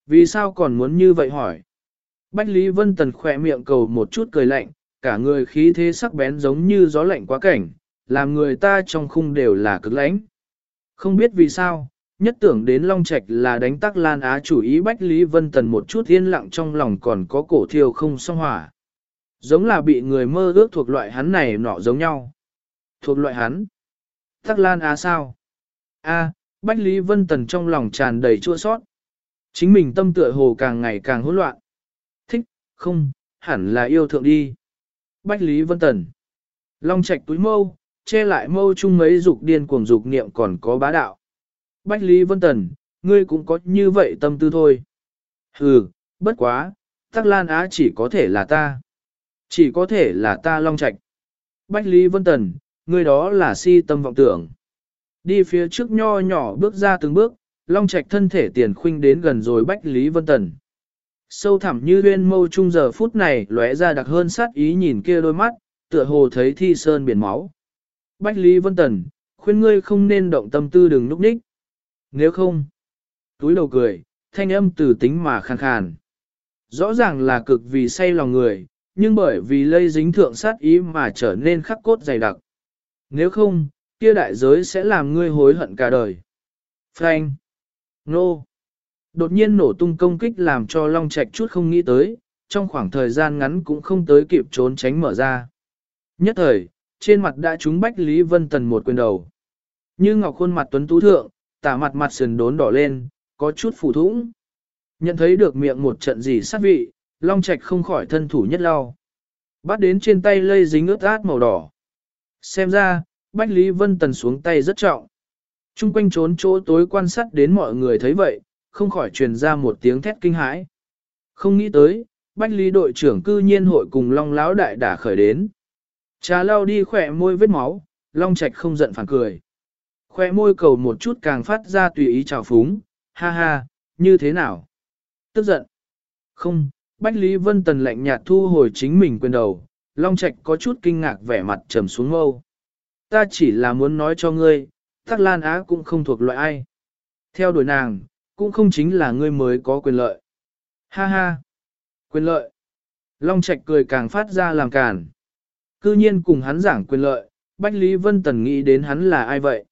A: Vì sao còn muốn như vậy hỏi? Bách Lý Vân Tần khỏe miệng cầu một chút cười lạnh, cả người khí thế sắc bén giống như gió lạnh quá cảnh, làm người ta trong khung đều là cực lãnh. Không biết vì sao, nhất tưởng đến Long Trạch là đánh tắc Lan Á chủ ý Bách Lý Vân Tần một chút yên lặng trong lòng còn có cổ thiêu không song hỏa. Giống là bị người mơ ước thuộc loại hắn này nọ giống nhau. Thuộc loại hắn. Tắc Lan Á sao? A, Bách Lý Vân Tần trong lòng tràn đầy chua sót. Chính mình tâm tựa hồ càng ngày càng hỗn loạn. Thích, không, hẳn là yêu thượng đi. Bách Lý Vân Tần. Long Trạch túi mâu, che lại mâu chung mấy dục điên cuồng dục niệm còn có bá đạo. Bách Lý Vân Tần, ngươi cũng có như vậy tâm tư thôi. Hừ, bất quá, Tắc Lan Á chỉ có thể là ta. Chỉ có thể là ta Long Trạch. Bách Lý Vân Tần, ngươi đó là si tâm vọng tưởng. Đi phía trước nho nhỏ bước ra từng bước, Long Trạch thân thể tiền khuynh đến gần rồi Bách Lý Vân Tần. Sâu thẳm như huyên mâu trung giờ phút này lóe ra đặc hơn sát ý nhìn kia đôi mắt, tựa hồ thấy thi sơn biển máu. Bách Lý Vân Tần, khuyên ngươi không nên động tâm tư đừng núp ních. Nếu không, túi đầu cười, thanh âm từ tính mà khàn khàn. Rõ ràng là cực vì say lòng người, nhưng bởi vì lây dính thượng sát ý mà trở nên khắc cốt dày đặc. Nếu không, kia đại giới sẽ làm ngươi hối hận cả đời. Frank. Nô. Đột nhiên nổ tung công kích làm cho Long Trạch chút không nghĩ tới, trong khoảng thời gian ngắn cũng không tới kịp trốn tránh mở ra. Nhất thời, trên mặt đã trúng Bách Lý Vân Tần một quyền đầu. Như ngọc khuôn mặt tuấn tú thượng, tả mặt mặt sườn đốn đỏ lên, có chút phủ thủng. Nhận thấy được miệng một trận gì sát vị, Long Trạch không khỏi thân thủ nhất lao. Bắt đến trên tay lây dính ướt át màu đỏ. Xem ra, Bách Lý Vân Tần xuống tay rất trọng. Trung quanh trốn chỗ tối quan sát đến mọi người thấy vậy, không khỏi truyền ra một tiếng thét kinh hãi. Không nghĩ tới, Bách Lý đội trưởng cư nhiên hội cùng Long Lão đại đã khởi đến. Trà lao đi khỏe môi vết máu, Long Trạch không giận phản cười. Khỏe môi cầu một chút càng phát ra tùy ý trào phúng, ha ha, như thế nào? Tức giận. Không, Bách Lý Vân Tần lạnh nhạt thu hồi chính mình quyền đầu, Long Trạch có chút kinh ngạc vẻ mặt trầm xuống mâu. Ta chỉ là muốn nói cho ngươi, Tắc Lan Á cũng không thuộc loại ai. Theo đuổi nàng, cũng không chính là ngươi mới có quyền lợi. Ha ha! Quyền lợi! Long Trạch cười càng phát ra làm càn. Cư nhiên cùng hắn giảng quyền lợi, Bách Lý Vân Tần nghĩ đến hắn là ai vậy?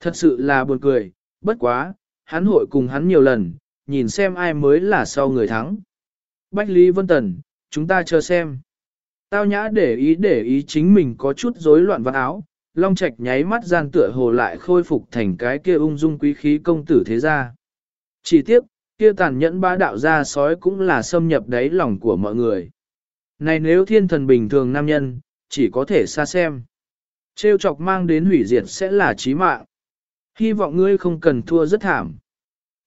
A: Thật sự là buồn cười, bất quá, hắn hội cùng hắn nhiều lần, nhìn xem ai mới là sau người thắng. Bách Lý Vân Tần, chúng ta chờ xem. Tao nhã để ý để ý chính mình có chút rối loạn văn áo, Long Trạch nháy mắt gian tựa hồ lại khôi phục thành cái kia ung dung quý khí công tử thế gia. Chỉ tiếc, kia tàn nhẫn bá đạo ra sói cũng là xâm nhập đáy lòng của mọi người. Này nếu thiên thần bình thường nam nhân, chỉ có thể xa xem. Trêu chọc mang đến hủy diệt sẽ là chí mạng. Hy vọng ngươi không cần thua rất thảm.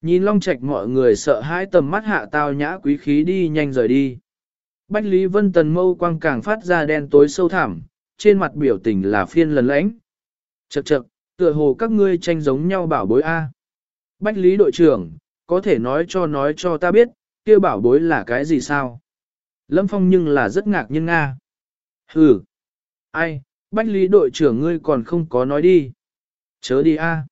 A: Nhìn long Trạch mọi người sợ hãi tầm mắt hạ tao nhã quý khí đi nhanh rời đi. Bách Lý Vân Tần mâu quang càng phát ra đen tối sâu thẳm, trên mặt biểu tình là phiên lần lãnh. Chậc chậc, tựa hồ các ngươi tranh giống nhau bảo bối A. Bách Lý đội trưởng, có thể nói cho nói cho ta biết, kia bảo bối là cái gì sao? Lâm Phong nhưng là rất ngạc nhiên Nga. Hừ. Ai, Bách Lý đội trưởng ngươi còn không có nói đi. Chớ đi a.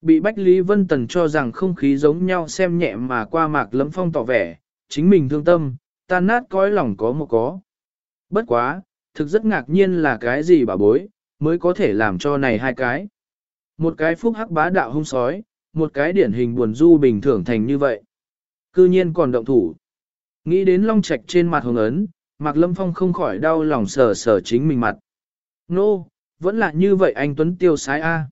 A: Bị Bách Lý Vân Tần cho rằng không khí giống nhau xem nhẹ mà qua mạc Lâm phong tỏ vẻ, chính mình thương tâm, tan nát cõi lòng có một có. Bất quá, thực rất ngạc nhiên là cái gì bà bối, mới có thể làm cho này hai cái. Một cái phúc hắc bá đạo hung sói, một cái điển hình buồn du bình thường thành như vậy. Cư nhiên còn động thủ. Nghĩ đến long trạch trên mặt hồng ấn, Mạc Lâm Phong không khỏi đau lòng sờ sờ chính mình mặt. Nô, no, vẫn là như vậy anh Tuấn tiêu sái A.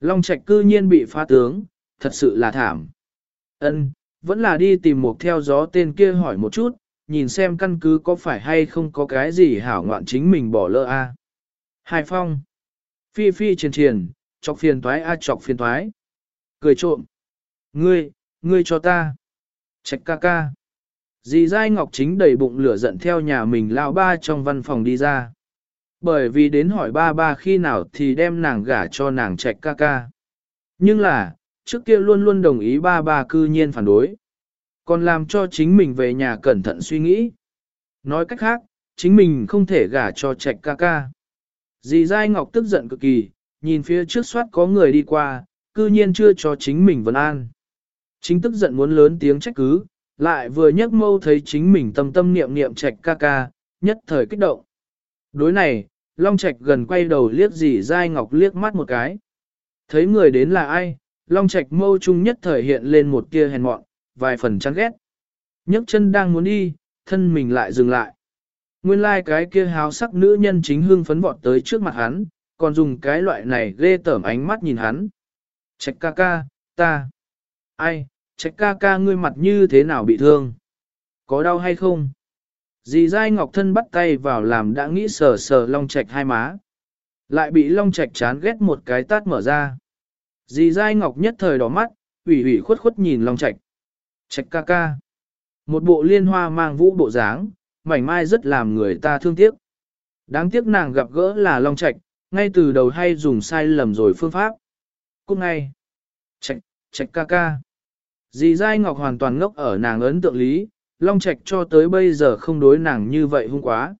A: Long Trạch cư nhiên bị phá tướng, thật sự là thảm. Ân, vẫn là đi tìm một theo gió tên kia hỏi một chút, nhìn xem căn cứ có phải hay không có cái gì hảo ngoạn chính mình bỏ lỡ a. Hải phong. Phi phi triền triền, chọc phiền toái a chọc phiền toái. Cười trộm. Ngươi, ngươi cho ta. Trạch ca ca. Dì dai ngọc chính đầy bụng lửa giận theo nhà mình lao ba trong văn phòng đi ra bởi vì đến hỏi ba ba khi nào thì đem nàng gả cho nàng trạch ca ca. Nhưng là, trước kia luôn luôn đồng ý ba ba cư nhiên phản đối. Còn làm cho chính mình về nhà cẩn thận suy nghĩ. Nói cách khác, chính mình không thể gả cho trạch ca ca. Dì Giai Ngọc tức giận cực kỳ, nhìn phía trước soát có người đi qua, cư nhiên chưa cho chính mình vấn an. Chính tức giận muốn lớn tiếng trách cứ, lại vừa nhấc mâu thấy chính mình tâm tâm niệm niệm trạch ca ca, nhất thời kích động. Đối này, Long Trạch gần quay đầu liếc dì Giai Ngọc liếc mắt một cái. Thấy người đến là ai, Long Trạch mâu trung nhất thời hiện lên một tia hèn mọn, vài phần chán ghét. nhấc chân đang muốn đi, thân mình lại dừng lại. Nguyên lai like cái kia háo sắc nữ nhân chính hương phấn vọt tới trước mặt hắn, còn dùng cái loại này ghê tởm ánh mắt nhìn hắn. Trạch ca ca, ta. Ai, trạch ca ca ngươi mặt như thế nào bị thương? Có đau hay không? Dì dai ngọc thân bắt tay vào làm đã nghĩ sờ sờ long Trạch hai má. Lại bị long Trạch chán ghét một cái tát mở ra. Dì dai ngọc nhất thời đỏ mắt, ủy ủy khuất khuất nhìn long Trạch. Trạch ca ca. Một bộ liên hoa mang vũ bộ dáng, mảnh mai rất làm người ta thương tiếc. Đáng tiếc nàng gặp gỡ là long Trạch, ngay từ đầu hay dùng sai lầm rồi phương pháp. Cũng ngay. Trạch, trạch ca ca. Dì dai ngọc hoàn toàn ngốc ở nàng ấn tượng lý, Long Trạch cho tới bây giờ không đối nàng như vậy hung quá.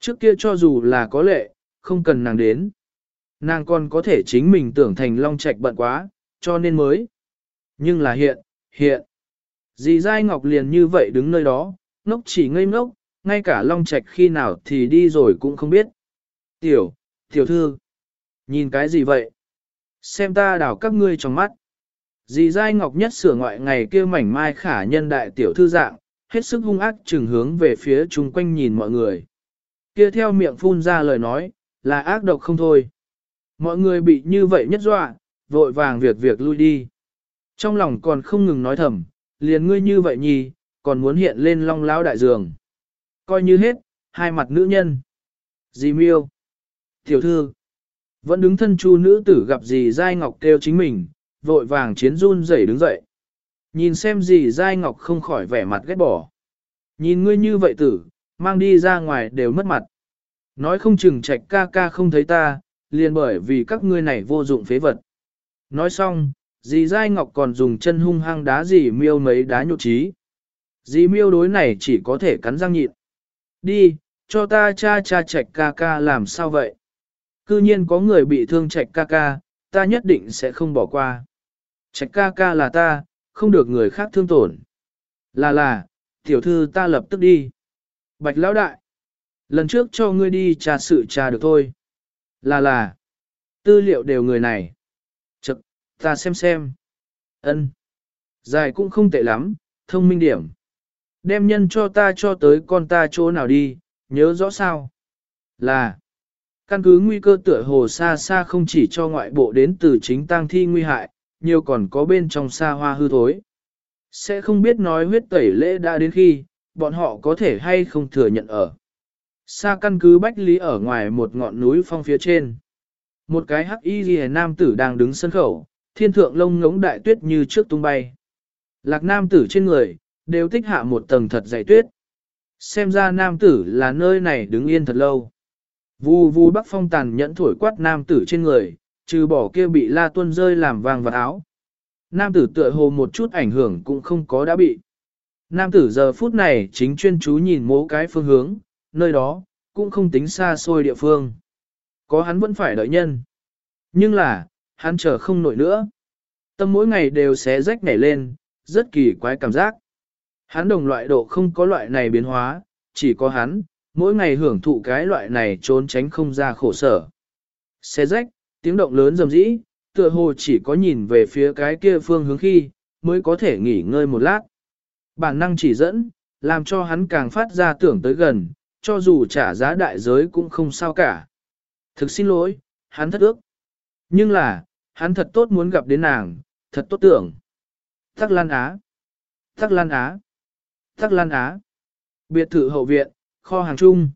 A: Trước kia cho dù là có lệ, không cần nàng đến. Nàng còn có thể chính mình tưởng thành Long Trạch bận quá, cho nên mới. Nhưng là hiện, hiện. Dì Giai Ngọc liền như vậy đứng nơi đó, ngốc chỉ ngây ngốc, ngay cả Long Trạch khi nào thì đi rồi cũng không biết. Tiểu, tiểu thư, nhìn cái gì vậy? Xem ta đảo các ngươi trong mắt. Dì Giai Ngọc nhất sửa ngoại ngày kia mảnh mai khả nhân đại tiểu thư dạng, hết sức hung ác trừng hướng về phía chung quanh nhìn mọi người. Kia theo miệng phun ra lời nói, là ác độc không thôi. Mọi người bị như vậy nhất dọa, vội vàng việc việc lui đi. Trong lòng còn không ngừng nói thầm, liền ngươi như vậy nhì, còn muốn hiện lên long lão đại giường. Coi như hết, hai mặt nữ nhân. Dì miêu. Tiểu thư. Vẫn đứng thân chu nữ tử gặp dì dai ngọc kêu chính mình, vội vàng chiến run rẩy đứng dậy. Nhìn xem gì Giai Ngọc không khỏi vẻ mặt ghét bỏ. Nhìn ngươi như vậy tử, mang đi ra ngoài đều mất mặt. Nói không chừng trạch ca ca không thấy ta, liền bởi vì các ngươi này vô dụng phế vật. Nói xong, dì Giai Ngọc còn dùng chân hung hăng đá dì miêu mấy đá nhột trí. Dì miêu đối này chỉ có thể cắn răng nhịn. Đi, cho ta cha cha trạch ca ca làm sao vậy? Cư nhiên có người bị thương trạch ca ca, ta nhất định sẽ không bỏ qua. Trạch ca ca là ta, không được người khác thương tổn. Là là, tiểu thư ta lập tức đi. Bạch lão đại, lần trước cho ngươi đi trà sự trà được thôi. Là là, tư liệu đều người này. Ta xem xem. ân Dài cũng không tệ lắm, thông minh điểm. Đem nhân cho ta cho tới con ta chỗ nào đi, nhớ rõ sao. Là, căn cứ nguy cơ tựa hồ xa xa không chỉ cho ngoại bộ đến từ chính tang thi nguy hại, nhiều còn có bên trong xa hoa hư thối. Sẽ không biết nói huyết tẩy lễ đã đến khi, bọn họ có thể hay không thừa nhận ở. Xa căn cứ Bách Lý ở ngoài một ngọn núi phong phía trên. Một cái hắc y ghi nam tử đang đứng sân khẩu, thiên thượng lông ngống đại tuyết như trước tung bay. Lạc nam tử trên người, đều tích hạ một tầng thật dày tuyết. Xem ra nam tử là nơi này đứng yên thật lâu. Vù vù bắc phong tàn nhẫn thổi quát nam tử trên người, trừ bỏ kia bị la tuân rơi làm vàng vật áo. Nam tử tựa hồ một chút ảnh hưởng cũng không có đã bị. Nam tử giờ phút này chính chuyên chú nhìn mố cái phương hướng, nơi đó, cũng không tính xa xôi địa phương. Có hắn vẫn phải đợi nhân. Nhưng là, hắn chờ không nổi nữa. Tâm mỗi ngày đều xé rách nảy lên, rất kỳ quái cảm giác. Hắn đồng loại độ không có loại này biến hóa, chỉ có hắn, mỗi ngày hưởng thụ cái loại này trốn tránh không ra khổ sở. Xé rách, tiếng động lớn rầm rĩ, tựa hồ chỉ có nhìn về phía cái kia phương hướng khi, mới có thể nghỉ ngơi một lát. Bản năng chỉ dẫn, làm cho hắn càng phát ra tưởng tới gần, cho dù trả giá đại giới cũng không sao cả. Thực xin lỗi, hắn thất ước. Nhưng là, hắn thật tốt muốn gặp đến nàng, thật tốt tưởng. Tắc Lan Á. Tắc Lan Á. Tắc Lan Á. Biệt thự hậu viện, kho hàng chung.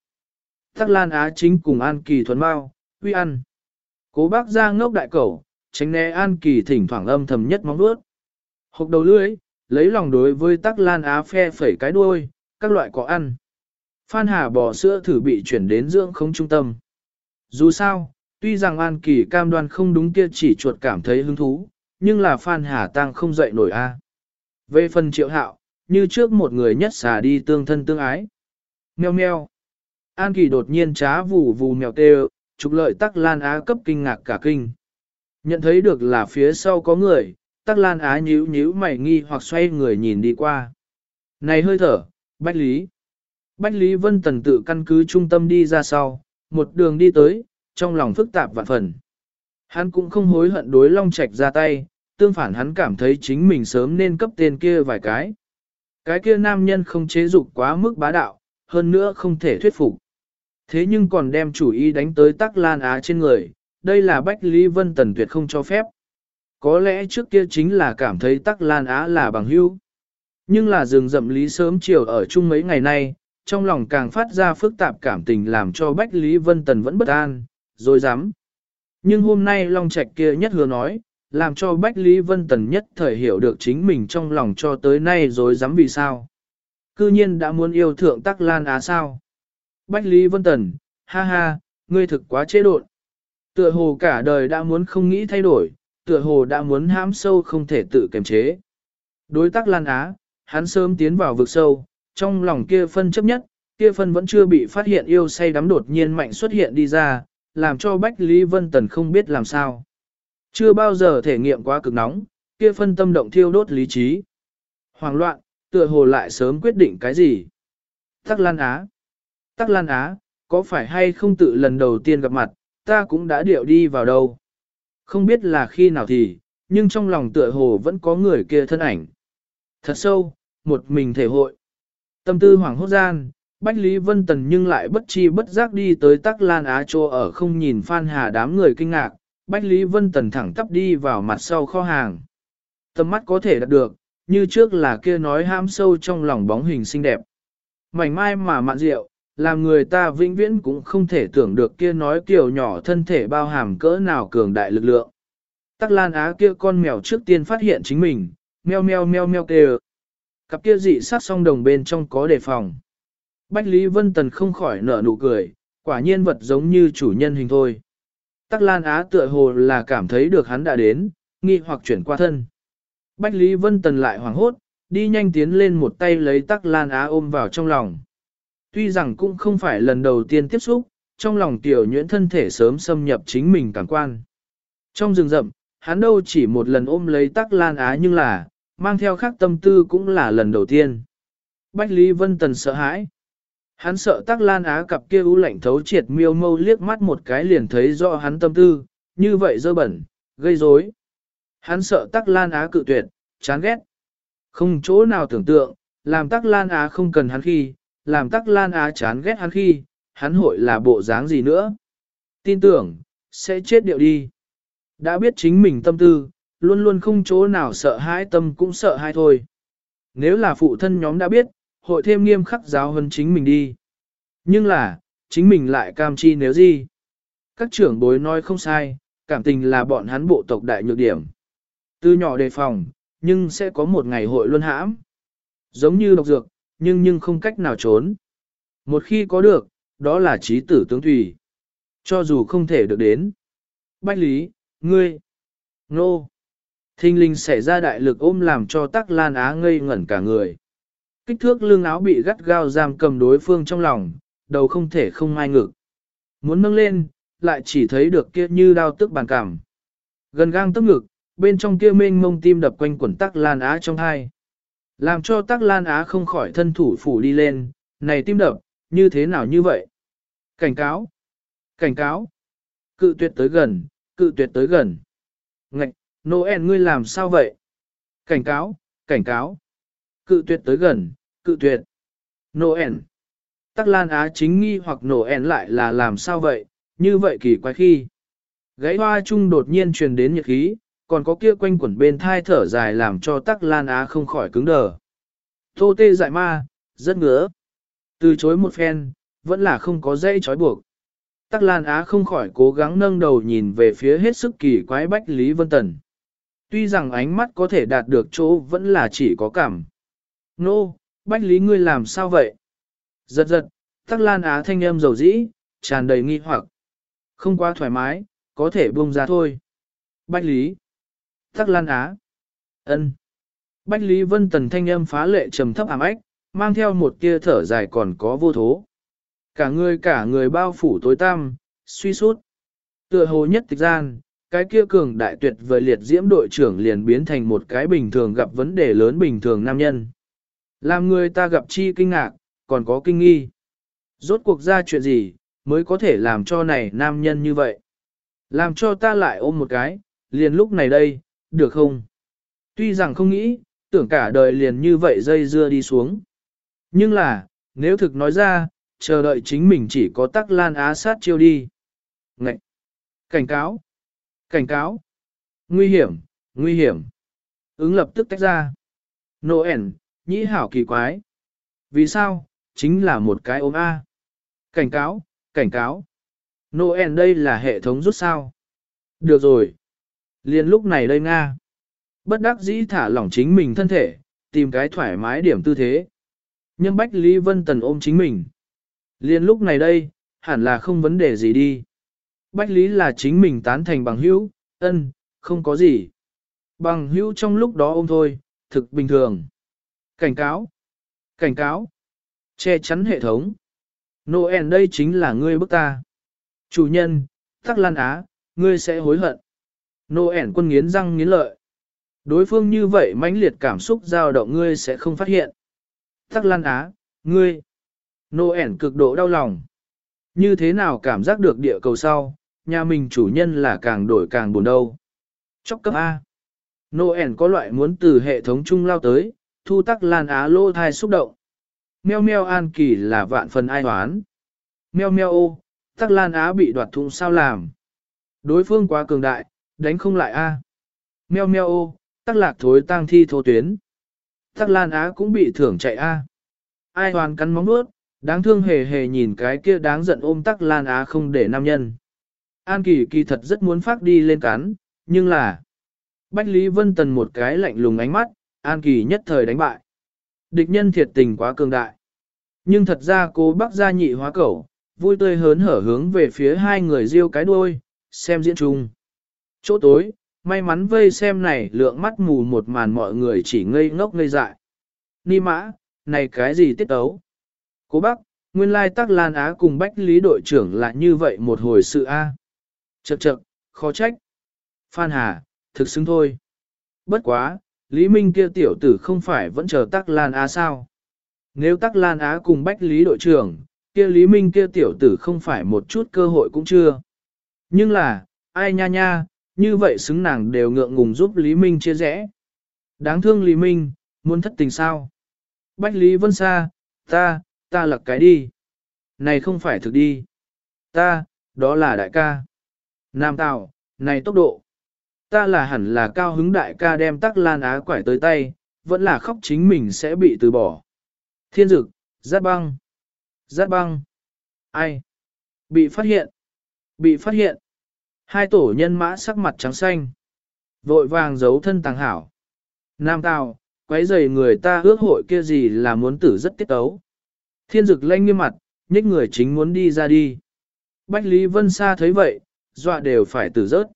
A: Tắc Lan Á chính cùng An Kỳ thuần bao, huy ăn. Cố bác ra ngốc đại cẩu, tránh né An Kỳ thỉnh thoảng âm thầm nhất móng nuốt. Hộp đầu lưỡi, lấy lòng đối với Tắc Lan Á phe phẩy cái đuôi, các loại có ăn. Phan Hà bỏ sữa thử bị chuyển đến dưỡng không trung tâm. Dù sao, tuy rằng An Kỳ cam đoan không đúng kia chỉ chuột cảm thấy hứng thú, nhưng là Phan Hà Tăng không dậy nổi a. Về phần triệu hạo, như trước một người nhất xả đi tương thân tương ái. Mèo meo. An Kỳ đột nhiên trá vù vù mèo tê trục lợi tắc lan á cấp kinh ngạc cả kinh. Nhận thấy được là phía sau có người, tắc lan á nhíu nhíu mày nghi hoặc xoay người nhìn đi qua. Này hơi thở, Bách Lý. Bách Lý Vân Tần tự căn cứ trung tâm đi ra sau, một đường đi tới, trong lòng phức tạp vạn phần. Hắn cũng không hối hận đối Long Trạch ra tay, tương phản hắn cảm thấy chính mình sớm nên cấp tên kia vài cái. Cái kia nam nhân không chế dục quá mức bá đạo, hơn nữa không thể thuyết phục. Thế nhưng còn đem chủ ý đánh tới tắc lan á trên người, đây là Bách Lý Vân Tần tuyệt không cho phép. Có lẽ trước kia chính là cảm thấy tắc lan á là bằng hữu. Nhưng là rừng rậm lý sớm chiều ở chung mấy ngày nay, trong lòng càng phát ra phức tạp cảm tình làm cho Bách Lý Vân Tần vẫn bất an, rồi dám. Nhưng hôm nay Long Trạch kia nhất hứa nói, làm cho Bách Lý Vân Tần nhất thời hiểu được chính mình trong lòng cho tới nay rồi dám vì sao. Cư nhiên đã muốn yêu thượng tắc lan á sao. Bách Lý Vân Tần, ha ha, ngươi thực quá chế độn. Tựa hồ cả đời đã muốn không nghĩ thay đổi, tựa hồ đã muốn hãm sâu không thể tự kiềm chế. Đối tác Lan Á, hắn sớm tiến vào vực sâu, trong lòng kia phân chấp nhất, kia phân vẫn chưa bị phát hiện yêu say đắm đột nhiên mạnh xuất hiện đi ra, làm cho Bách Lý Vân Tần không biết làm sao. Chưa bao giờ thể nghiệm quá cực nóng, kia phân tâm động thiêu đốt lý trí. Hoàng loạn, tựa hồ lại sớm quyết định cái gì. Tắc Lan Á. Tắc Lan Á, có phải hay không tự lần đầu tiên gặp mặt, ta cũng đã điệu đi vào đâu. Không biết là khi nào thì, nhưng trong lòng tựa hồ vẫn có người kia thân ảnh. Thật sâu, một mình thể hội. Tâm tư hoàng hốt gian, Bách Lý Vân Tần nhưng lại bất chi bất giác đi tới Tắc Lan Á Chô ở không nhìn Phan Hà đám người kinh ngạc, Bách Lý Vân Tần thẳng tắp đi vào mặt sau kho hàng. Tầm mắt có thể đạt được, như trước là kia nói ham sâu trong lòng bóng hình xinh đẹp. Mảnh mai mà mạn rượu, làm người ta vĩnh viễn cũng không thể tưởng được kia nói kiểu nhỏ thân thể bao hàm cỡ nào cường đại lực lượng. Tắc Lan Á kia con mèo trước tiên phát hiện chính mình, meo meo meo meo kêu. Cặp kia dị sát song đồng bên trong có đề phòng. Bách Lý Vân Tần không khỏi nở nụ cười, quả nhiên vật giống như chủ nhân hình thôi. Tắc Lan Á tựa hồ là cảm thấy được hắn đã đến, nghi hoặc chuyển qua thân. Bách Lý Vân Tần lại hoảng hốt, đi nhanh tiến lên một tay lấy Tắc Lan Á ôm vào trong lòng. Tuy rằng cũng không phải lần đầu tiên tiếp xúc, trong lòng tiểu nhuyễn thân thể sớm xâm nhập chính mình cảm quan. Trong rừng rậm, hắn đâu chỉ một lần ôm lấy Tắc Lan Á nhưng là, mang theo khác tâm tư cũng là lần đầu tiên. Bách Lý Vân Tần sợ hãi. Hắn sợ tắc lan á cặp kia u lạnh thấu triệt miêu mâu liếc mắt một cái liền thấy rõ hắn tâm tư, như vậy dơ bẩn, gây rối. Hắn sợ tắc lan á cự tuyệt, chán ghét. Không chỗ nào tưởng tượng, làm tắc lan á không cần hắn khi, làm tắc lan á chán ghét hắn khi, hắn hội là bộ dáng gì nữa. Tin tưởng, sẽ chết điệu đi. Đã biết chính mình tâm tư, luôn luôn không chỗ nào sợ hãi tâm cũng sợ hai thôi. Nếu là phụ thân nhóm đã biết, hội thêm nghiêm khắc giáo hơn chính mình đi. Nhưng là, chính mình lại cam chi nếu gì? Các trưởng bối nói không sai, cảm tình là bọn hắn bộ tộc đại nhược điểm. Từ nhỏ đề phòng, nhưng sẽ có một ngày hội luân hãm. Giống như độc dược, nhưng nhưng không cách nào trốn. Một khi có được, đó là trí tử tướng thủy. Cho dù không thể được đến. Bách lý, ngươi, nô. Thinh linh xảy ra đại lực ôm làm cho tắc lan á ngây ngẩn cả người. Kích thước lương áo bị gắt gao giam cầm đối phương trong lòng, đầu không thể không mai ngực. Muốn nâng lên, lại chỉ thấy được kia như đao tức bàn cảm. Gần gang tức ngực, bên trong kia mênh mông tim đập quanh quần tắc lan á trong hai. Làm cho tắc lan á không khỏi thân thủ phủ đi lên, này tim đập, như thế nào như vậy? Cảnh cáo! Cảnh cáo! Cự tuyệt tới gần, cự tuyệt tới gần. Ngạch, Noel ngươi làm sao vậy? Cảnh cáo, cảnh cáo. Cự tuyệt tới gần, cự tuyệt. Noel. Tắc Lan Á chính nghi hoặc Noel lại là làm sao vậy, như vậy kỳ quái khi. Gãy hoa chung đột nhiên truyền đến nhiệt khí, còn có kia quanh quẩn bên thai thở dài làm cho Tắc Lan Á không khỏi cứng đờ. Tô tê dại ma, rất ngứa. Từ chối một phen, vẫn là không có dây trói buộc. Tắc Lan Á không khỏi cố gắng nâng đầu nhìn về phía hết sức kỳ quái Bách Lý Vân Tần. Tuy rằng ánh mắt có thể đạt được chỗ vẫn là chỉ có cảm. Nô, no, Bách Lý ngươi làm sao vậy? Giật giật, Tắc Lan Á thanh âm dầu dĩ, tràn đầy nghi hoặc. Không quá thoải mái, có thể buông ra thôi. Bách Lý. Tắc Lan Á. ân. Bách Lý Vân Tần thanh âm phá lệ trầm thấp ảm ách, mang theo một tia thở dài còn có vô thố. Cả người cả người bao phủ tối tăm, suy sút. Tựa hồ nhất tịch gian, cái kia cường đại tuyệt vời liệt diễm đội trưởng liền biến thành một cái bình thường gặp vấn đề lớn bình thường nam nhân. Làm người ta gặp chi kinh ngạc, còn có kinh nghi. Rốt cuộc ra chuyện gì, mới có thể làm cho này nam nhân như vậy. Làm cho ta lại ôm một cái, liền lúc này đây, được không? Tuy rằng không nghĩ, tưởng cả đời liền như vậy dây dưa đi xuống. Nhưng là, nếu thực nói ra, chờ đợi chính mình chỉ có tắc lan á sát chiêu đi. Ngậy! Cảnh cáo! Cảnh cáo! Nguy hiểm! Nguy hiểm! Ứng lập tức tách ra. Noel, nhĩ hảo kỳ quái. Vì sao? Chính là một cái ôm A. Cảnh cáo! Cảnh cáo! Noel đây là hệ thống rút sao. Được rồi. Liên lúc này đây Nga. Bất đắc dĩ thả lỏng chính mình thân thể, tìm cái thoải mái điểm tư thế. Nhưng Bách Lý Vân Tần ôm chính mình. Liên lúc này đây, hẳn là không vấn đề gì đi. Bách Lý là chính mình tán thành bằng hữu, ân, không có gì. Bằng hữu trong lúc đó ôm thôi, thực bình thường. Cảnh cáo. Cảnh cáo. Che chắn hệ thống. Noel đây chính là ngươi bức ta. Chủ nhân, Tắc Lan Á, ngươi sẽ hối hận. Noel quân nghiến răng nghiến lợi. Đối phương như vậy mãnh liệt cảm xúc dao động ngươi sẽ không phát hiện. Tắc Lan Á, ngươi. Noel cực độ đau lòng. Như thế nào cảm giác được địa cầu sau, nhà mình chủ nhân là càng đổi càng buồn đâu. Chóc cấp A. Noel có loại muốn từ hệ thống chung lao tới, thu tắc lan á lô thai xúc động. Meo meo an kỳ là vạn phần ai hoán. Meo meo ô, tắc lan á bị đoạt thụng sao làm. Đối phương quá cường đại, đánh không lại A. Meo meo ô, tắc lạc thối tang thi thô tuyến. Tắc lan á cũng bị thưởng chạy A. Ai hoàn cắn móng nuốt, Đáng thương hề hề nhìn cái kia đáng giận ôm tắc lan á không để nam nhân. An kỳ kỳ thật rất muốn phát đi lên cắn, nhưng là... Bách Lý Vân Tần một cái lạnh lùng ánh mắt, An kỳ nhất thời đánh bại. Địch nhân thiệt tình quá cường đại. Nhưng thật ra cô bác gia nhị hóa cẩu, vui tươi hớn hở hướng về phía hai người riêu cái đuôi, xem diễn chung. Chỗ tối, may mắn vây xem này lượng mắt mù một màn mọi người chỉ ngây ngốc ngây dại. Ni mã, này cái gì tiết ấu? Cố Bắc, nguyên lai tắc Lan Á cùng Bách Lý đội trưởng là như vậy một hồi sự A. À. Chậc chậc, khó trách. Phan Hà, thực xứng thôi. Bất quá, Lý Minh kia tiểu tử không phải vẫn chờ tắc Lan Á sao? Nếu tắc Lan Á cùng Bách Lý đội trưởng, kia Lý Minh kia tiểu tử không phải một chút cơ hội cũng chưa. Nhưng là, ai nha nha, như vậy xứng nàng đều ngượng ngùng giúp Lý Minh chia rẽ. Đáng thương Lý Minh, muốn thất tình sao? Bách Lý Vân Sa, ta, ta lật cái đi. Này không phải thực đi. Ta, đó là đại ca. Nam Tào, này tốc độ. Ta là hẳn là cao hứng đại ca đem tắc lan á quải tới tay, vẫn là khóc chính mình sẽ bị từ bỏ. Thiên dực, giát băng. Giát băng. Ai? Bị phát hiện. Bị phát hiện. Hai tổ nhân mã sắc mặt trắng xanh. Vội vàng giấu thân tàng hảo. Nam Tào, quấy rầy người ta ước hội kia gì là muốn tử rất tiết tấu. Thiên dực lanh nghiêm mặt, nhích người chính muốn đi ra đi. Bách Lý Vân Sa thấy vậy, dọa đều phải tử rớt.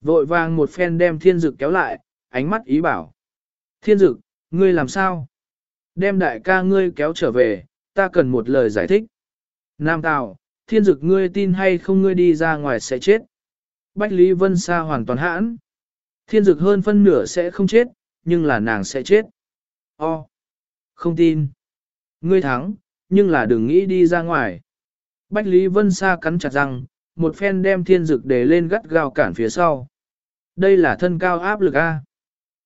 A: Vội vàng một phen đem thiên dực kéo lại, ánh mắt ý bảo. Thiên dực, ngươi làm sao? Đem đại ca ngươi kéo trở về, ta cần một lời giải thích. Nam Tào, thiên dực ngươi tin hay không ngươi đi ra ngoài sẽ chết. Bách Lý Vân Sa hoàn toàn hãn. Thiên dực hơn phân nửa sẽ không chết, nhưng là nàng sẽ chết. O. Không tin. Ngươi thắng, nhưng là đừng nghĩ đi ra ngoài. Bách Lý Vân Sa cắn chặt răng, một phen đem thiên dực để lên gắt gao cản phía sau. Đây là thân cao áp lực A.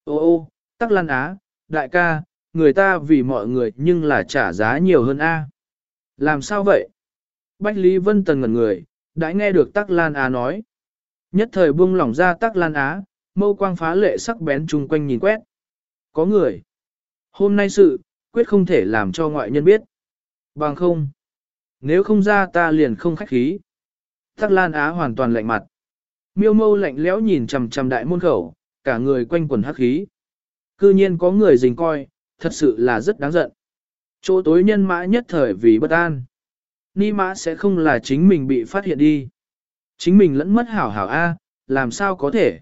A: Ô ô, tắc lan á, đại ca, người ta vì mọi người nhưng là trả giá nhiều hơn A. Làm sao vậy? Bách Lý Vân Tần ngẩn người, đã nghe được tắc lan á nói. Nhất thời buông lỏng ra tắc lan á, mâu quang phá lệ sắc bén chung quanh nhìn quét. Có người. Hôm nay sự, quyết không thể làm cho ngoại nhân biết. Bằng không. Nếu không ra ta liền không khách khí. Tắc Lan Á hoàn toàn lạnh mặt. Miêu mâu lạnh lẽo nhìn chằm chằm đại môn khẩu, cả người quanh quần hắc khí. Cư nhiên có người dình coi, thật sự là rất đáng giận. Chỗ tối nhân mã nhất thời vì bất an. Ni mã sẽ không là chính mình bị phát hiện đi. Chính mình lẫn mất hảo hảo A, làm sao có thể.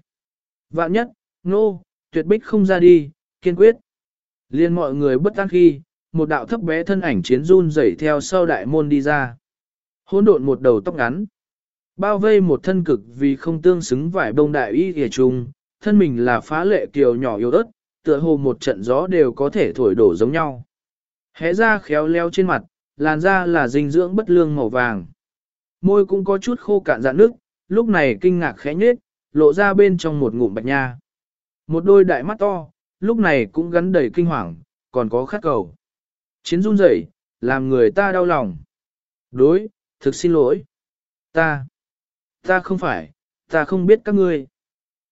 A: Vạn nhất, nô, no, tuyệt bích không ra đi, kiên quyết. Liên mọi người bất an khi, một đạo thấp bé thân ảnh chiến run rẩy theo sau đại môn đi ra. Hỗn độn một đầu tóc ngắn. Bao vây một thân cực vì không tương xứng vải bông đại y kìa trùng, thân mình là phá lệ kiều nhỏ yếu ớt, tựa hồ một trận gió đều có thể thổi đổ giống nhau. Hé ra khéo leo trên mặt, làn da là dinh dưỡng bất lương màu vàng. Môi cũng có chút khô cạn dạn nước, lúc này kinh ngạc khẽ nhết, lộ ra bên trong một ngụm bạch nha. Một đôi đại mắt to, lúc này cũng gắn đầy kinh hoàng, còn có khát cầu. Chiến run rẩy, làm người ta đau lòng. Đối, thực xin lỗi. Ta, ta không phải, ta không biết các ngươi.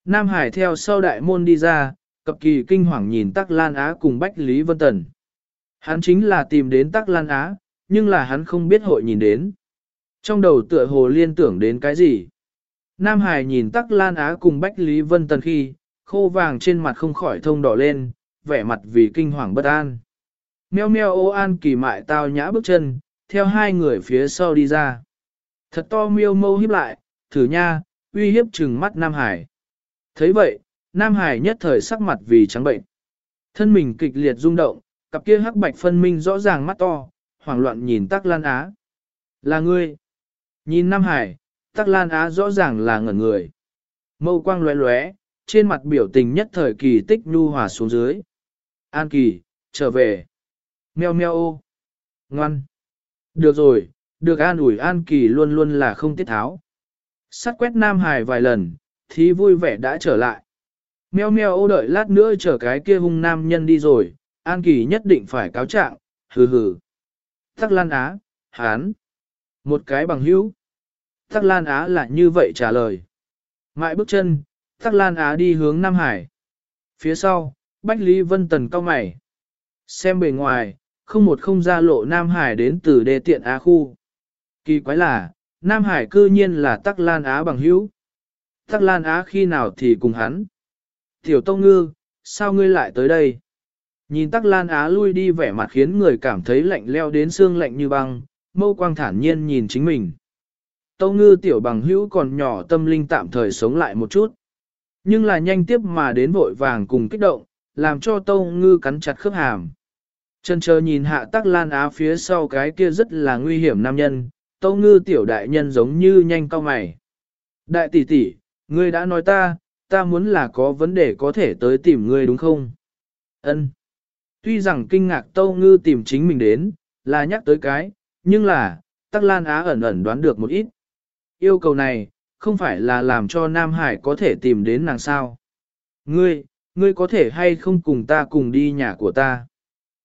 A: Nam Hải theo sau đại môn đi ra, cập kỳ kinh hoàng nhìn Tắc Lan Á cùng Bách Lý Vân Tần. Hắn chính là tìm đến Tắc Lan Á, nhưng là hắn không biết hội nhìn đến. Trong đầu tựa hồ liên tưởng đến cái gì? Nam Hải nhìn Tắc Lan Á cùng Bách Lý Vân Tần khi, khô vàng trên mặt không khỏi thông đỏ lên, vẻ mặt vì kinh hoàng bất an. Meo meo ô an kỳ mại tao nhã bước chân, theo hai người phía sau đi ra. Thật to miêu mâu híp lại, thử nha, uy hiếp trừng mắt Nam Hải. thấy vậy, Nam Hải nhất thời sắc mặt vì trắng bệnh. Thân mình kịch liệt rung động, cặp kia hắc bạch phân minh rõ ràng mắt to, hoảng loạn nhìn Tắc Lan Á. Là ngươi. Nhìn Nam Hải, Tắc Lan Á rõ ràng là ngẩn người. Mâu quang lóe lóe, trên mặt biểu tình nhất thời kỳ tích nhu hòa xuống dưới. An kỳ, trở về. Meo meo ô. Ngoan. Được rồi, được an ủi an kỳ luôn luôn là không tiết tháo. Sát quét Nam Hải vài lần, thì vui vẻ đã trở lại. Meo meo ô đợi lát nữa chờ cái kia hung nam nhân đi rồi, an kỳ nhất định phải cáo trạng, hừ hừ. Tắc Lan Á, hán. Một cái bằng hữu. Tắc Lan Á lại như vậy trả lời. Mãi bước chân, Tắc Lan Á đi hướng Nam Hải. Phía sau, Bách Lý Vân Tần cao mày. Xem bề ngoài, không một không ra lộ Nam Hải đến từ đê tiện Á khu. Kỳ quái là, Nam Hải cư nhiên là Tắc Lan Á bằng hữu. Tắc Lan Á khi nào thì cùng hắn. Tiểu Tông Ngư, sao ngươi lại tới đây? Nhìn Tắc Lan Á lui đi vẻ mặt khiến người cảm thấy lạnh leo đến xương lạnh như băng, mâu quang thản nhiên nhìn chính mình. Tông Ngư tiểu bằng hữu còn nhỏ tâm linh tạm thời sống lại một chút. Nhưng là nhanh tiếp mà đến vội vàng cùng kích động, làm cho Tông Ngư cắn chặt khớp hàm. Chân chờ nhìn hạ tắc lan á phía sau cái kia rất là nguy hiểm nam nhân, Tâu Ngư tiểu đại nhân giống như nhanh cao mày. Đại tỷ tỷ, ngươi đã nói ta, ta muốn là có vấn đề có thể tới tìm ngươi đúng không? Ân. Tuy rằng kinh ngạc Tâu Ngư tìm chính mình đến, là nhắc tới cái, nhưng là, Tắc Lan Á ẩn ẩn đoán được một ít. Yêu cầu này, không phải là làm cho Nam Hải có thể tìm đến nàng sao. Ngươi, ngươi có thể hay không cùng ta cùng đi nhà của ta?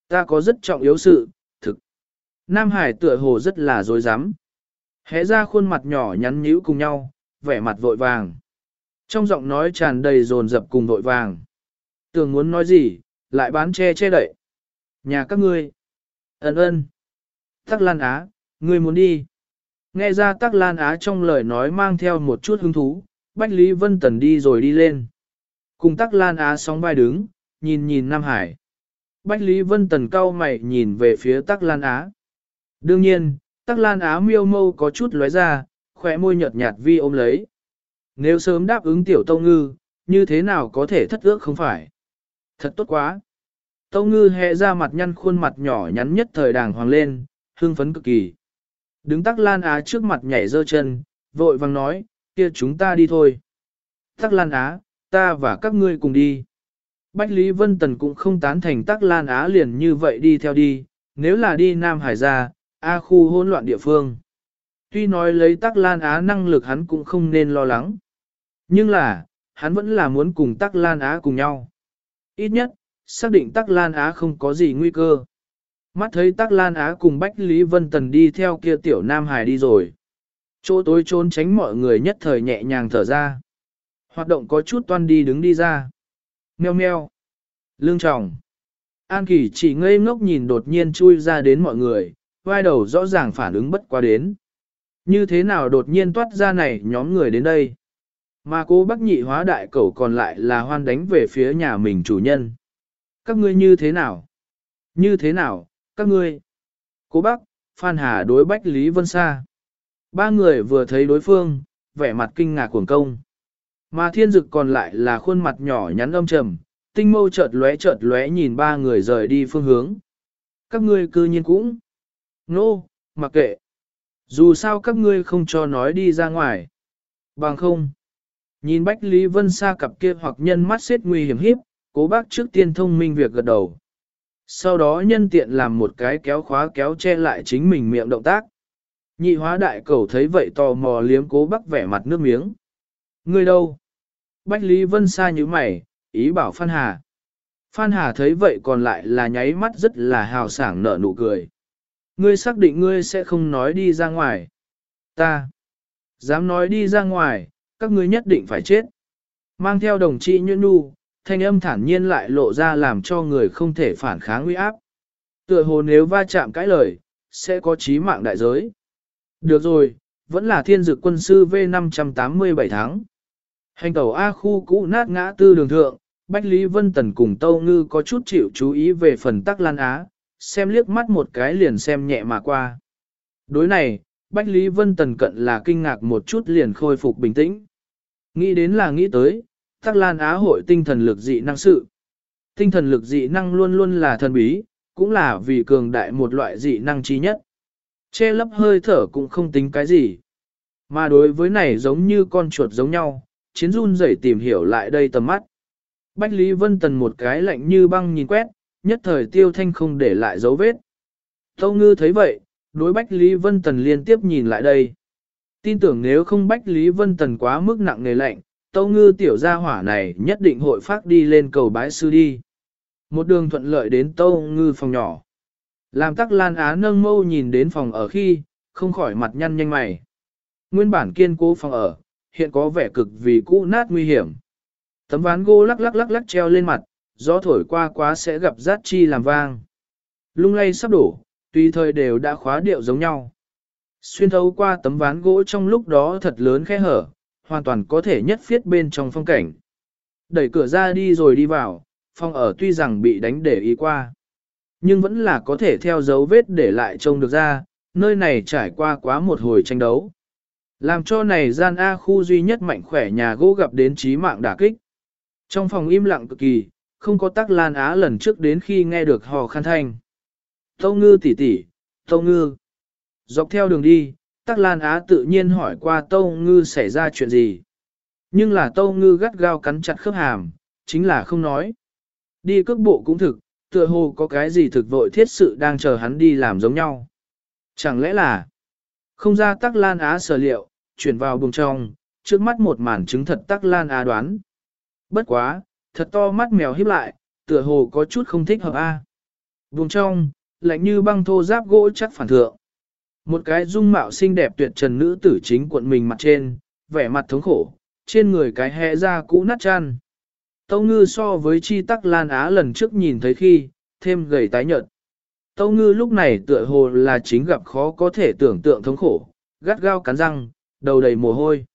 A: Ta có rất trọng yếu sự, thực. Nam Hải tựa hồ rất là dối rắm Hé ra khuôn mặt nhỏ nhắn nhíu cùng nhau, vẻ mặt vội vàng. Trong giọng nói tràn đầy dồn dập cùng vội vàng. Tưởng muốn nói gì, lại bán che che đậy. Nhà các ngươi. Ấn ơn. Tắc Lan Á, ngươi muốn đi. Nghe ra Tắc Lan Á trong lời nói mang theo một chút hứng thú, Bách Lý Vân Tần đi rồi đi lên. Cùng Tắc Lan Á sóng vai đứng, nhìn nhìn Nam Hải. Bách Lý Vân Tần cao mày nhìn về phía Tắc Lan Á. Đương nhiên, Tắc Lan Á miêu mâu có chút lóe ra, khỏe môi nhợt nhạt vi ôm lấy. Nếu sớm đáp ứng tiểu Tông Ngư, như thế nào có thể thất ước không phải? Thật tốt quá. Tông Ngư hẹ ra mặt nhăn khuôn mặt nhỏ nhắn nhất thời đàng hoàng lên, hương phấn cực kỳ. Đứng Tắc Lan Á trước mặt nhảy dơ chân, vội vàng nói, kia chúng ta đi thôi. Tắc Lan Á, ta và các ngươi cùng đi. Bách Lý Vân Tần cũng không tán thành Tắc Lan Á liền như vậy đi theo đi, nếu là đi Nam Hải ra, A khu hỗn loạn địa phương. Tuy nói lấy Tắc Lan Á năng lực hắn cũng không nên lo lắng. Nhưng là, hắn vẫn là muốn cùng Tắc Lan Á cùng nhau. Ít nhất, xác định Tắc Lan Á không có gì nguy cơ. Mắt thấy Tắc Lan Á cùng Bách Lý Vân Tần đi theo kia tiểu Nam Hải đi rồi. Chỗ tối trốn tránh mọi người nhất thời nhẹ nhàng thở ra. Hoạt động có chút toan đi đứng đi ra. Mèo meo. Lương trọng. An Kỳ chỉ ngây ngốc nhìn đột nhiên chui ra đến mọi người, vai đầu rõ ràng phản ứng bất quá đến. Như thế nào đột nhiên toát ra này nhóm người đến đây? Mà cô bác nhị hóa đại cẩu còn lại là hoan đánh về phía nhà mình chủ nhân. Các ngươi như thế nào? Như thế nào, các ngươi? Cố bác, Phan Hà đối Bách Lý Vân Sa. Ba người vừa thấy đối phương, vẻ mặt kinh ngạc cuồng công. Mà thiên dực còn lại là khuôn mặt nhỏ nhắn âm trầm, tinh mâu chợt lóe chợt lóe nhìn ba người rời đi phương hướng. Các ngươi cư nhiên cũng. Nô, no, mặc kệ. Dù sao các ngươi không cho nói đi ra ngoài. Bằng không. Nhìn Bách Lý Vân Sa cặp kia hoặc nhân mắt xếp nguy hiểm hiếp, cố bác trước tiên thông minh việc gật đầu. Sau đó nhân tiện làm một cái kéo khóa kéo che lại chính mình miệng động tác. Nhị hóa đại cầu thấy vậy tò mò liếm cố bác vẻ mặt nước miếng. Ngươi đâu? Bách Lý Vân Sa như mày, ý bảo Phan Hà. Phan Hà thấy vậy còn lại là nháy mắt rất là hào sảng nở nụ cười. Ngươi xác định ngươi sẽ không nói đi ra ngoài. Ta. Dám nói đi ra ngoài, các ngươi nhất định phải chết. Mang theo đồng chí Nhuyễn Nu, thanh âm thản nhiên lại lộ ra làm cho người không thể phản kháng uy áp. Tựa hồ nếu va chạm cãi lời, sẽ có chí mạng đại giới. Được rồi, vẫn là thiên dực quân sư V587 tháng. Hành tàu A khu cũ nát ngã tư đường thượng, Bách Lý Vân Tần cùng Tâu Ngư có chút chịu chú ý về phần tắc lan á, xem liếc mắt một cái liền xem nhẹ mà qua. Đối này, Bách Lý Vân Tần cận là kinh ngạc một chút liền khôi phục bình tĩnh. Nghĩ đến là nghĩ tới, tắc lan á hội tinh thần lực dị năng sự. Tinh thần lực dị năng luôn luôn là thần bí, cũng là vì cường đại một loại dị năng trí nhất. Che lấp hơi thở cũng không tính cái gì. Mà đối với này giống như con chuột giống nhau, chiến run rẩy tìm hiểu lại đây tầm mắt. Bách Lý Vân Tần một cái lạnh như băng nhìn quét, nhất thời tiêu thanh không để lại dấu vết. Tâu ngư thấy vậy, đối Bách Lý Vân Tần liên tiếp nhìn lại đây. Tin tưởng nếu không Bách Lý Vân Tần quá mức nặng nề lạnh, Tâu ngư tiểu gia hỏa này nhất định hội phát đi lên cầu bái sư đi. Một đường thuận lợi đến Tâu ngư phòng nhỏ. Làm tắc lan á nâng mâu nhìn đến phòng ở khi, không khỏi mặt nhăn nhanh mày. Nguyên bản kiên cố phòng ở, hiện có vẻ cực vì cũ nát nguy hiểm. Tấm ván gỗ lắc lắc lắc lắc treo lên mặt, gió thổi qua quá sẽ gặp rát chi làm vang. Lung lay sắp đổ, tùy thời đều đã khóa điệu giống nhau. Xuyên thấu qua tấm ván gỗ trong lúc đó thật lớn khe hở, hoàn toàn có thể nhất phiết bên trong phong cảnh. Đẩy cửa ra đi rồi đi vào, phong ở tuy rằng bị đánh để ý qua. Nhưng vẫn là có thể theo dấu vết để lại trông được ra, nơi này trải qua quá một hồi tranh đấu. Làm cho này gian A khu duy nhất mạnh khỏe nhà gỗ gặp đến trí mạng đả kích. Trong phòng im lặng cực kỳ, không có tắc lan á lần trước đến khi nghe được hò khăn thanh. Tâu ngư tỷ tỷ, tâu ngư. Dọc theo đường đi, tắc lan á tự nhiên hỏi qua tâu ngư xảy ra chuyện gì. Nhưng là tâu ngư gắt gao cắn chặt khớp hàm, chính là không nói. Đi cước bộ cũng thực, tựa hồ có cái gì thực vội thiết sự đang chờ hắn đi làm giống nhau. Chẳng lẽ là không ra tắc lan á sở liệu, chuyển vào buồng trong, trước mắt một màn chứng thật tắc lan á đoán. Bất quá, thật to mắt mèo híp lại, tựa hồ có chút không thích hợp a. À. Trong, lạnh như băng thô giáp gỗ chắc phản thượng. Một cái dung mạo xinh đẹp tuyệt trần nữ tử chính cuộn mình mặt trên, vẻ mặt thống khổ, trên người cái hẹ ra cũ nát chăn. Tâu ngư so với chi tắc lan á lần trước nhìn thấy khi, thêm gầy tái nhợt. Tâu ngư lúc này tựa hồ là chính gặp khó có thể tưởng tượng thống khổ, gắt gao cắn răng, đầu đầy mồ hôi.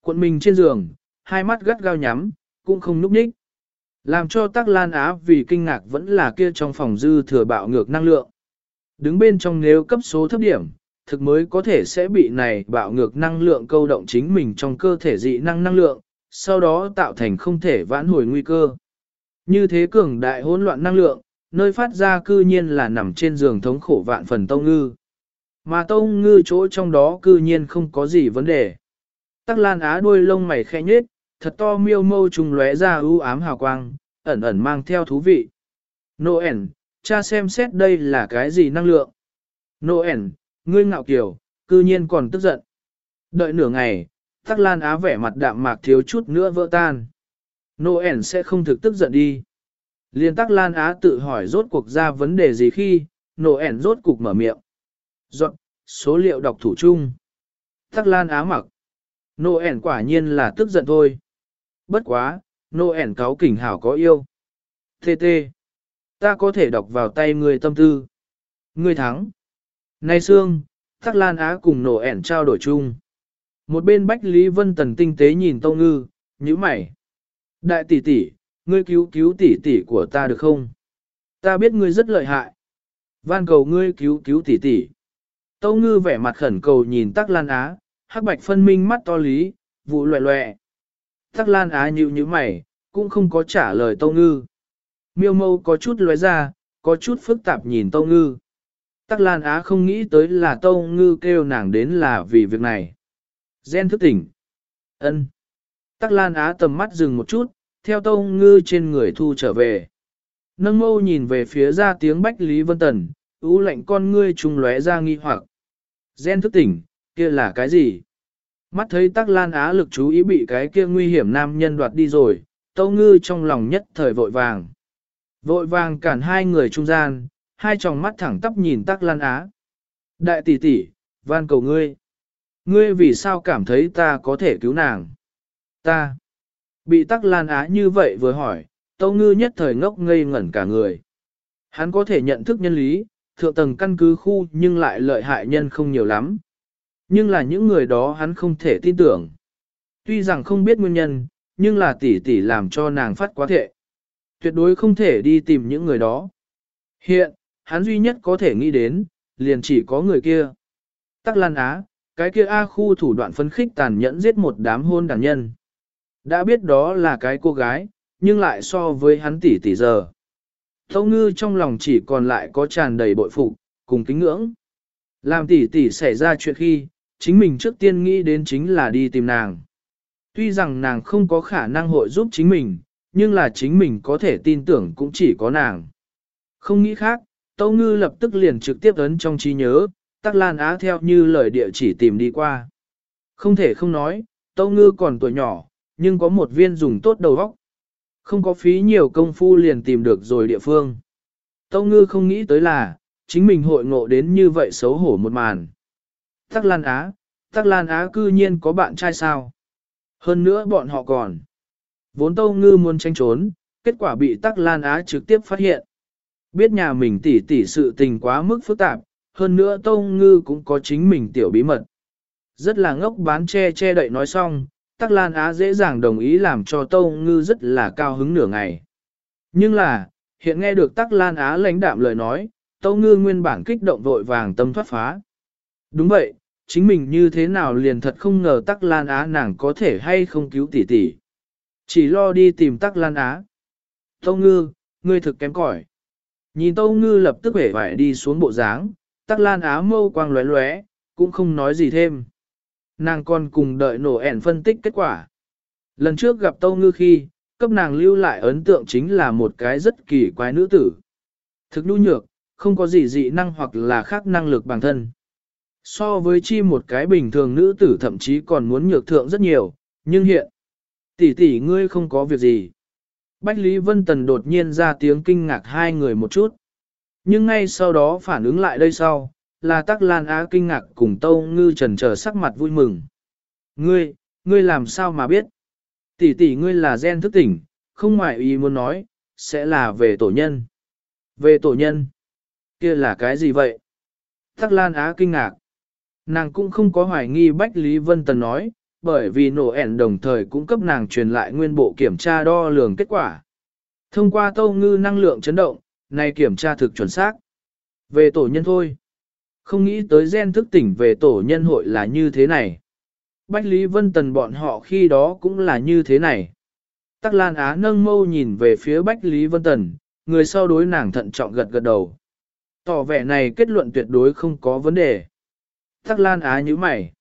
A: Cuộn mình trên giường, hai mắt gắt gao nhắm, cũng không núp nhích. Làm cho tắc lan á vì kinh ngạc vẫn là kia trong phòng dư thừa bạo ngược năng lượng. Đứng bên trong nếu cấp số thấp điểm, thực mới có thể sẽ bị này bạo ngược năng lượng câu động chính mình trong cơ thể dị năng năng lượng, sau đó tạo thành không thể vãn hồi nguy cơ. Như thế cường đại hỗn loạn năng lượng, nơi phát ra cư nhiên là nằm trên giường thống khổ vạn phần tông ngư. Mà tông ngư chỗ trong đó cư nhiên không có gì vấn đề. Tắc Lan Á đuôi lông mày khẽ nhếch, thật to miêu mâu trùng lóe ra ưu ám hào quang, ẩn ẩn mang theo thú vị. Noel, cha xem xét đây là cái gì năng lượng. Noel, ngươi ngạo kiểu, cư nhiên còn tức giận. Đợi nửa ngày, Tắc Lan Á vẻ mặt đạm mạc thiếu chút nữa vỡ tan. Noel sẽ không thực tức giận đi. Liên Tắc Lan Á tự hỏi rốt cuộc ra vấn đề gì khi, Noel rốt cục mở miệng. Dọn, số liệu đọc thủ chung. Tắc Lan Á mặc. Noel quả nhiên là tức giận thôi. Bất quá, Noel cáo kỉnh hảo có yêu. thê tê. Ta có thể đọc vào tay người tâm tư. Người thắng. Nay Sương, Tắc Lan Á cùng Noel trao đổi chung. Một bên Bách Lý Vân Tần tinh tế nhìn Tông Ngư, nhíu mày. Đại tỷ tỷ, ngươi cứu cứu tỷ tỷ của ta được không? Ta biết ngươi rất lợi hại. Van cầu ngươi cứu cứu tỷ tỷ. Tâu ngư vẻ mặt khẩn cầu nhìn tắc lan á, hắc bạch phân minh mắt to lý, vụ loẹ loẹ. Tắc lan á nhịu như mày, cũng không có trả lời tâu ngư. Miêu mâu có chút lóe ra, có chút phức tạp nhìn tâu ngư. Tắc lan á không nghĩ tới là tâu ngư kêu nàng đến là vì việc này. Gen thức tỉnh. ân. Tắc lan á tầm mắt dừng một chút, theo tâu ngư trên người thu trở về. Nâng mâu nhìn về phía ra tiếng Bách Lý Vân Tần, ú lạnh con ngươi trùng lóe ra nghi hoặc. Gen thức tỉnh, kia là cái gì? Mắt thấy tắc lan á lực chú ý bị cái kia nguy hiểm nam nhân đoạt đi rồi, tâu ngư trong lòng nhất thời vội vàng. Vội vàng cản hai người trung gian, hai tròng mắt thẳng tắp nhìn tắc lan á. Đại tỷ tỷ, van cầu ngươi. Ngươi vì sao cảm thấy ta có thể cứu nàng? Ta. Bị tắc lan á như vậy vừa hỏi, tâu ngư nhất thời ngốc ngây ngẩn cả người. Hắn có thể nhận thức nhân lý, thượng tầng căn cứ khu nhưng lại lợi hại nhân không nhiều lắm. Nhưng là những người đó hắn không thể tin tưởng. Tuy rằng không biết nguyên nhân, nhưng là tỷ tỷ làm cho nàng phát quá thệ. Tuyệt đối không thể đi tìm những người đó. Hiện, hắn duy nhất có thể nghĩ đến, liền chỉ có người kia. Tắc Lan Á, cái kia A khu thủ đoạn phấn khích tàn nhẫn giết một đám hôn đàn nhân. Đã biết đó là cái cô gái, nhưng lại so với hắn tỷ tỷ giờ. Tâu ngư trong lòng chỉ còn lại có tràn đầy bội phục, cùng kính ngưỡng. Làm tỷ tỷ xảy ra chuyện khi, chính mình trước tiên nghĩ đến chính là đi tìm nàng. Tuy rằng nàng không có khả năng hội giúp chính mình, nhưng là chính mình có thể tin tưởng cũng chỉ có nàng. Không nghĩ khác, Tâu Ngư lập tức liền trực tiếp ấn trong trí nhớ, Tắc Lan Á theo như lời địa chỉ tìm đi qua. Không thể không nói, Tâu Ngư còn tuổi nhỏ, nhưng có một viên dùng tốt đầu óc. Không có phí nhiều công phu liền tìm được rồi địa phương. Tâu ngư không nghĩ tới là, chính mình hội ngộ đến như vậy xấu hổ một màn. Tắc Lan Á, Tắc Lan Á cư nhiên có bạn trai sao? Hơn nữa bọn họ còn. Vốn Tâu Ngư muốn tranh trốn, kết quả bị Tắc Lan Á trực tiếp phát hiện. Biết nhà mình tỉ tỉ sự tình quá mức phức tạp, hơn nữa Tâu Ngư cũng có chính mình tiểu bí mật. Rất là ngốc bán che che đậy nói xong, Tắc Lan Á dễ dàng đồng ý làm cho Tâu Ngư rất là cao hứng nửa ngày. Nhưng là, hiện nghe được Tắc Lan Á lãnh đạm lời nói, Tâu Ngư nguyên bản kích động vội vàng tâm thoát phá. Đúng vậy, chính mình như thế nào liền thật không ngờ Tắc Lan Á nàng có thể hay không cứu tỷ tỷ. Chỉ lo đi tìm Tắc Lan Á. Tâu Ngư, ngươi thực kém cỏi. Nhìn Tâu Ngư lập tức vẻ vải đi xuống bộ dáng, Tắc Lan Á mâu quang lóe lóe, cũng không nói gì thêm. Nàng còn cùng đợi nổ ẻn phân tích kết quả. Lần trước gặp Tâu Ngư khi, cấp nàng lưu lại ấn tượng chính là một cái rất kỳ quái nữ tử. Thực nhu nhược, không có gì dị năng hoặc là khác năng lực bản thân. So với chi một cái bình thường nữ tử thậm chí còn muốn nhược thượng rất nhiều, nhưng hiện, tỷ tỷ ngươi không có việc gì. Bách Lý Vân Tần đột nhiên ra tiếng kinh ngạc hai người một chút. Nhưng ngay sau đó phản ứng lại đây sau, là tắc lan á kinh ngạc cùng tâu ngư trần chờ sắc mặt vui mừng. Ngươi, ngươi làm sao mà biết? Tỷ tỷ ngươi là gen thức tỉnh, không ngoại ý muốn nói, sẽ là về tổ nhân. Về tổ nhân? kia là cái gì vậy? Tắc lan á kinh ngạc. Nàng cũng không có hoài nghi Bách Lý Vân Tần nói, bởi vì nổ ẻn đồng thời cũng cấp nàng truyền lại nguyên bộ kiểm tra đo lường kết quả. Thông qua tâu ngư năng lượng chấn động, này kiểm tra thực chuẩn xác. Về tổ nhân thôi. Không nghĩ tới gen thức tỉnh về tổ nhân hội là như thế này. Bách Lý Vân Tần bọn họ khi đó cũng là như thế này. Tắc Lan Á nâng mâu nhìn về phía Bách Lý Vân Tần, người sau đối nàng thận trọng gật gật đầu. Tỏ vẻ này kết luận tuyệt đối không có vấn đề. Tắc Lan Á như mày.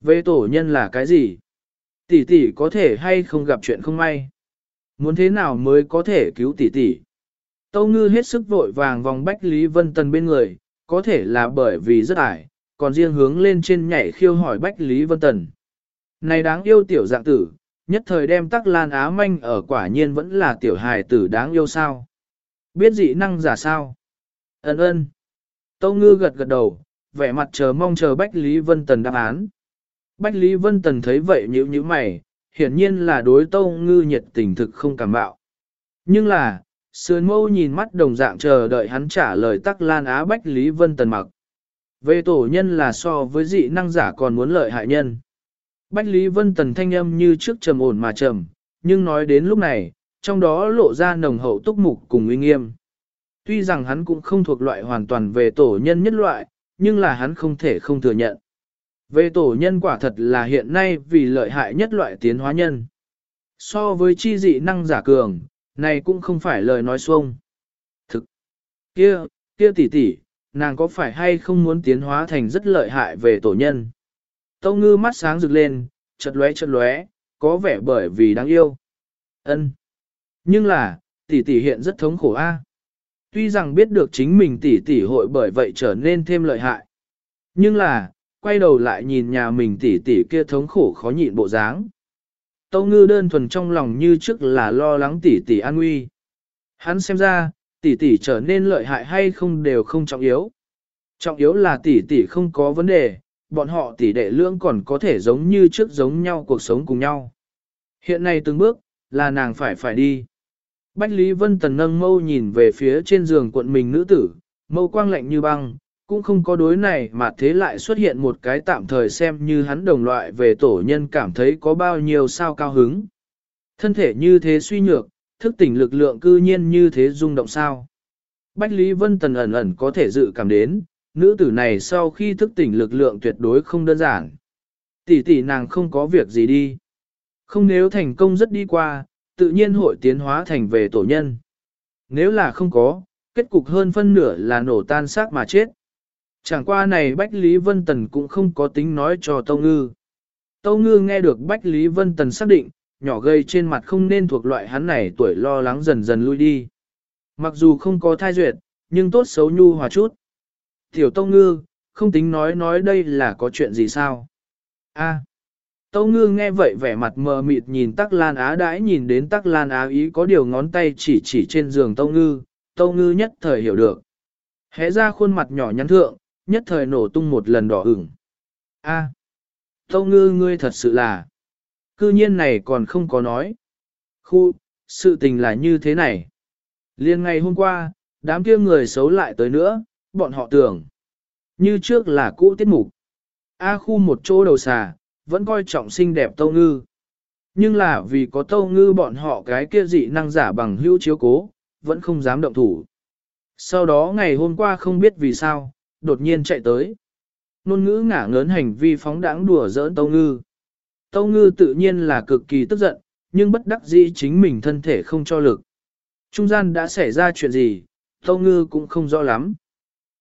A: Về tổ nhân là cái gì? Tỷ tỷ có thể hay không gặp chuyện không may. Muốn thế nào mới có thể cứu tỷ tỷ. Tâu ngư hết sức vội vàng vòng Bách Lý Vân Tần bên người, có thể là bởi vì rất ải, còn riêng hướng lên trên nhảy khiêu hỏi Bách Lý Vân Tần. Này đáng yêu tiểu dạng tử, nhất thời đem tắc lan á manh ở quả nhiên vẫn là tiểu hài tử đáng yêu sao. Biết dị năng giả sao? Ấn ơn. Tâu ngư gật gật đầu, vẻ mặt chờ mong chờ Bách Lý Vân Tần đáp án. Bách Lý Vân Tần thấy vậy nhíu nhíu mày, hiển nhiên là đối Tâu ngư nhiệt tình thực không cảm bạo. Nhưng là, sườn mâu nhìn mắt đồng dạng chờ đợi hắn trả lời tắc lan á Bách Lý Vân Tần mặc. Về tổ nhân là so với dị năng giả còn muốn lợi hại nhân. Bách Lý Vân Tần thanh âm như trước trầm ổn mà trầm, nhưng nói đến lúc này, trong đó lộ ra nồng hậu túc mục cùng uy nghiêm. Tuy rằng hắn cũng không thuộc loại hoàn toàn về tổ nhân nhất loại, nhưng là hắn không thể không thừa nhận. Về tổ nhân quả thật là hiện nay vì lợi hại nhất loại tiến hóa nhân. So với chi dị năng giả cường, này cũng không phải lời nói xuông. Thực, kia, kia tỷ tỷ, nàng có phải hay không muốn tiến hóa thành rất lợi hại về tổ nhân? Tâu ngư mắt sáng rực lên, chật lóe chật lóe, có vẻ bởi vì đáng yêu. ân Nhưng là, tỷ tỷ hiện rất thống khổ a. Tuy rằng biết được chính mình tỷ tỷ hội bởi vậy trở nên thêm lợi hại. Nhưng là, quay đầu lại nhìn nhà mình tỷ tỷ kia thống khổ khó nhịn bộ dáng. Tâu ngư đơn thuần trong lòng như trước là lo lắng tỷ tỷ an nguy. Hắn xem ra, tỷ tỷ trở nên lợi hại hay không đều không trọng yếu. Trọng yếu là tỷ tỷ không có vấn đề, bọn họ tỷ đệ lương còn có thể giống như trước giống nhau cuộc sống cùng nhau. Hiện nay từng bước, là nàng phải phải đi. Bách Lý Vân Tần nâng mâu nhìn về phía trên giường cuộn mình nữ tử, mâu quang lạnh như băng, cũng không có đối này mà thế lại xuất hiện một cái tạm thời xem như hắn đồng loại về tổ nhân cảm thấy có bao nhiêu sao cao hứng. Thân thể như thế suy nhược, thức tỉnh lực lượng cư nhiên như thế rung động sao. Bách Lý Vân Tần ẩn ẩn có thể dự cảm đến, nữ tử này sau khi thức tỉnh lực lượng tuyệt đối không đơn giản. Tỷ tỷ nàng không có việc gì đi. Không nếu thành công rất đi qua, tự nhiên hội tiến hóa thành về tổ nhân. Nếu là không có, kết cục hơn phân nửa là nổ tan xác mà chết. Chẳng qua này Bách Lý Vân Tần cũng không có tính nói cho Tâu Ngư. Tâu Ngư nghe được Bách Lý Vân Tần xác định, nhỏ gây trên mặt không nên thuộc loại hắn này tuổi lo lắng dần dần lui đi. Mặc dù không có thai duyệt, nhưng tốt xấu nhu hòa chút. Tiểu Tâu Ngư, không tính nói nói đây là có chuyện gì sao? A. Tâu Ngư nghe vậy vẻ mặt mờ mịt nhìn Tắc Lan Á đãi nhìn đến Tắc Lan Á ý có điều ngón tay chỉ chỉ trên giường Tâu Ngư, Tâu Ngư nhất thời hiểu được. Hé ra khuôn mặt nhỏ nhắn thượng, nhất thời nổ tung một lần đỏ ửng. A. À. Tâu Ngư ngươi thật sự là. Cư nhiên này còn không có nói. Khu, sự tình là như thế này. Liên ngày hôm qua, đám kia người xấu lại tới nữa, bọn họ tưởng. Như trước là cũ tiết mục. A khu một chỗ đầu xà, vẫn coi trọng xinh đẹp tâu ngư. Nhưng là vì có tâu ngư bọn họ cái kia dị năng giả bằng hữu chiếu cố, vẫn không dám động thủ. Sau đó ngày hôm qua không biết vì sao, đột nhiên chạy tới. Nôn ngữ ngả ngớn hành vi phóng đãng đùa giỡn tâu ngư. Tâu ngư tự nhiên là cực kỳ tức giận, nhưng bất đắc dĩ chính mình thân thể không cho lực. Trung gian đã xảy ra chuyện gì, tâu ngư cũng không rõ lắm.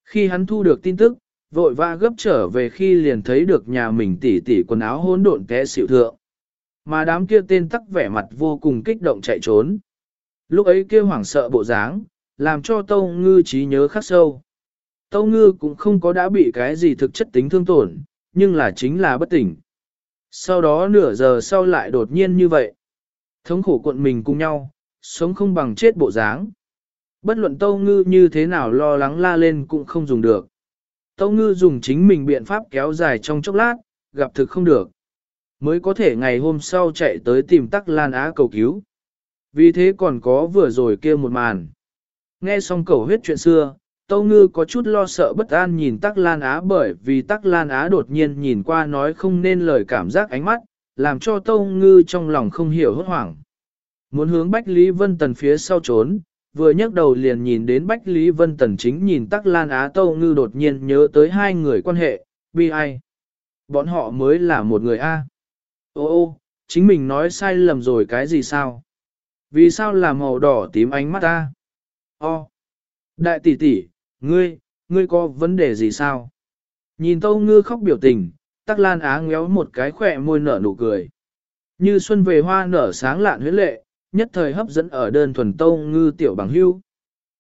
A: Khi hắn thu được tin tức, vội vã gấp trở về khi liền thấy được nhà mình tỉ tỉ quần áo hỗn độn té xịu thượng. Mà đám kia tên tắc vẻ mặt vô cùng kích động chạy trốn. Lúc ấy kia hoảng sợ bộ dáng, làm cho Tâu Ngư trí nhớ khắc sâu. Tâu Ngư cũng không có đã bị cái gì thực chất tính thương tổn, nhưng là chính là bất tỉnh. Sau đó nửa giờ sau lại đột nhiên như vậy. Thống khổ cuộn mình cùng nhau, sống không bằng chết bộ dáng. Bất luận Tâu Ngư như thế nào lo lắng la lên cũng không dùng được. Tâu Ngư dùng chính mình biện pháp kéo dài trong chốc lát, gặp thực không được. Mới có thể ngày hôm sau chạy tới tìm Tắc Lan Á cầu cứu. Vì thế còn có vừa rồi kia một màn. Nghe xong cầu huyết chuyện xưa, Tâu Ngư có chút lo sợ bất an nhìn Tắc Lan Á bởi vì Tắc Lan Á đột nhiên nhìn qua nói không nên lời cảm giác ánh mắt, làm cho Tâu Ngư trong lòng không hiểu hốt hoảng. Muốn hướng Bách Lý Vân Tần phía sau trốn, vừa nhấc đầu liền nhìn đến Bách Lý Vân Tần chính nhìn Tắc Lan Á Tâu Ngư đột nhiên nhớ tới hai người quan hệ, bi ai. Bọn họ mới là một người A. Ô ô, chính mình nói sai lầm rồi cái gì sao? Vì sao là màu đỏ tím ánh mắt ta? O. Đại tỷ tỷ, ngươi, ngươi có vấn đề gì sao? Nhìn Tâu Ngư khóc biểu tình, Tắc Lan Á ngéo một cái khỏe môi nở nụ cười. Như xuân về hoa nở sáng lạn huyết lệ, nhất thời hấp dẫn ở đơn thuần tâu ngư tiểu bằng hưu.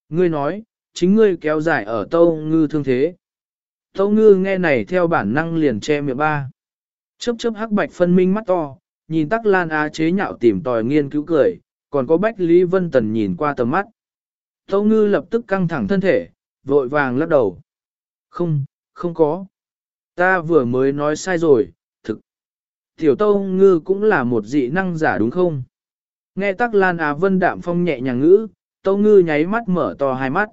A: Ngươi nói, chính ngươi kéo dài ở tâu ngư thương thế. Tâu ngư nghe này theo bản năng liền che miệng ba. Chớp chớp hắc bạch phân minh mắt to, nhìn tắc lan á chế nhạo tìm tòi nghiên cứu cười, còn có bách Lý Vân Tần nhìn qua tầm mắt. Tâu ngư lập tức căng thẳng thân thể, vội vàng lắc đầu. Không, không có. Ta vừa mới nói sai rồi, thực. Tiểu tâu ngư cũng là một dị năng giả đúng không? Nghe tắc lan á vân đạm phong nhẹ nhàng ngữ, tâu ngư nháy mắt mở to hai mắt.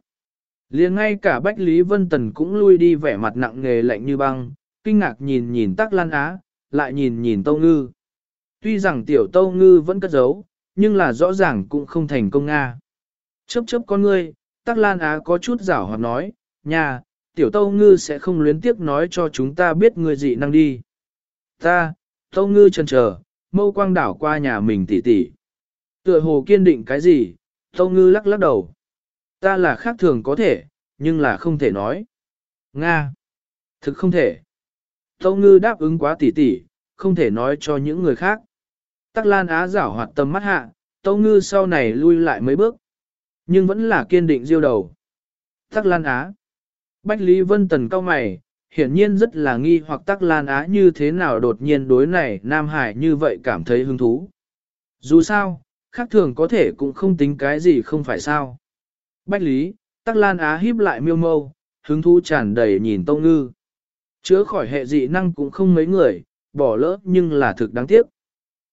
A: liền ngay cả Bách Lý Vân Tần cũng lui đi vẻ mặt nặng nghề lạnh như băng, kinh ngạc nhìn nhìn tắc lan á, lại nhìn nhìn tâu ngư. Tuy rằng tiểu tâu ngư vẫn cất giấu, nhưng là rõ ràng cũng không thành công Nga. Chớp chớp con ngươi, tắc lan á có chút rảo hoặc nói, nhà, tiểu tâu ngư sẽ không luyến tiếc nói cho chúng ta biết người dị năng đi. Ta, tâu ngư chần chờ, mâu quang đảo qua nhà mình tỉ tỉ. Tựa hồ kiên định cái gì, tâu ngư lắc lắc đầu. Ta là khác thường có thể, nhưng là không thể nói. Nga. Thực không thể. Tâu ngư đáp ứng quá tỉ tỉ, không thể nói cho những người khác. Tắc Lan Á giảo hoạt tâm mắt hạ, Tâu Ngư sau này lui lại mấy bước. Nhưng vẫn là kiên định diêu đầu. Tắc Lan Á. Bách Lý Vân Tần cao mày, hiển nhiên rất là nghi hoặc Tắc Lan Á như thế nào đột nhiên đối này Nam Hải như vậy cảm thấy hứng thú. Dù sao, khác thường có thể cũng không tính cái gì không phải sao. Bách Lý, Tắc Lan Á híp lại miêu mâu, hứng thú tràn đầy nhìn Tông Ngư. Chữa khỏi hệ dị năng cũng không mấy người, bỏ lỡ nhưng là thực đáng tiếc.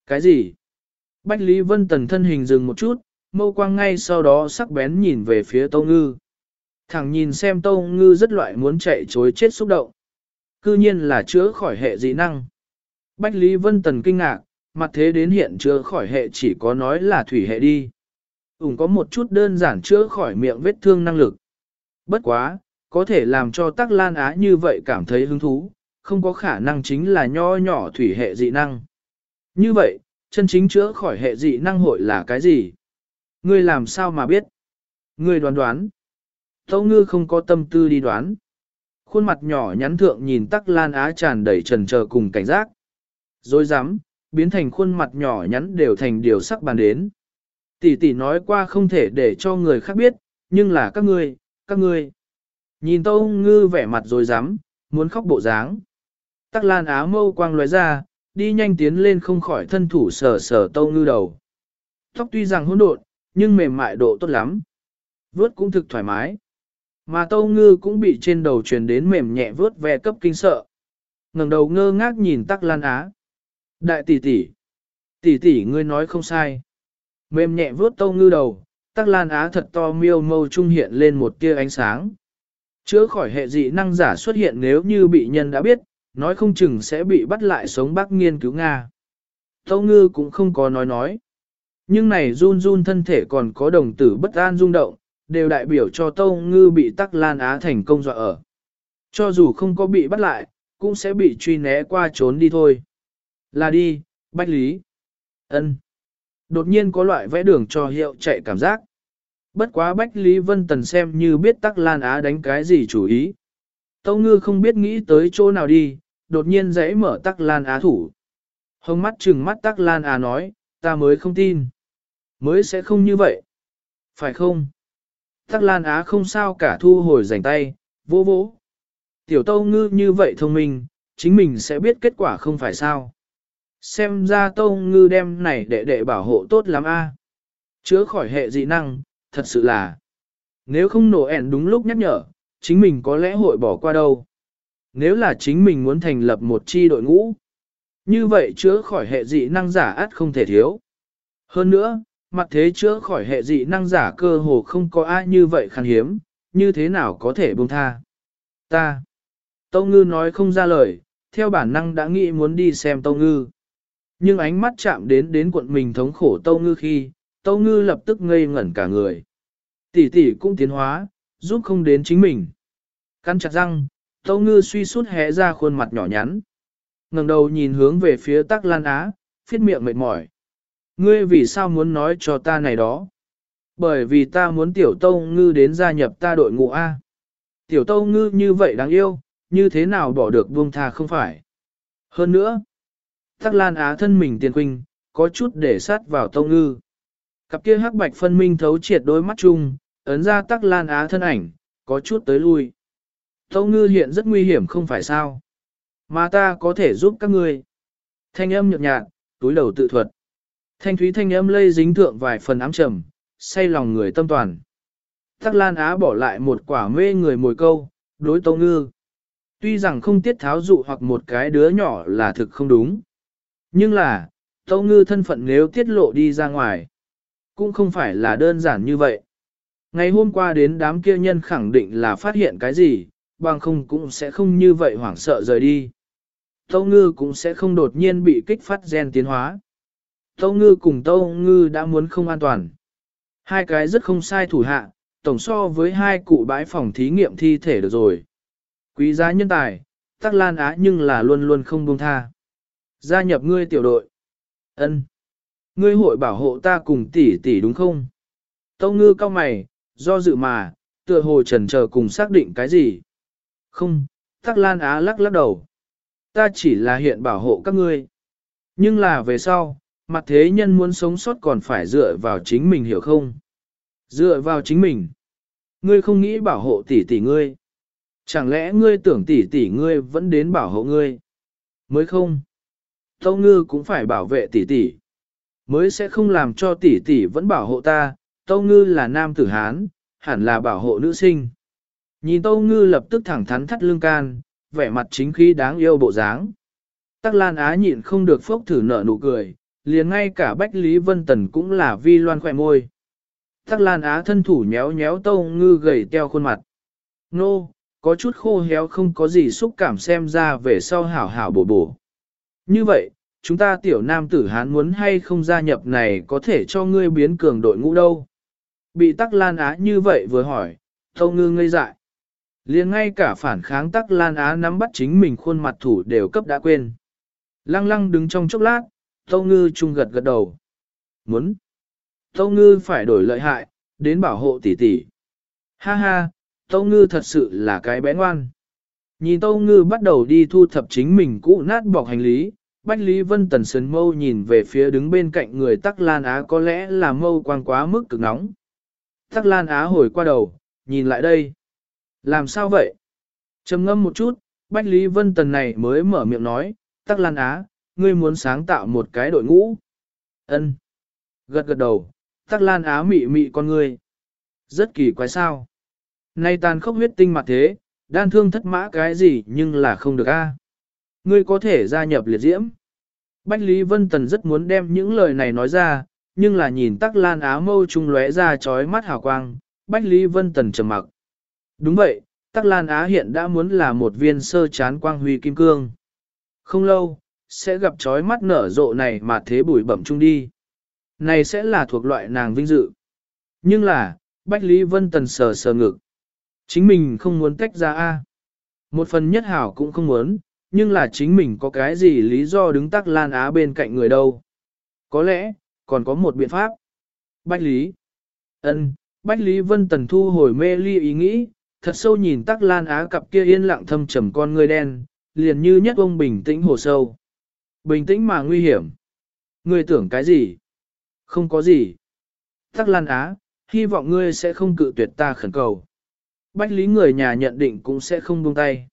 A: Cái gì? Bách Lý Vân Tần thân hình dừng một chút, mâu quang ngay sau đó sắc bén nhìn về phía Tông Ngư. Thẳng nhìn xem Tông Ngư rất loại muốn chạy chối chết xúc động. Cư nhiên là chữa khỏi hệ dị năng. Bách Lý Vân Tần kinh ngạc, mặt thế đến hiện chữa khỏi hệ chỉ có nói là thủy hệ đi. Ủng có một chút đơn giản chữa khỏi miệng vết thương năng lực. Bất quá, có thể làm cho Tắc Lan Á như vậy cảm thấy hứng thú, không có khả năng chính là nho nhỏ thủy hệ dị năng. Như vậy, chân chính chữa khỏi hệ dị năng hội là cái gì? Ngươi làm sao mà biết? Ngươi đoán đoán. Tâu ngư không có tâm tư đi đoán. Khuôn mặt nhỏ nhắn thượng nhìn tắc lan á tràn đầy trần chờ cùng cảnh giác. Rồi dám, biến thành khuôn mặt nhỏ nhắn đều thành điều sắc bàn đến. Tỷ tỷ nói qua không thể để cho người khác biết, nhưng là các ngươi, các ngươi. Nhìn tâu ngư vẻ mặt rồi dám, muốn khóc bộ dáng. Tắc lan á mâu quang lóe ra, đi nhanh tiến lên không khỏi thân thủ sờ sờ tâu ngư đầu. Tóc tuy rằng hỗn độn, nhưng mềm mại độ tốt lắm. Vướt cũng thực thoải mái. Mà tâu ngư cũng bị trên đầu truyền đến mềm nhẹ vướt ve cấp kinh sợ. ngẩng đầu ngơ ngác nhìn tắc lan á. Đại tỷ tỷ, tỷ tỷ ngươi nói không sai. Mềm nhẹ vướt tâu ngư đầu, tắc lan á thật to miêu mâu trung hiện lên một tia ánh sáng. Chữa khỏi hệ dị năng giả xuất hiện nếu như bị nhân đã biết, nói không chừng sẽ bị bắt lại sống bác nghiên cứu Nga. Tâu ngư cũng không có nói nói. Nhưng này run run thân thể còn có đồng tử bất an rung động, đều đại biểu cho Tâu ngư bị tắc lan á thành công dọa ở. Cho dù không có bị bắt lại, cũng sẽ bị truy né qua trốn đi thôi. Là đi, Bách Lý. ân Đột nhiên có loại vẽ đường cho hiệu chạy cảm giác. Bất quá Bách Lý Vân Tần xem như biết Tắc Lan Á đánh cái gì chủ ý. Tâu ngư không biết nghĩ tới chỗ nào đi, đột nhiên dãy mở tắc lan á thủ. Hồng mắt trừng mắt tắc lan á nói, ta mới không tin. Mới sẽ không như vậy. Phải không? Tắc lan á không sao cả thu hồi rảnh tay, vô vỗ. Tiểu tâu ngư như vậy thông minh, chính mình sẽ biết kết quả không phải sao. Xem ra tâu ngư đem này đệ đệ bảo hộ tốt lắm a. Chữa khỏi hệ dị năng, thật sự là. Nếu không nổ ẻn đúng lúc nhắc nhở, chính mình có lẽ hội bỏ qua đâu. Nếu là chính mình muốn thành lập một chi đội ngũ, như vậy chữa khỏi hệ dị năng giả át không thể thiếu. Hơn nữa, mặt thế chữa khỏi hệ dị năng giả cơ hồ không có ai như vậy khan hiếm, như thế nào có thể buông tha. Ta. Tâu Ngư nói không ra lời, theo bản năng đã nghĩ muốn đi xem Tâu Ngư. Nhưng ánh mắt chạm đến đến quận mình thống khổ Tâu Ngư khi, Tâu Ngư lập tức ngây ngẩn cả người. Tỷ tỷ cũng tiến hóa, giúp không đến chính mình. Căn chặt răng, Tâu Ngư suy sút hé ra khuôn mặt nhỏ nhắn. ngẩng đầu nhìn hướng về phía Tắc Lan Á, phiết miệng mệt mỏi. Ngươi vì sao muốn nói cho ta này đó? Bởi vì ta muốn Tiểu Tâu Ngư đến gia nhập ta đội ngũ A. Tiểu Tâu Ngư như vậy đáng yêu, như thế nào bỏ được buông tha không phải? Hơn nữa, Tắc Lan Á thân mình tiền khuynh, có chút để sát vào Tông Ngư. Cặp kia hắc bạch phân minh thấu triệt đôi mắt chung, ấn ra tắc lan á thân ảnh, có chút tới lui. Tông Ngư hiện rất nguy hiểm không phải sao. Mà ta có thể giúp các ngươi. Thanh âm nhợt nhạt, túi đầu tự thuật. Thanh thúy thanh âm lây dính thượng vài phần ám trầm, say lòng người tâm toàn. Tắc Lan Á bỏ lại một quả mê người mồi câu, đối Tâu Ngư. Tuy rằng không tiết tháo dụ hoặc một cái đứa nhỏ là thực không đúng. Nhưng là, Tâu Ngư thân phận nếu tiết lộ đi ra ngoài, cũng không phải là đơn giản như vậy. Ngày hôm qua đến đám kia nhân khẳng định là phát hiện cái gì, bằng không cũng sẽ không như vậy hoảng sợ rời đi. Tâu Ngư cũng sẽ không đột nhiên bị kích phát gen tiến hóa. Tâu Ngư cùng Tâu Ngư đã muốn không an toàn. Hai cái rất không sai thủ hạ, tổng so với hai cụ bãi phòng thí nghiệm thi thể được rồi. Quý giá nhân tài, tắc lan á nhưng là luôn luôn không buông tha. Gia nhập ngươi tiểu đội. ân Ngươi hội bảo hộ ta cùng tỷ tỷ đúng không? Tâu ngư cao mày, do dự mà, tựa hồ trần chờ cùng xác định cái gì? Không, tắc lan á lắc lắc đầu. Ta chỉ là hiện bảo hộ các ngươi. Nhưng là về sau, mặt thế nhân muốn sống sót còn phải dựa vào chính mình hiểu không? Dựa vào chính mình. Ngươi không nghĩ bảo hộ tỷ tỷ ngươi. Chẳng lẽ ngươi tưởng tỷ tỷ ngươi vẫn đến bảo hộ ngươi? Mới không. Tâu ngư cũng phải bảo vệ tỷ tỷ. Mới sẽ không làm cho tỷ tỷ vẫn bảo hộ ta. Tâu ngư là nam tử Hán, hẳn là bảo hộ nữ sinh. Nhìn Tâu ngư lập tức thẳng thắn thắt lưng can, vẻ mặt chính khí đáng yêu bộ dáng. Tắc Lan Á nhịn không được phốc thử nở nụ cười, liền ngay cả Bách Lý Vân Tần cũng là vi loan khỏe môi. Tắc Lan Á thân thủ nhéo nhéo Tâu Ngư gầy teo khuôn mặt. Nô, có chút khô héo không có gì xúc cảm xem ra về sau hảo hảo bổ bổ. Như vậy, chúng ta tiểu nam tử hán muốn hay không gia nhập này có thể cho ngươi biến cường đội ngũ đâu. Bị Tắc Lan Á như vậy vừa hỏi, thâu Ngư ngây dại. liền ngay cả phản kháng Tắc Lan Á nắm bắt chính mình khuôn mặt thủ đều cấp đã quên. Lăng lăng đứng trong chốc lát, thâu Ngư trung gật gật đầu. Muốn. Thâu Ngư phải đổi lợi hại, đến bảo hộ tỷ tỷ. Ha ha, thâu Ngư thật sự là cái bé ngoan. Nhìn Tâu Ngư bắt đầu đi thu thập chính mình cũ nát bọc hành lý, Bách Lý Vân Tần sơn mâu nhìn về phía đứng bên cạnh người Tắc Lan Á có lẽ là mâu quang quá mức cực nóng. Tắc Lan Á hồi qua đầu, nhìn lại đây. Làm sao vậy? trầm ngâm một chút, Bách Lý Vân Tần này mới mở miệng nói, Tắc Lan Á, ngươi muốn sáng tạo một cái đội ngũ. Ân. Gật gật đầu, Tắc Lan Á mị mị con ngươi. Rất kỳ quái sao. Nay tàn khốc huyết tinh mặt thế, đan thương thất mã cái gì nhưng là không được a. Ngươi có thể gia nhập liệt diễm. Bách Lý Vân Tần rất muốn đem những lời này nói ra, nhưng là nhìn Tắc Lan Á mâu trung lóe ra chói mắt hào quang, Bách Lý Vân Tần trầm mặc. Đúng vậy, Tắc Lan Á hiện đã muốn là một viên sơ chán quang huy kim cương. Không lâu, sẽ gặp chói mắt nở rộ này mà thế bụi bẩm chung đi. Này sẽ là thuộc loại nàng vinh dự. Nhưng là, Bách Lý Vân Tần sờ sờ ngực. Chính mình không muốn tách ra A. Một phần nhất hảo cũng không muốn, nhưng là chính mình có cái gì lý do đứng tắc lan á bên cạnh người đâu. Có lẽ, còn có một biện pháp. Bách Lý. ân Bách Lý Vân Tần thu hồi mê ly ý nghĩ, thật sâu nhìn tắc lan á cặp kia yên lặng thâm trầm con người đen, liền như nhất ông bình tĩnh hồ sâu. Bình tĩnh mà nguy hiểm. Ngươi tưởng cái gì? Không có gì. Tắc Lan Á, hy vọng ngươi sẽ không cự tuyệt ta khẩn cầu. Bách lý người nhà nhận định cũng sẽ không buông tay.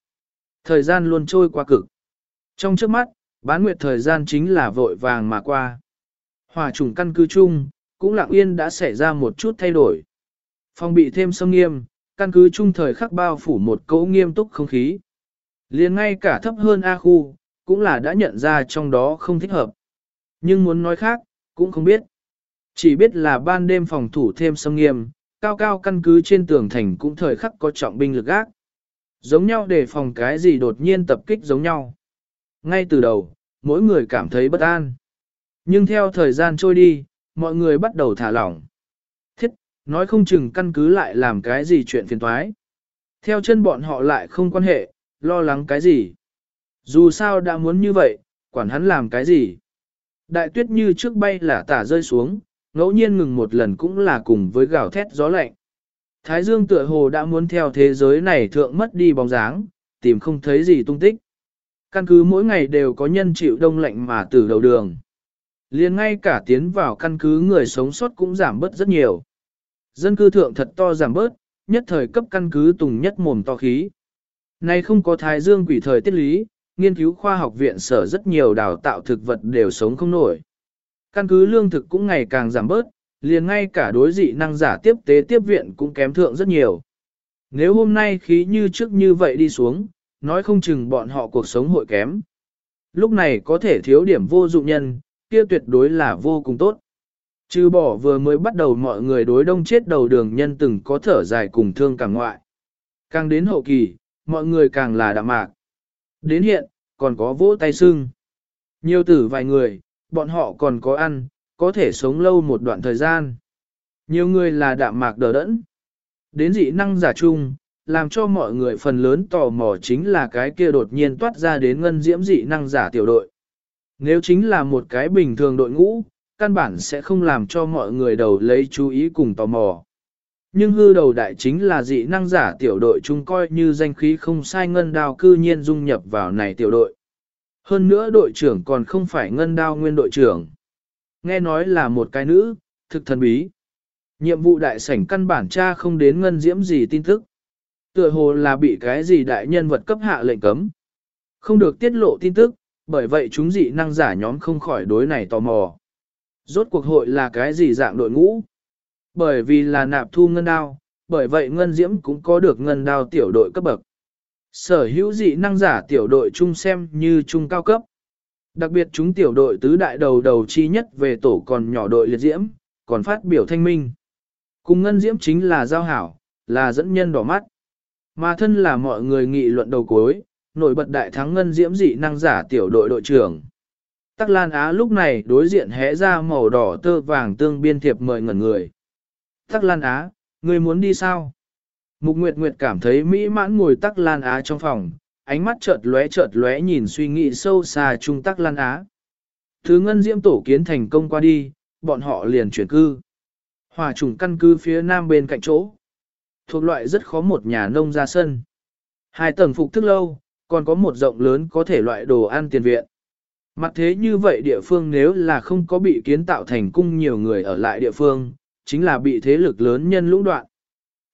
A: Thời gian luôn trôi qua cực. Trong trước mắt, bán nguyệt thời gian chính là vội vàng mà qua. Hòa trùng căn cứ chung, cũng lặng yên đã xảy ra một chút thay đổi. Phòng bị thêm sông nghiêm, căn cứ chung thời khắc bao phủ một cỗ nghiêm túc không khí. liền ngay cả thấp hơn A khu, cũng là đã nhận ra trong đó không thích hợp. Nhưng muốn nói khác, cũng không biết. Chỉ biết là ban đêm phòng thủ thêm sông nghiêm, cao cao căn cứ trên tường thành cũng thời khắc có trọng binh lực gác. Giống nhau để phòng cái gì đột nhiên tập kích giống nhau. Ngay từ đầu, mỗi người cảm thấy bất an. Nhưng theo thời gian trôi đi, mọi người bắt đầu thả lỏng. Thiết, nói không chừng căn cứ lại làm cái gì chuyện phiền toái. Theo chân bọn họ lại không quan hệ, lo lắng cái gì. Dù sao đã muốn như vậy, quản hắn làm cái gì. Đại tuyết như trước bay là tả rơi xuống, ngẫu nhiên ngừng một lần cũng là cùng với gào thét gió lạnh. Thái dương tựa hồ đã muốn theo thế giới này thượng mất đi bóng dáng, tìm không thấy gì tung tích. Căn cứ mỗi ngày đều có nhân chịu đông lạnh mà từ đầu đường. liền ngay cả tiến vào căn cứ người sống sót cũng giảm bớt rất nhiều. Dân cư thượng thật to giảm bớt, nhất thời cấp căn cứ tùng nhất mồm to khí. Nay không có thái dương quỷ thời tiết lý, nghiên cứu khoa học viện sở rất nhiều đào tạo thực vật đều sống không nổi. Căn cứ lương thực cũng ngày càng giảm bớt, liền ngay cả đối dị năng giả tiếp tế tiếp viện cũng kém thượng rất nhiều. Nếu hôm nay khí như trước như vậy đi xuống, nói không chừng bọn họ cuộc sống hội kém. Lúc này có thể thiếu điểm vô dụng nhân, kia tuyệt đối là vô cùng tốt. Trừ bỏ vừa mới bắt đầu mọi người đối đông chết đầu đường nhân từng có thở dài cùng thương càng ngoại. Càng đến hậu kỳ, mọi người càng là đạm mạc. Đến hiện, còn có vỗ tay sưng. Nhiều tử vài người, bọn họ còn có ăn, có thể sống lâu một đoạn thời gian. Nhiều người là đạm mạc đờ đẫn. Đến dị năng giả chung, làm cho mọi người phần lớn tò mò chính là cái kia đột nhiên toát ra đến ngân diễm dị năng giả tiểu đội. Nếu chính là một cái bình thường đội ngũ, căn bản sẽ không làm cho mọi người đầu lấy chú ý cùng tò mò. Nhưng hư đầu đại chính là dị năng giả tiểu đội chung coi như danh khí không sai ngân đào cư nhiên dung nhập vào này tiểu đội. Hơn nữa đội trưởng còn không phải ngân đao nguyên đội trưởng. Nghe nói là một cái nữ, thực thần bí. Nhiệm vụ đại sảnh căn bản cha không đến ngân diễm gì tin tức. Tựa hồ là bị cái gì đại nhân vật cấp hạ lệnh cấm. Không được tiết lộ tin tức, bởi vậy chúng dị năng giả nhóm không khỏi đối này tò mò. Rốt cuộc hội là cái gì dạng đội ngũ? Bởi vì là nạp thu ngân đao, bởi vậy ngân diễm cũng có được ngân đao tiểu đội cấp bậc. Sở hữu dị năng giả tiểu đội chung xem như trung cao cấp. Đặc biệt chúng tiểu đội tứ đại đầu đầu chi nhất về tổ còn nhỏ đội liệt diễm, còn phát biểu thanh minh. Cùng ngân diễm chính là giao hảo, là dẫn nhân đỏ mắt. Mà thân là mọi người nghị luận đầu cuối, nổi bật đại thắng ngân diễm dị năng giả tiểu đội đội trưởng. Tắc Lan Á lúc này đối diện hé ra màu đỏ tơ vàng tương biên thiệp mời ngẩn người. Tắc Lan Á, người muốn đi sao? Mục Nguyệt Nguyệt cảm thấy mỹ mãn ngồi Tắc Lan Á trong phòng, ánh mắt chợt lóe chợt lóe nhìn suy nghĩ sâu xa trung Tắc Lan Á. Thứ ngân diễm tổ kiến thành công qua đi, bọn họ liền chuyển cư. Hòa trùng căn cứ phía nam bên cạnh chỗ. Thuộc loại rất khó một nhà nông ra sân. Hai tầng phục thức lâu, còn có một rộng lớn có thể loại đồ ăn tiền viện. Mặt thế như vậy địa phương nếu là không có bị kiến tạo thành cung nhiều người ở lại địa phương, chính là bị thế lực lớn nhân lũng đoạn.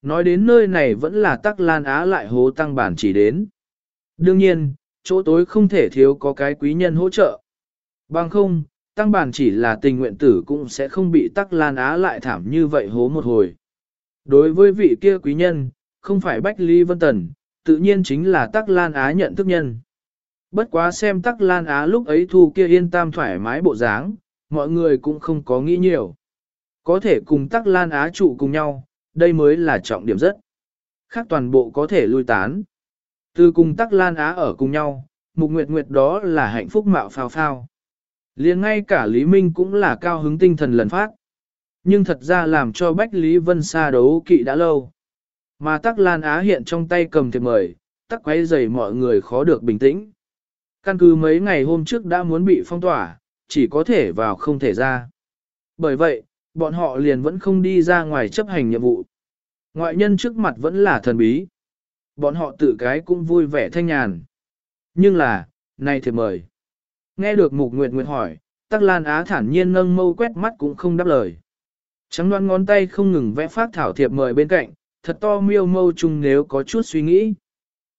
A: Nói đến nơi này vẫn là tắc lan á lại hố tăng bản chỉ đến. Đương nhiên, chỗ tối không thể thiếu có cái quý nhân hỗ trợ. Bằng không, tăng bản chỉ là tình nguyện tử cũng sẽ không bị tắc lan á lại thảm như vậy hố một hồi. Đối với vị kia quý nhân, không phải Bách Ly Vân Tần, tự nhiên chính là tắc lan á nhận thức nhân. Bất quá xem tắc lan á lúc ấy thu kia yên tam thoải mái bộ dáng, mọi người cũng không có nghĩ nhiều. Có thể cùng tắc lan á trụ cùng nhau, đây mới là trọng điểm rất. Khác toàn bộ có thể lui tán. Từ cùng tắc lan á ở cùng nhau, mục nguyệt nguyệt đó là hạnh phúc mạo phao phao. liền ngay cả Lý Minh cũng là cao hứng tinh thần lần phát. Nhưng thật ra làm cho Bách Lý Vân xa đấu kỵ đã lâu. Mà tắc lan á hiện trong tay cầm thiệp mời, tắc quay dày mọi người khó được bình tĩnh. Căn cứ mấy ngày hôm trước đã muốn bị phong tỏa, chỉ có thể vào không thể ra. Bởi vậy, bọn họ liền vẫn không đi ra ngoài chấp hành nhiệm vụ. Ngoại nhân trước mặt vẫn là thần bí. Bọn họ tự cái cũng vui vẻ thanh nhàn. Nhưng là, nay thì mời. Nghe được Mục Nguyệt Nguyệt hỏi, Tắc Lan Á thản nhiên nâng mâu quét mắt cũng không đáp lời. Trắng đoan ngón tay không ngừng vẽ phát thảo thiệp mời bên cạnh, thật to miêu mâu chung nếu có chút suy nghĩ.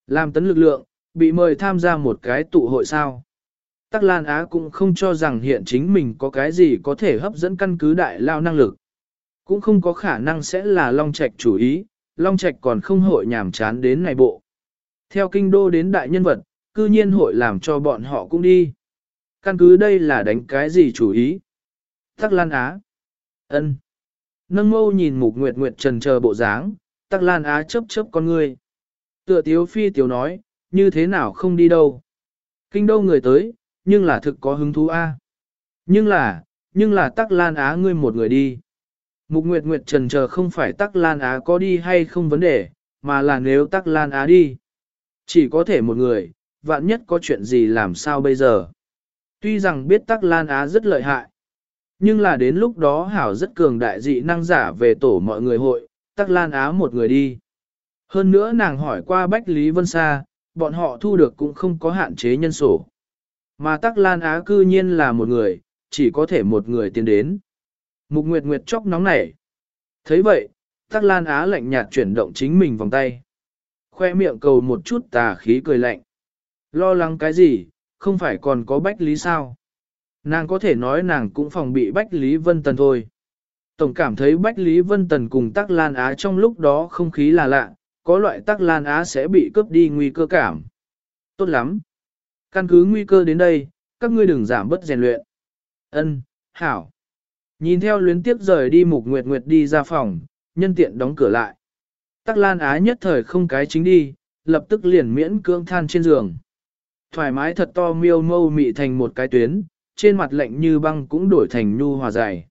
A: Làm tấn lực lượng, bị mời tham gia một cái tụ hội sao. Tắc Lan Á cũng không cho rằng hiện chính mình có cái gì có thể hấp dẫn căn cứ đại lao năng lực. Cũng không có khả năng sẽ là Long Trạch chủ ý, Long Trạch còn không hội nhảm chán đến này bộ. Theo kinh đô đến đại nhân vật, cư nhiên hội làm cho bọn họ cũng đi. Căn cứ đây là đánh cái gì chủ ý? Tắc Lan Á. ân Nâng mâu nhìn mục nguyệt nguyệt trần chờ bộ dáng, Tắc Lan Á chớp chớp con ngươi. Tựa tiếu phi tiếu nói, như thế nào không đi đâu. Kinh đô người tới, nhưng là thực có hứng thú a. Nhưng là, nhưng là tắc lan á ngươi một người đi. Mục Nguyệt Nguyệt trần chờ không phải tắc lan á có đi hay không vấn đề, mà là nếu tắc lan á đi. Chỉ có thể một người, vạn nhất có chuyện gì làm sao bây giờ. Tuy rằng biết tắc lan á rất lợi hại, nhưng là đến lúc đó hảo rất cường đại dị năng giả về tổ mọi người hội, tắc lan á một người đi. Hơn nữa nàng hỏi qua Bách Lý Vân Sa, bọn họ thu được cũng không có hạn chế nhân sổ. Mà Tắc Lan Á cư nhiên là một người, chỉ có thể một người tiến đến. Mục Nguyệt Nguyệt chóc nóng nảy. thấy vậy, Tắc Lan Á lạnh nhạt chuyển động chính mình vòng tay. Khoe miệng cầu một chút tà khí cười lạnh. Lo lắng cái gì, không phải còn có Bách Lý sao? Nàng có thể nói nàng cũng phòng bị Bách Lý Vân Tần thôi. Tổng cảm thấy Bách Lý Vân Tần cùng Tắc Lan Á trong lúc đó không khí là lạ, có loại Tắc Lan Á sẽ bị cướp đi nguy cơ cảm. Tốt lắm. Căn cứ nguy cơ đến đây, các ngươi đừng giảm bớt rèn luyện. Ân, hảo. Nhìn theo luyến tiếp rời đi Mục Nguyệt Nguyệt đi ra phòng, nhân tiện đóng cửa lại. Tắc Lan Á nhất thời không cái chính đi, lập tức liền miễn cưỡng than trên giường. Thoải mái thật to miêu mâu mị thành một cái tuyến, trên mặt lạnh như băng cũng đổi thành nhu hòa dày.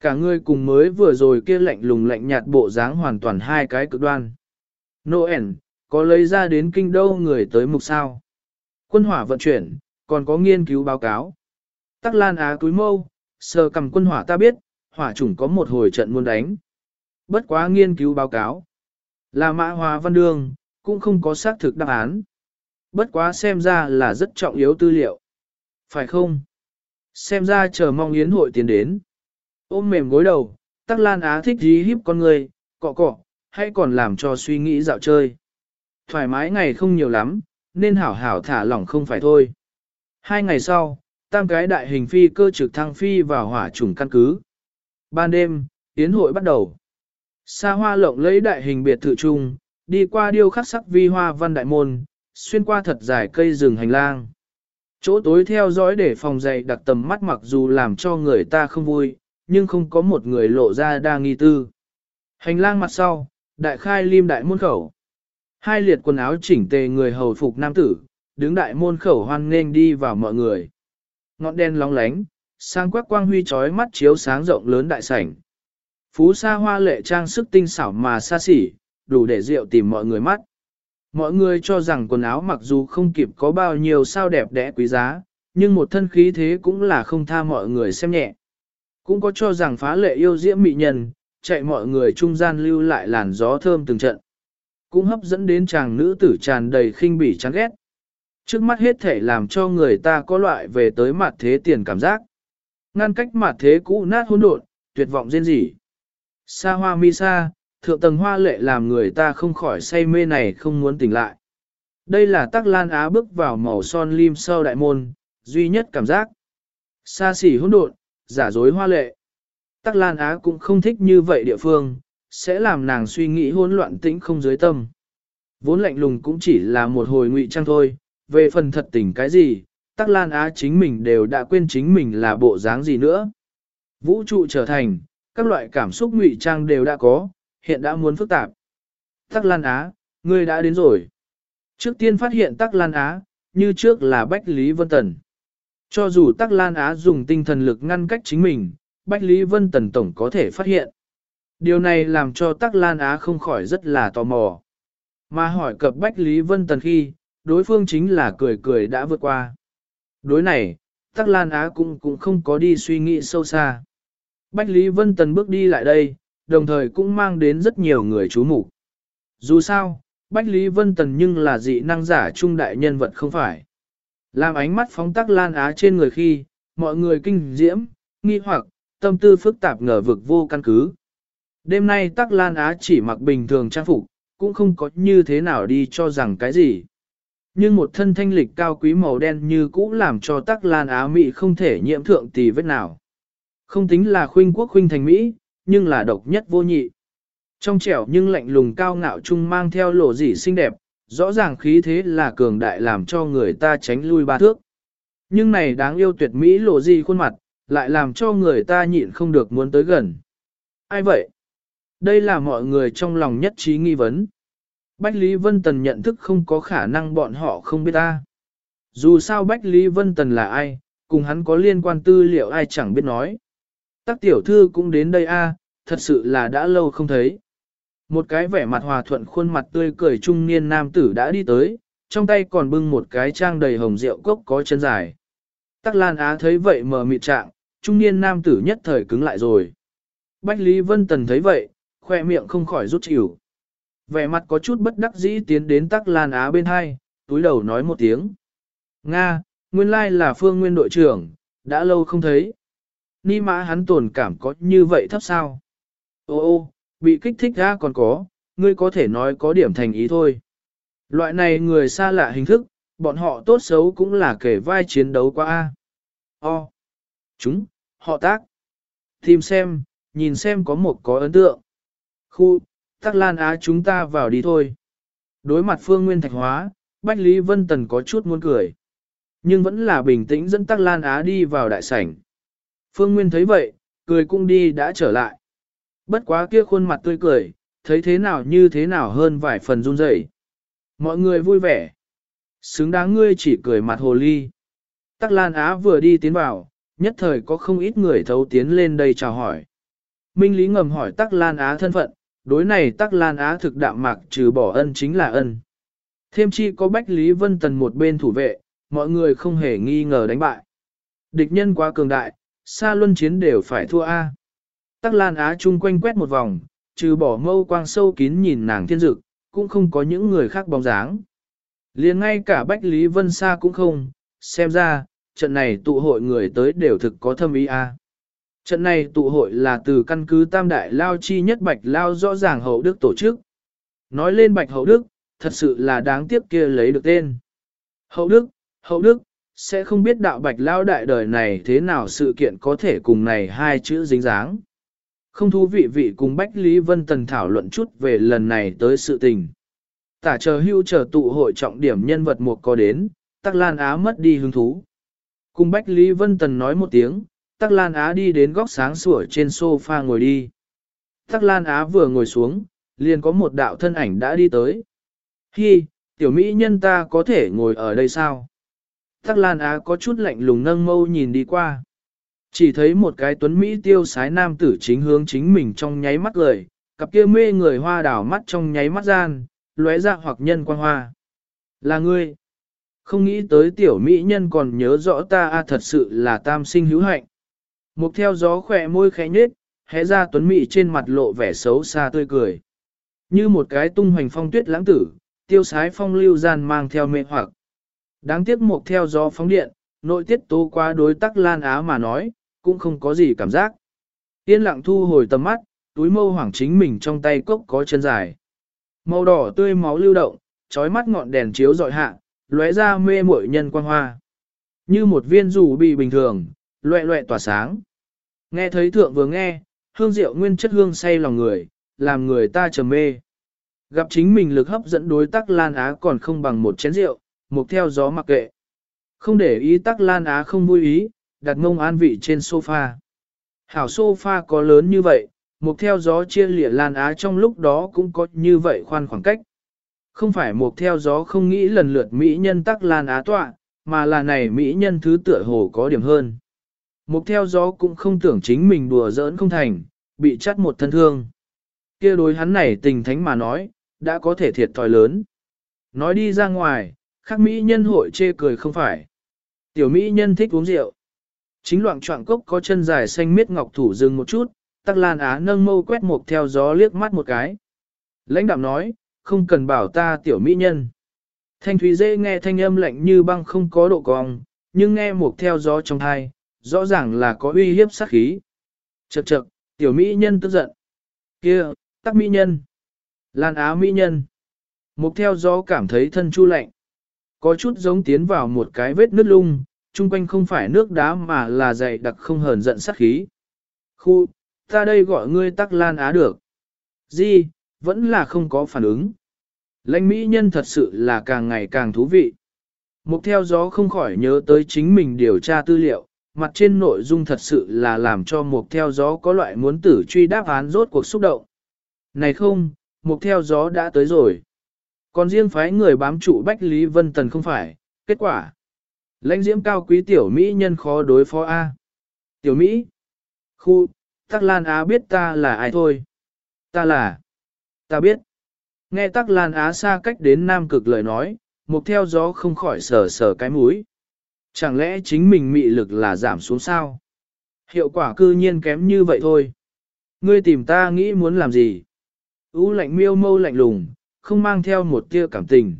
A: Cả người cùng mới vừa rồi kia lạnh lùng lạnh nhạt bộ dáng hoàn toàn hai cái cực đoan. Noel, có lấy ra đến kinh đâu người tới mục sao. Quân hỏa vận chuyển, còn có nghiên cứu báo cáo. Tắc Lan Á túi mâu, sờ cầm quân hỏa ta biết, hỏa chủng có một hồi trận muốn đánh. Bất quá nghiên cứu báo cáo. Là mã hóa văn Đường cũng không có xác thực đáp án. Bất quá xem ra là rất trọng yếu tư liệu. Phải không? Xem ra chờ mong yến hội tiến đến. Ôm mềm gối đầu, Tắc Lan Á thích dí hiếp con người, cọ cọ, hay còn làm cho suy nghĩ dạo chơi. Thoải mái ngày không nhiều lắm, nên hảo hảo thả lỏng không phải thôi. Hai ngày sau, tam cái đại hình phi cơ trực thăng phi vào hỏa trùng căn cứ. Ban đêm, tiến hội bắt đầu. Sa hoa lộng lấy đại hình biệt thự trung, đi qua điêu khắc sắc vi hoa văn đại môn, xuyên qua thật dài cây rừng hành lang. Chỗ tối theo dõi để phòng dậy đặc tầm mắt mặc dù làm cho người ta không vui, nhưng không có một người lộ ra đa nghi tư. Hành lang mặt sau, đại khai lim đại môn khẩu. Hai liệt quần áo chỉnh tề người hầu phục nam tử, đứng đại môn khẩu hoan nghênh đi vào mọi người. Ngọn đen lóng lánh, sang quắc quang huy chói mắt chiếu sáng rộng lớn đại sảnh. Phú sa hoa lệ trang sức tinh xảo mà xa xỉ, đủ để rượu tìm mọi người mắt. Mọi người cho rằng quần áo mặc dù không kịp có bao nhiêu sao đẹp đẽ quý giá, nhưng một thân khí thế cũng là không tha mọi người xem nhẹ. Cũng có cho rằng phá lệ yêu diễm mị nhân, chạy mọi người trung gian lưu lại làn gió thơm từng trận. Cũng hấp dẫn đến chàng nữ tử tràn đầy khinh bỉ chán ghét. Trước mắt hết thể làm cho người ta có loại về tới mặt thế tiền cảm giác. Ngăn cách mặt thế cũ nát hỗn độn, tuyệt vọng riêng gì. Sa hoa mi sa, thượng tầng hoa lệ làm người ta không khỏi say mê này không muốn tỉnh lại. Đây là tắc lan á bước vào màu son lim sâu đại môn, duy nhất cảm giác. Xa xỉ hỗn độn, giả dối hoa lệ. Tắc lan á cũng không thích như vậy địa phương, sẽ làm nàng suy nghĩ hỗn loạn tĩnh không dưới tâm. Vốn lạnh lùng cũng chỉ là một hồi ngụy trang thôi, về phần thật tình cái gì, tắc lan á chính mình đều đã quên chính mình là bộ dáng gì nữa. Vũ trụ trở thành, các loại cảm xúc ngụy trang đều đã có, hiện đã muốn phức tạp. Tắc Lan Á, ngươi đã đến rồi. Trước tiên phát hiện Tắc Lan Á, như trước là Bách Lý Vân Tần. Cho dù Tắc Lan Á dùng tinh thần lực ngăn cách chính mình, Bách Lý Vân Tần tổng có thể phát hiện. Điều này làm cho Tắc Lan Á không khỏi rất là tò mò. Mà hỏi cập Bách Lý Vân Tần khi, đối phương chính là cười cười đã vượt qua. Đối này, Tắc Lan Á cũng cũng không có đi suy nghĩ sâu xa. Bách Lý Vân Tần bước đi lại đây, đồng thời cũng mang đến rất nhiều người chú mục. Dù sao, Bách Lý Vân Tần nhưng là dị năng giả trung đại nhân vật không phải. Làm ánh mắt phóng tắc lan á trên người khi, mọi người kinh diễm, nghi hoặc, tâm tư phức tạp ngờ vực vô căn cứ. Đêm nay tắc lan á chỉ mặc bình thường trang phục, cũng không có như thế nào đi cho rằng cái gì. Nhưng một thân thanh lịch cao quý màu đen như cũ làm cho tắc lan á Mỹ không thể nhiễm thượng tì vết nào. Không tính là khuynh quốc khuynh thành Mỹ, nhưng là độc nhất vô nhị. Trong trẻo nhưng lạnh lùng cao ngạo chung mang theo lộ dị xinh đẹp, rõ ràng khí thế là cường đại làm cho người ta tránh lui ba thước. Nhưng này đáng yêu tuyệt mỹ lộ dị khuôn mặt, lại làm cho người ta nhịn không được muốn tới gần. Ai vậy? Đây là mọi người trong lòng nhất trí nghi vấn. Bách Lý Vân Tần nhận thức không có khả năng bọn họ không biết ta. Dù sao Bách Lý Vân Tần là ai, cùng hắn có liên quan tư liệu ai chẳng biết nói. Tắc tiểu thư cũng đến đây a, thật sự là đã lâu không thấy. Một cái vẻ mặt hòa thuận khuôn mặt tươi cười trung niên nam tử đã đi tới, trong tay còn bưng một cái trang đầy hồng rượu cốc có chân dài. Tắc Lan Á thấy vậy mờ mịt trạng, trung niên nam tử nhất thời cứng lại rồi. Bách Lý Vân Tần thấy vậy, khoe miệng không khỏi rút chịu. Vẻ mặt có chút bất đắc dĩ tiến đến Tắc Lan Á bên hai, túi đầu nói một tiếng. Nga, nguyên lai là phương nguyên đội trưởng, đã lâu không thấy. Ni mã hắn tồn cảm có như vậy thấp sao? Ô ô, bị kích thích ra còn có, ngươi có thể nói có điểm thành ý thôi. Loại này người xa lạ hình thức, bọn họ tốt xấu cũng là kể vai chiến đấu qua A. O. Chúng, họ tác. Tìm xem, nhìn xem có một có ấn tượng. Khu, tắc lan á chúng ta vào đi thôi. Đối mặt phương nguyên thạch hóa, Bách Lý Vân Tần có chút muốn cười. Nhưng vẫn là bình tĩnh dẫn tắc lan á đi vào đại sảnh. Phương Nguyên thấy vậy, cười cũng đi đã trở lại. Bất quá kia khuôn mặt tươi cười, thấy thế nào như thế nào hơn vài phần run rẩy. Mọi người vui vẻ. Xứng đáng ngươi chỉ cười mặt hồ ly. Tắc Lan Á vừa đi tiến vào, nhất thời có không ít người thấu tiến lên đây chào hỏi. Minh Lý ngầm hỏi Tắc Lan Á thân phận, đối này Tắc Lan Á thực đạm mạc trừ bỏ ân chính là ân. Thêm chi có Bách Lý Vân Tần một bên thủ vệ, mọi người không hề nghi ngờ đánh bại. Địch nhân quá cường đại, xa luân chiến đều phải thua A. Tắc Lan Á chung quanh quét một vòng, trừ bỏ mâu quang sâu kín nhìn nàng thiên dực, cũng không có những người khác bóng dáng. liền ngay cả Bách Lý Vân Sa cũng không, xem ra, trận này tụ hội người tới đều thực có thâm ý a. Trận này tụ hội là từ căn cứ Tam Đại Lao Chi nhất Bạch Lao rõ ràng hậu đức tổ chức. Nói lên Bạch hậu đức, thật sự là đáng tiếc kia lấy được tên. Hậu đức, hậu đức, sẽ không biết đạo Bạch Lao đại đời này thế nào sự kiện có thể cùng này hai chữ dính dáng. Không thú vị vị cùng Bách Lý Vân Tần thảo luận chút về lần này tới sự tình. Tả chờ hưu chờ tụ hội trọng điểm nhân vật một có đến, Tắc Lan Á mất đi hứng thú. Cùng Bách Lý Vân Tần nói một tiếng, Tắc Lan Á đi đến góc sáng sủa trên sofa ngồi đi. Tắc Lan Á vừa ngồi xuống, liền có một đạo thân ảnh đã đi tới. Hi, tiểu mỹ nhân ta có thể ngồi ở đây sao? Tắc Lan Á có chút lạnh lùng nâng mâu nhìn đi qua. Chỉ thấy một cái tuấn Mỹ tiêu sái nam tử chính hướng chính mình trong nháy mắt lời, cặp kia mê người hoa đảo mắt trong nháy mắt gian, lóe ra hoặc nhân quan hoa. Là ngươi. Không nghĩ tới tiểu Mỹ nhân còn nhớ rõ ta a thật sự là tam sinh hữu hạnh. Mục theo gió khỏe môi khẽ nhếch, hé ra tuấn mị trên mặt lộ vẻ xấu xa tươi cười. Như một cái tung hoành phong tuyết lãng tử, tiêu sái phong lưu gian mang theo mê hoặc. Đáng tiếc mục theo gió phóng điện, nội tiết tố qua đối tắc lan á mà nói, cũng không có gì cảm giác. Yên lặng thu hồi tầm mắt, túi mâu hoảng chính mình trong tay cốc có chân dài. Màu đỏ tươi máu lưu động, trói mắt ngọn đèn chiếu dọi hạ, lóe ra mê muội nhân quang hoa. Như một viên dù bị bình thường, loẹ loẹ tỏa sáng. Nghe thấy thượng vừa nghe, hương rượu nguyên chất hương say lòng người, làm người ta trầm mê. Gặp chính mình lực hấp dẫn đối tắc Lan Á còn không bằng một chén rượu, mục theo gió mặc kệ. Không để ý tắc Lan Á không vui ý, đặt mông an vị trên sofa. Hảo sofa có lớn như vậy, một theo gió chia lịa lan á trong lúc đó cũng có như vậy khoan khoảng cách. Không phải một theo gió không nghĩ lần lượt Mỹ nhân tắc lan á tọa, mà là này Mỹ nhân thứ tựa hồ có điểm hơn. Mục theo gió cũng không tưởng chính mình đùa giỡn không thành, bị chắt một thân thương. kia đối hắn này tình thánh mà nói, đã có thể thiệt thòi lớn. Nói đi ra ngoài, khác Mỹ nhân hội chê cười không phải. Tiểu Mỹ nhân thích uống rượu. Chính loạn trọng cốc có chân dài xanh miết ngọc thủ dừng một chút, tắc lan á nâng mâu quét một theo gió liếc mắt một cái. Lãnh đạm nói, không cần bảo ta tiểu mỹ nhân. Thanh thúy dễ nghe thanh âm lạnh như băng không có độ cong, nhưng nghe một theo gió trong thai, rõ ràng là có uy hiếp sát khí. Chậc chậc, tiểu mỹ nhân tức giận. Kia, tắc mỹ nhân. Lan á mỹ nhân. Mục theo gió cảm thấy thân chu lạnh. Có chút giống tiến vào một cái vết nứt lung, chung quanh không phải nước đá mà là dày đặc không hờn giận sát khí. Khu, ta đây gọi ngươi tắc lan á được. Di, vẫn là không có phản ứng. Lãnh mỹ nhân thật sự là càng ngày càng thú vị. Mục theo gió không khỏi nhớ tới chính mình điều tra tư liệu, mặt trên nội dung thật sự là làm cho mục theo gió có loại muốn tử truy đáp án rốt cuộc xúc động. Này không, mục theo gió đã tới rồi. Còn riêng phái người bám trụ Bách Lý Vân Tần không phải, kết quả. Lãnh diễm cao quý tiểu Mỹ nhân khó đối phó A. Tiểu Mỹ. Khu, Tắc Lan Á biết ta là ai thôi. Ta là. Ta biết. Nghe Tắc Lan Á xa cách đến Nam Cực lời nói, mục theo gió không khỏi sờ sờ cái mũi. Chẳng lẽ chính mình mị lực là giảm xuống sao? Hiệu quả cư nhiên kém như vậy thôi. Ngươi tìm ta nghĩ muốn làm gì? Ú lạnh miêu mâu lạnh lùng, không mang theo một tia cảm tình.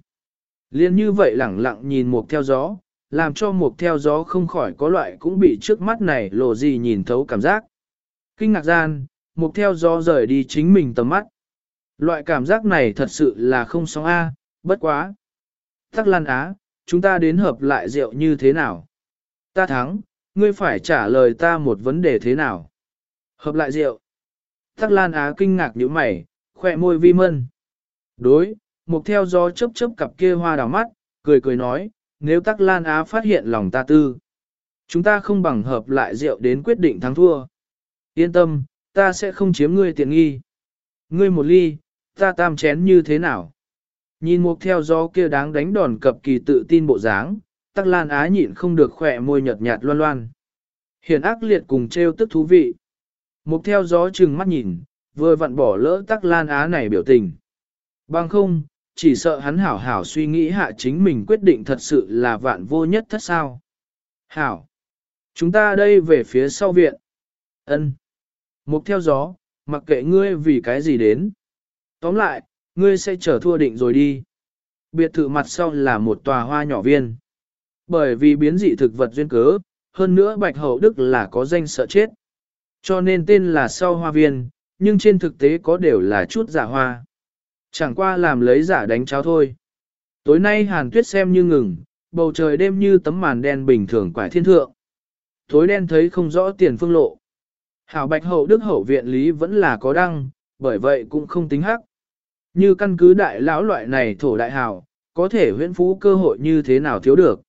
A: Liên như vậy lẳng lặng nhìn mục theo gió, làm cho mục theo gió không khỏi có loại cũng bị trước mắt này lộ gì nhìn thấu cảm giác. Kinh ngạc gian, mục theo gió rời đi chính mình tầm mắt. Loại cảm giác này thật sự là không sóng A, bất quá. Tắc Lan Á, chúng ta đến hợp lại rượu như thế nào? Ta thắng, ngươi phải trả lời ta một vấn đề thế nào? Hợp lại rượu. Tắc Lan Á kinh ngạc nhíu mày, khỏe môi vi mân. Đối, mục theo gió chớp chớp cặp kia hoa đào mắt, cười cười nói, nếu Tắc Lan Á phát hiện lòng ta tư. Chúng ta không bằng hợp lại rượu đến quyết định thắng thua. Yên tâm, ta sẽ không chiếm ngươi tiện nghi. Ngươi một ly, ta tam chén như thế nào? Nhìn mục theo gió kia đáng đánh đòn cập kỳ tự tin bộ dáng, Tắc Lan Á nhịn không được khỏe môi nhợt nhạt loan loan. Hiển ác liệt cùng trêu tức thú vị. Mục theo gió chừng mắt nhìn, vừa vặn bỏ lỡ Tắc Lan Á này biểu tình. Bằng không, chỉ sợ hắn hảo hảo suy nghĩ hạ chính mình quyết định thật sự là vạn vô nhất thất sao. Hảo! Chúng ta đây về phía sau viện. ân Mục theo gió, mặc kệ ngươi vì cái gì đến. Tóm lại, ngươi sẽ trở thua định rồi đi. Biệt thự mặt sau là một tòa hoa nhỏ viên. Bởi vì biến dị thực vật duyên cớ, hơn nữa Bạch Hậu Đức là có danh sợ chết. Cho nên tên là sau hoa viên, nhưng trên thực tế có đều là chút giả hoa. Chẳng qua làm lấy giả đánh cháo thôi. Tối nay hàn tuyết xem như ngừng, bầu trời đêm như tấm màn đen bình thường quải thiên thượng. Tối đen thấy không rõ tiền phương lộ. Hảo bạch hậu đức hậu viện lý vẫn là có đăng, bởi vậy cũng không tính hắc. Như căn cứ đại lão loại này thổ đại hào, có thể huyễn phú cơ hội như thế nào thiếu được.